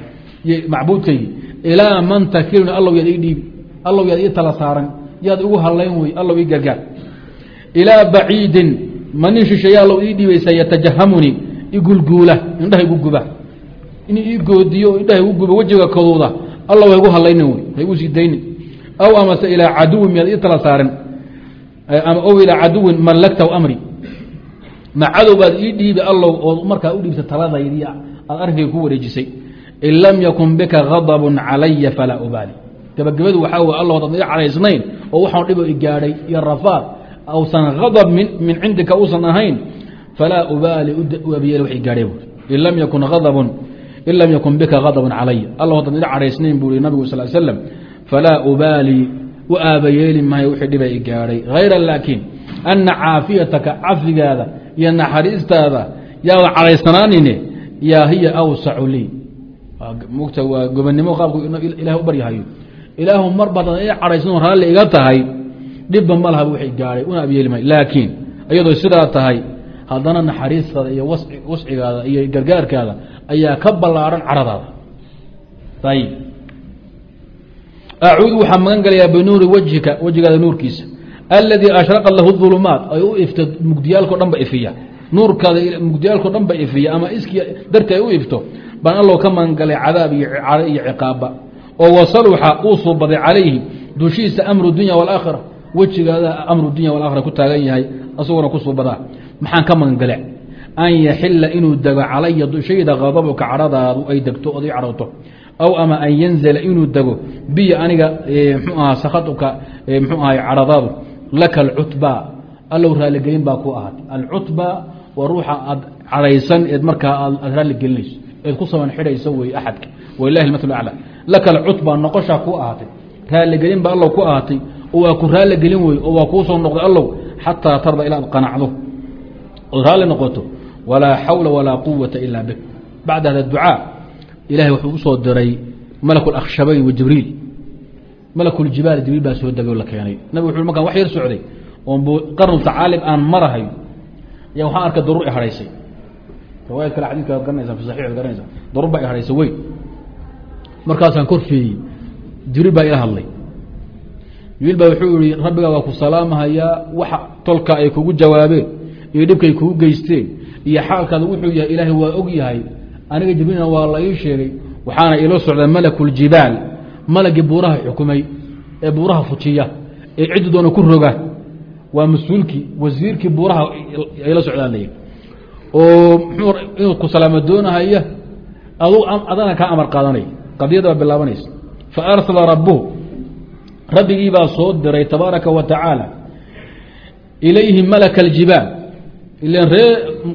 [SPEAKER 1] Macbuudkaygii ilaa man takilni allow yaad ii dhiibi. Allow yaad ii tala saaran. Yaad igu hallayn wey allow ii gargaar. Ilaa baciidin ma shisheeya allow ii dhiibaysa yatajahamunii igulguula indhaha igu guba. In ii goodiyo indhaha igu guba wejiga kaduuda allow ha igu hallaynin wey ha igu sii daynin aw amase ilaa caduwin miyaad ii tala saaran ow ilaa caduwin mallagtaw amri. Ma cadow baad ii dhiibi allow oo markaa u dhiibta taladaydii aad arrinkayga ku wareejisay. In lam yakun bika gadabun calaya falaa ubaali. Gabagabadu waxaa wey alla odan iga caraysnayn oo waxaan dhibo i gaadhay iyo rafaad. Ausan gadab min cindika uusan ahayn falaa ubaali u abiyeel wax i gaadhay buui in lam yakun bika gadabun calaya alla odan iga caraysnayn buu i nabigu sal slam falaa ubaali u aabayeeli maayo wixii dhiba i gaadhay hayra laakiin ana caafiyataka cafigaada iyo naxariistaada yaada caraysanaanine yaa hiya awsacu lii mugta waa gobonnimo qaabku ilaah u baryahayo ilaahu mar badan i cadhaysano raalli iga tahay dhibba ma lahaba wixii gaadhay una abyeeli maayo laakiin iyadoo sidaa tahay haddana naxariistaada iyo wascigaada iyo gargaarkaada ayaa ka ballaaran caradaada. Ayib. Acuudu waxaa magan galayaa binuuri wajhika wejigaada nuurkiisa. Aladii ashraqat lahu ulumaat ay u ifto mugdiyaalko dhan ba ifiya. Nuurkaada mugdiyaalko dhan ba ifiya ama iski darti ay u ifto baan allow ka magan galay cadaab iyo caro iyo ciqaaba oo wasaluxa uu suubaday calayhi dushiisa amru dunya waalaakhira wejigaada amru dunya walakhira ku taagan yahay asaguna ku suubadaa maxaan ka magangale an yaxila inuu dego calaya dushayda qadabuka cadhadaadu ay degto i cadhowto aw ama an yanzila inuu dego biyo aniga mxuu aha sakhaduka mxuu ahay cadhadaadu laka alcutba. Allow raaligelin baa ku ahaatay. Alcutba waa ruuxa aad cadhaysan eed markaa aad raalli gelinayso eed ku saban xidhayso wey axadka walilahi maal acla laka alcutba noqoshaa ku ahaatay. Raaligelin baa allow ku ahaatay oo waa ku raaligelin wey oo waa kuu soo noqday allow xataa tarda ilaa ad qanacdo ood raalli noqoto walaa xawla walaa quwata ila bik bacda hada ducaa ilahay wuxuu u soo diray malak akhshabayn wa jibriil. Malakuljibaal jibriil baa soo degay oo la keenay. Nabig wuxu markaan wax yar socday oon qarnu tacaalib aan marahayo ya waxaan arkay daruur i hadhaysay. Kale xadidka ad garanaysa fi saxix ad daruur baa i weyn. Markaasaan kor feeyey jibriil baa ila hadlay. Jibriil baa wuxuu yihi rabbigaa waa ku salaamahayaa waxa tolka ay kugu jawaabeen iyo dhibkay kugu geysteen iyo xaalkaada wuxuu yahay ilaahay waa og yahay aniga jibriilna waa la ii sheegay waxaana ilo socda malakuljibaal malagii buuraha xukumay ee buuraha fujiya ee ciddi doona ku roga waa mas'uulkii wasiirkii buuraha ayla socdaan la oo inuu ku salaamo doonahaya adana kaa amar qaadanay qadiyada baa bilaabanaysa fa arsala rabbigii baa soo diray tabaaraka wa tacaala ilayhi malaka aljibaal ilan ree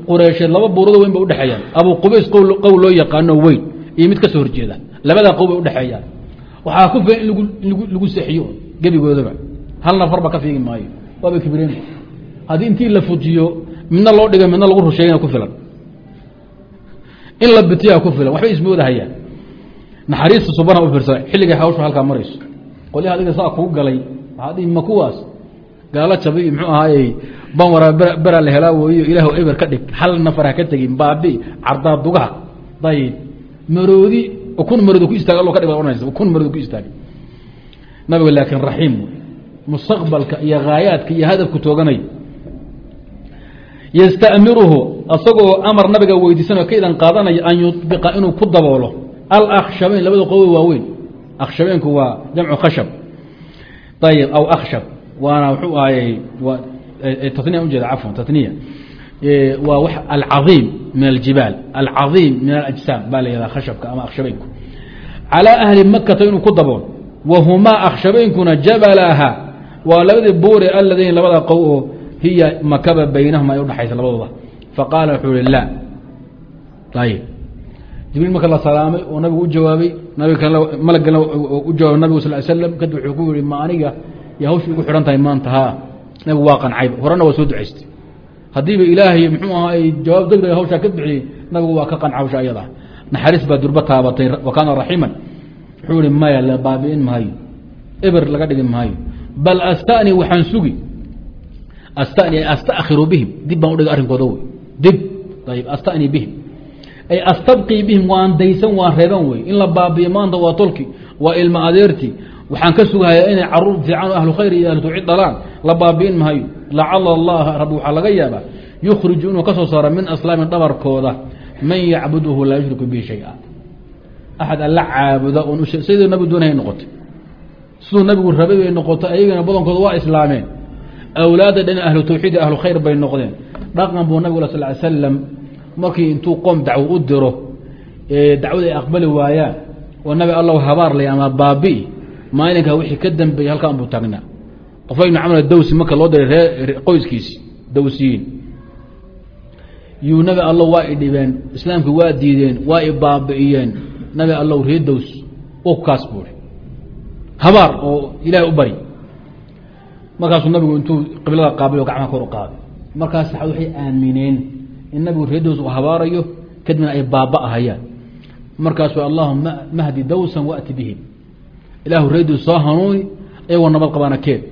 [SPEAKER 1] qureysheed laba buurado weyn bay udhexeeyaan abu qubays qowl loo yaqaano weyn iyo mid ka soo horjeeda. Labadaa qow bay udhexeeyaan waxaa ku filan in lagu seexiyo gebigoodaba. Hal nafarba ka fiigi maayo. Waaba kibireen. Haddii intii la fujiyo midna loo dhigay midna lagu rusheeyana ku filan. In la bitiyaa ku filan. Waxbay ismoodahayaan naxariista subana u fiirsa xilligay hawshu halkaa marayso qolyaha adiga saa kuu galay. Waxaa ma kuwaas gaalo jabi iyo mxuu ahaayey ban waraa beraa la helaa weeyo ilaah eber ka dhig. Hal nafar ha ka tegin baabi cardaa dugaha. Dayib. Maroodi kun maroodi ku istaag allo ka dhig ohanaysa kun maroodi ku istaagay nabiga laakiin raxiim. Mustaqbalka iyo haayaadka iyo hadafku tooganay. Yastamiruhu asagoo amar nabiga weydiisanao ka idan qaadanaya an yubiqa inuu ku daboolo. Alakshabeyn labada qowe waaweyn akshabeenku waa jamcu khashab. Ayib aw akshab waana wxuu ahayy taniya ujeeda cafwan taniya waa w alcaiim min aljibaal alcaiim min alajsaam baa la yahada khashabka ama akshabeynku calىa ahli makata inuu ku daboolo wahumaa akshabeynkuna jabalaha waa labadii buure aladayn labada qow oo hiya makaba baynahuma ay udhaxaysa labadooda faqaala wuxuu hi la ayib jibriil marka la salaamay oo nabigu u jawaabay malagana u jawaabay nabigu sal slam kadib wuxuu ku yihi ma aniga yo hawsha igu xidhan tahay maanta ha nabigu waa qancayb. Horena waa soo ducaystay haddiiba ilaahay muxuu aha ay jawaab degdega hawshaa ka bixiyey nabigu waa ka qanca hawsha naxariis baa durba taabatay wa raxiiman. Wuxuu ihi maya la baabi'in maayo. Eber laga dhigi maayo. Bal astani waxaan sugi. Astani astakhiru bihim. Dib baan udhigay arrinkooda wey. Dib. Ayb astani bihim. Ay astabqii bihim waan daysan waan reeban wey. In la baabiyo maanta waa tolki waa ilma adeerti waxaan ka sugahayaa inay carruur fiican ahlu khayr iyo ahlu tawxiid dhalaan. La baabi'in maayo. Lacala allaha rabbi waxaa laga yaabaa. Yukhriju inuu ka soo saaro min aslaamin dhabarkooda. Man yacbuduhu laa yushriku bihi shaya axad alla caabuda oon sidii nabigu doonay noqotay. Siduu nabigu rabay bay noqotay. Ayagana badankooda waa islaameen. Awlaadda dhan ahlu tawxiid ahlu khayr bay noqdeen. Dhaqan buu nabig sal ly slam markii intuu qoom dacwo u diro dacwada ay aqbali waayaan oo nabi allow habaar lay ama baabi'i maalinkaa wixii ka dambeeyey halkaan buu taagnaa. Qofay ibnu camr dawsi marka loo diray qoyskiisi dawsiyiin. Yuu nabi allow waa i dhibeen islaamki waa diideen waa i baabi'iyeen. Nabi allow ree dows kaas buui habaar oo ilaahay u bari. Markaasuu nabigu intuu qiblada qaabay oo gacmaha kor u qaaday. Markaas saxaabad waxay aamineen in nabigu ree dows uu habaarayo kadibna ay baaba ahayaan markaasuu allahuma mahdi dawsan waati bihim ilaahu ree dows soo hanuuni iyagoo nabad qabaana keed.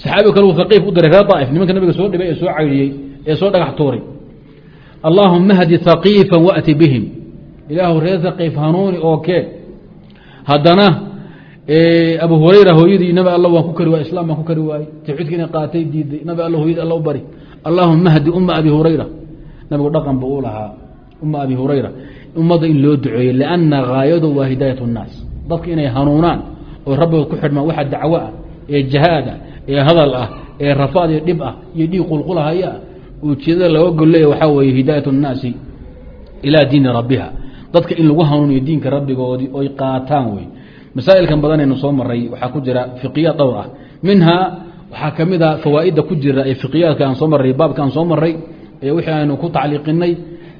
[SPEAKER 1] Saxaabi kale uu haqiif u diray reer daaif nimanka nabiga soo dhibay ee soo caydiyey ee soo dhagax tuuray. Allahuma hdi haqiifa waati bihim. Ilaahu reer haqiif hanuuni oo kee haddana abu hurayra hooyadii nabi alla waan ku kari waay islam baan ku kari waayey tawxiidka inay qaatay diiday nabi alla hooyadii alla u bari. Allahuma hdi uma abi hurayra. Nabigu dhaqan bu u lahaa uma abi hurayra. Ummadda in loo duceeyey lianna gaayadu waa hidaayat hanuunaan oo rabbigood ku xidhmaan waxa dacwo ah ee jahaada ah, ee hadal ah ee rafaad iyo dhib ah iyo dhiig qulqulahaya ujeedada looga golleeya waxaa weeye hidaayat اnnaasi ilaa diini rabbiha. Dadka in lagu hanuuniyo diinka rabbigoodii oy qaataan wey masaa'ilkan badanaynu soo maray waxaa ku jira fiqiyaad dhowr ah. Minhaa waxaa ka mid a fawaa'idda ku jira ee fiqiyaadka aan soo marray baabka aan soo marray ee wixii aynu ku tacliiqinay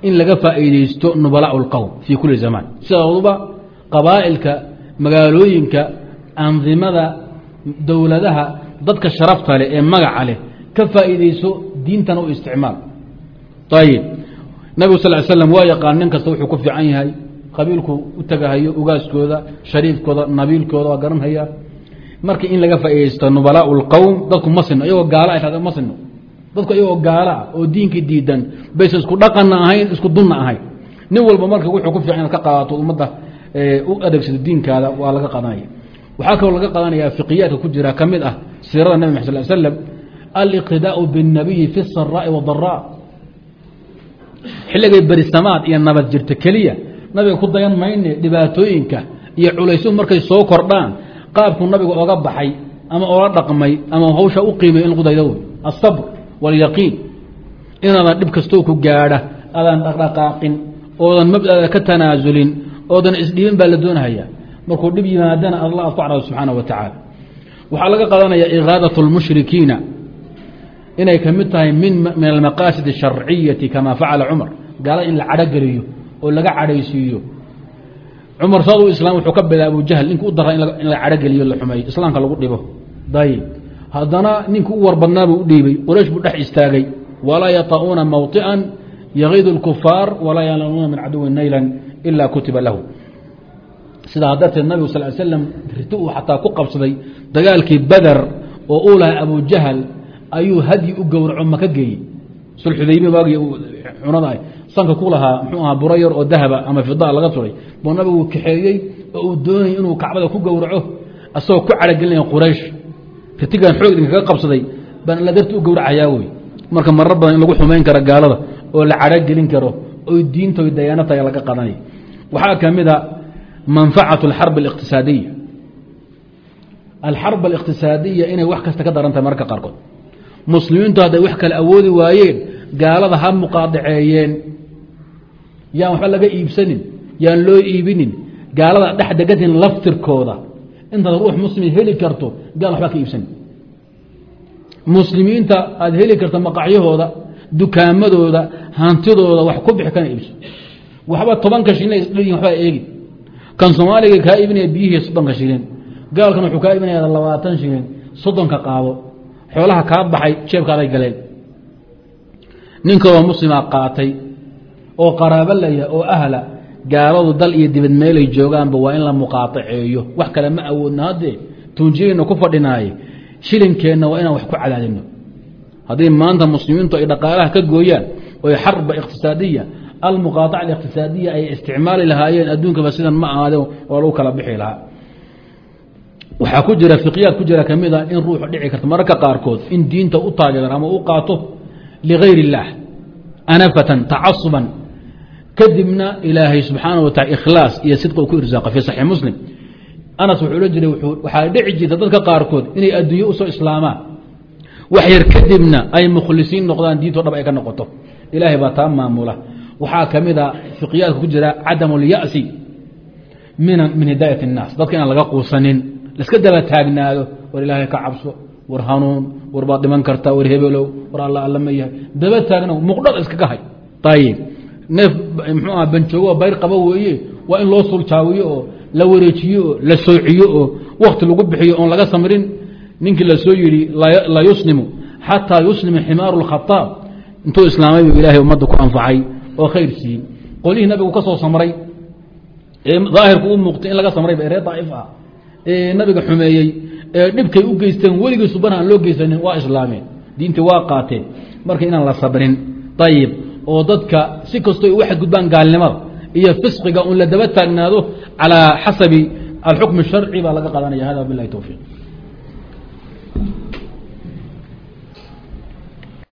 [SPEAKER 1] in laga faa'iidaysto nubalaau fii kuli zamaan sidaaduba qabaa'ilka magaalooyinka andimada dowladaha dadka sharafta leh ee magaca leh ka faa'iidayso diintana u isticmaal. Ayib nabigu sal slam waa yaqaan nin kasta wuxuu ku fiican yahay qabiilku u tagahayo ugaaskooda shariifkooda nabiilkooda waa garanhaya marka in laga faaidaysto nubalaء اlqowm dadku ma sino iyagoo gaala ay ma sino. Dadku iyagoo gaalaah oo diinkii diidan bayse isku dhaqanna ahayn isku dunna ahayn. Nin walba marka wuxuu ku fiican inaad ka qaadato ummadda u adeegsato diinkaada waa laga qadanaya waxaa kaloo laga qaadanayaa fiqiyaadka ku jira ka mid ah siirada nabi maxad sal slam aliqtidaau biاnabiyi fi saraa'i wadaraa xilligay beri samaad iyo nabad jirta keliya nabiga ku dayan mayne dhibaatooyinka iyo culaysuu markay soo kordhaan qaabku nabiga oga baxay ama ola dhaqmay ama hawsha u qiimay in lagu daydo asabr wاlyaqiin inaadan dhib kastoo ku gaadha aadan dhaqdhaqaaqin oodan mabdada ka tanaasulin oodan isdhiibin baa la doonahaya markuu dhib yimaadana alla aad ku carado subxaana wa tacaala waxaa laga qadanaya ikaadaة اlmushrikiina inay ka mid tahay min min almaqaasid الsharciyati kama facala cumar gaala in la cadhogeliyo oo laga cadhaysiiyo cumar saadu islaam wuxuu ka bilaay abu jahl ninka u dara in la cadhogeliyo la xumeeyo islaamka lagu dhibo dayib haddana ninka u warbadnaa buu u dhiibay qoraysh buu dhex istaagay walaa yaطa'uuna mawطiئa yagiidu الkufaar walaa yalanuuna min caduwi nayla ila kutiba lahu sidaa darteed nabigu sal slam riti uu xataa ku qabsaday dagaalkii beder oo uu lahay abu jahl ayuu hadyi u gowraco maka geeyey. Sulxudaybiya waagi cunada sanka ku lahaa mxuu ahaa buro yar oo dahaba ama fidaa laga suray buu nabigu kaxeeyey oo uu doonayay inuu kacbada ku gowraco asagoo ku caragelinaya quraysh. Ritigan xoog idinkaga qabsaday baan la darti u gowracayaa wey. Marka marar badan in lagu xumayn karo gaalada oo la caragelin karo oy diinto dayaanataga laga qadanay waxaa ka mid a manfacat alxarb aliqtisaadiya inay wax kasta ka daran tahay mararka qaarkood. Muslimiintu hadday wax kale awoodi waayeen gaalada ha muqaadaceeyeen yaan waxba laga iibsanin yaan loo iibinin gaalada dhex degatin laftirkooda. Intaad ruux muslim heli karto gaal waxba ka iibsanin. Muslimiinta aad heli karto maqacyahooda dukaamadooda hantidooda wax ku bixi kana iibso waxba tobanka isdhigin waxbaa eegi kan soomaaliga kaa iibinaya biyihii soddonka shilin. Gaalkan wuxuu kaa iibinaya labaatan shilin soddonka qaado xoolaha kaa baxay jeebkaaday galeen. Ninkoodoo muslima qaatay oo qaraabo laya oo ahla gaaladu dal iyo dibad meelay joogaanba waa in la muqaataceeyo wax kale ma awoodno haddee tuunjiyeyna ku fadhinaaye. Shilinkeenna waa inaan wax ku cadaadino haddii maanta muslimiintu ay dhaqaalaha ka gooyaan oy xarba iqtisaadiya almuqaataca aliqtisaadiya ay isticmaali lahaayeen adduunkaba sidan ma ahaadeen oo lagu kala bixi lahaa waxaa ku jira fiqyaad ku jira ka mid a in ruuxu dhici karta mararka qaarkood in diinta u taageero ama u qaato ligayr اllaah anafatan tacasuban kadibna ilaahay subxaana wa taala ikhlaas iyo sidqa ku irsaaqa fi saxiix muslim anas wuxuu la jiray waxaa dhici jirta dadka qaarkood inay adduunye u soo islaamaan wax kadibna ay mukhlisiin noqdaan diinto dhab ay taa maamula waxaa kamid a fiqyaadka ku jira cadam اlya'si min hidaayat الnaas dadka inaan laga quusanin laska daba taagnaado war ilaahay ka cabso war hanuun war baad dhiman kartaa war hebelow war alla alla ma yahay daba taagna muqdhad iskaga hay ayib neef mxuu aha banjoogo bayr qabo weeye waa in loo suljaawiyo oo la wareejiyo oo la soociyo oo wakti lagu bixiyo oon laga samrin ninkii la soo yidhi la yuslimu xataa yuslima ximaaru اlkhaaab intuu islaamay buu ilaahay ummadda ku anfacay oo khayr siiyey. Qolihii nabigu ka soo samray ee daahirku u muuqtay in laga samrayba ee reer daaif ah ee nabiga xumeeyey ee dhibkay u geysteen weligii suban aan loo geysanin waa islaameen. Diintii waa qaateen. Marka inaan la sabrin ayib oo dadka si kastoo uga xadgudbaan gaalnimada iyo fisqiga un la daba taagnaado calaa xasabi alxukmi sharci baa laga qaadanaya. Hada wabilahi towfiiq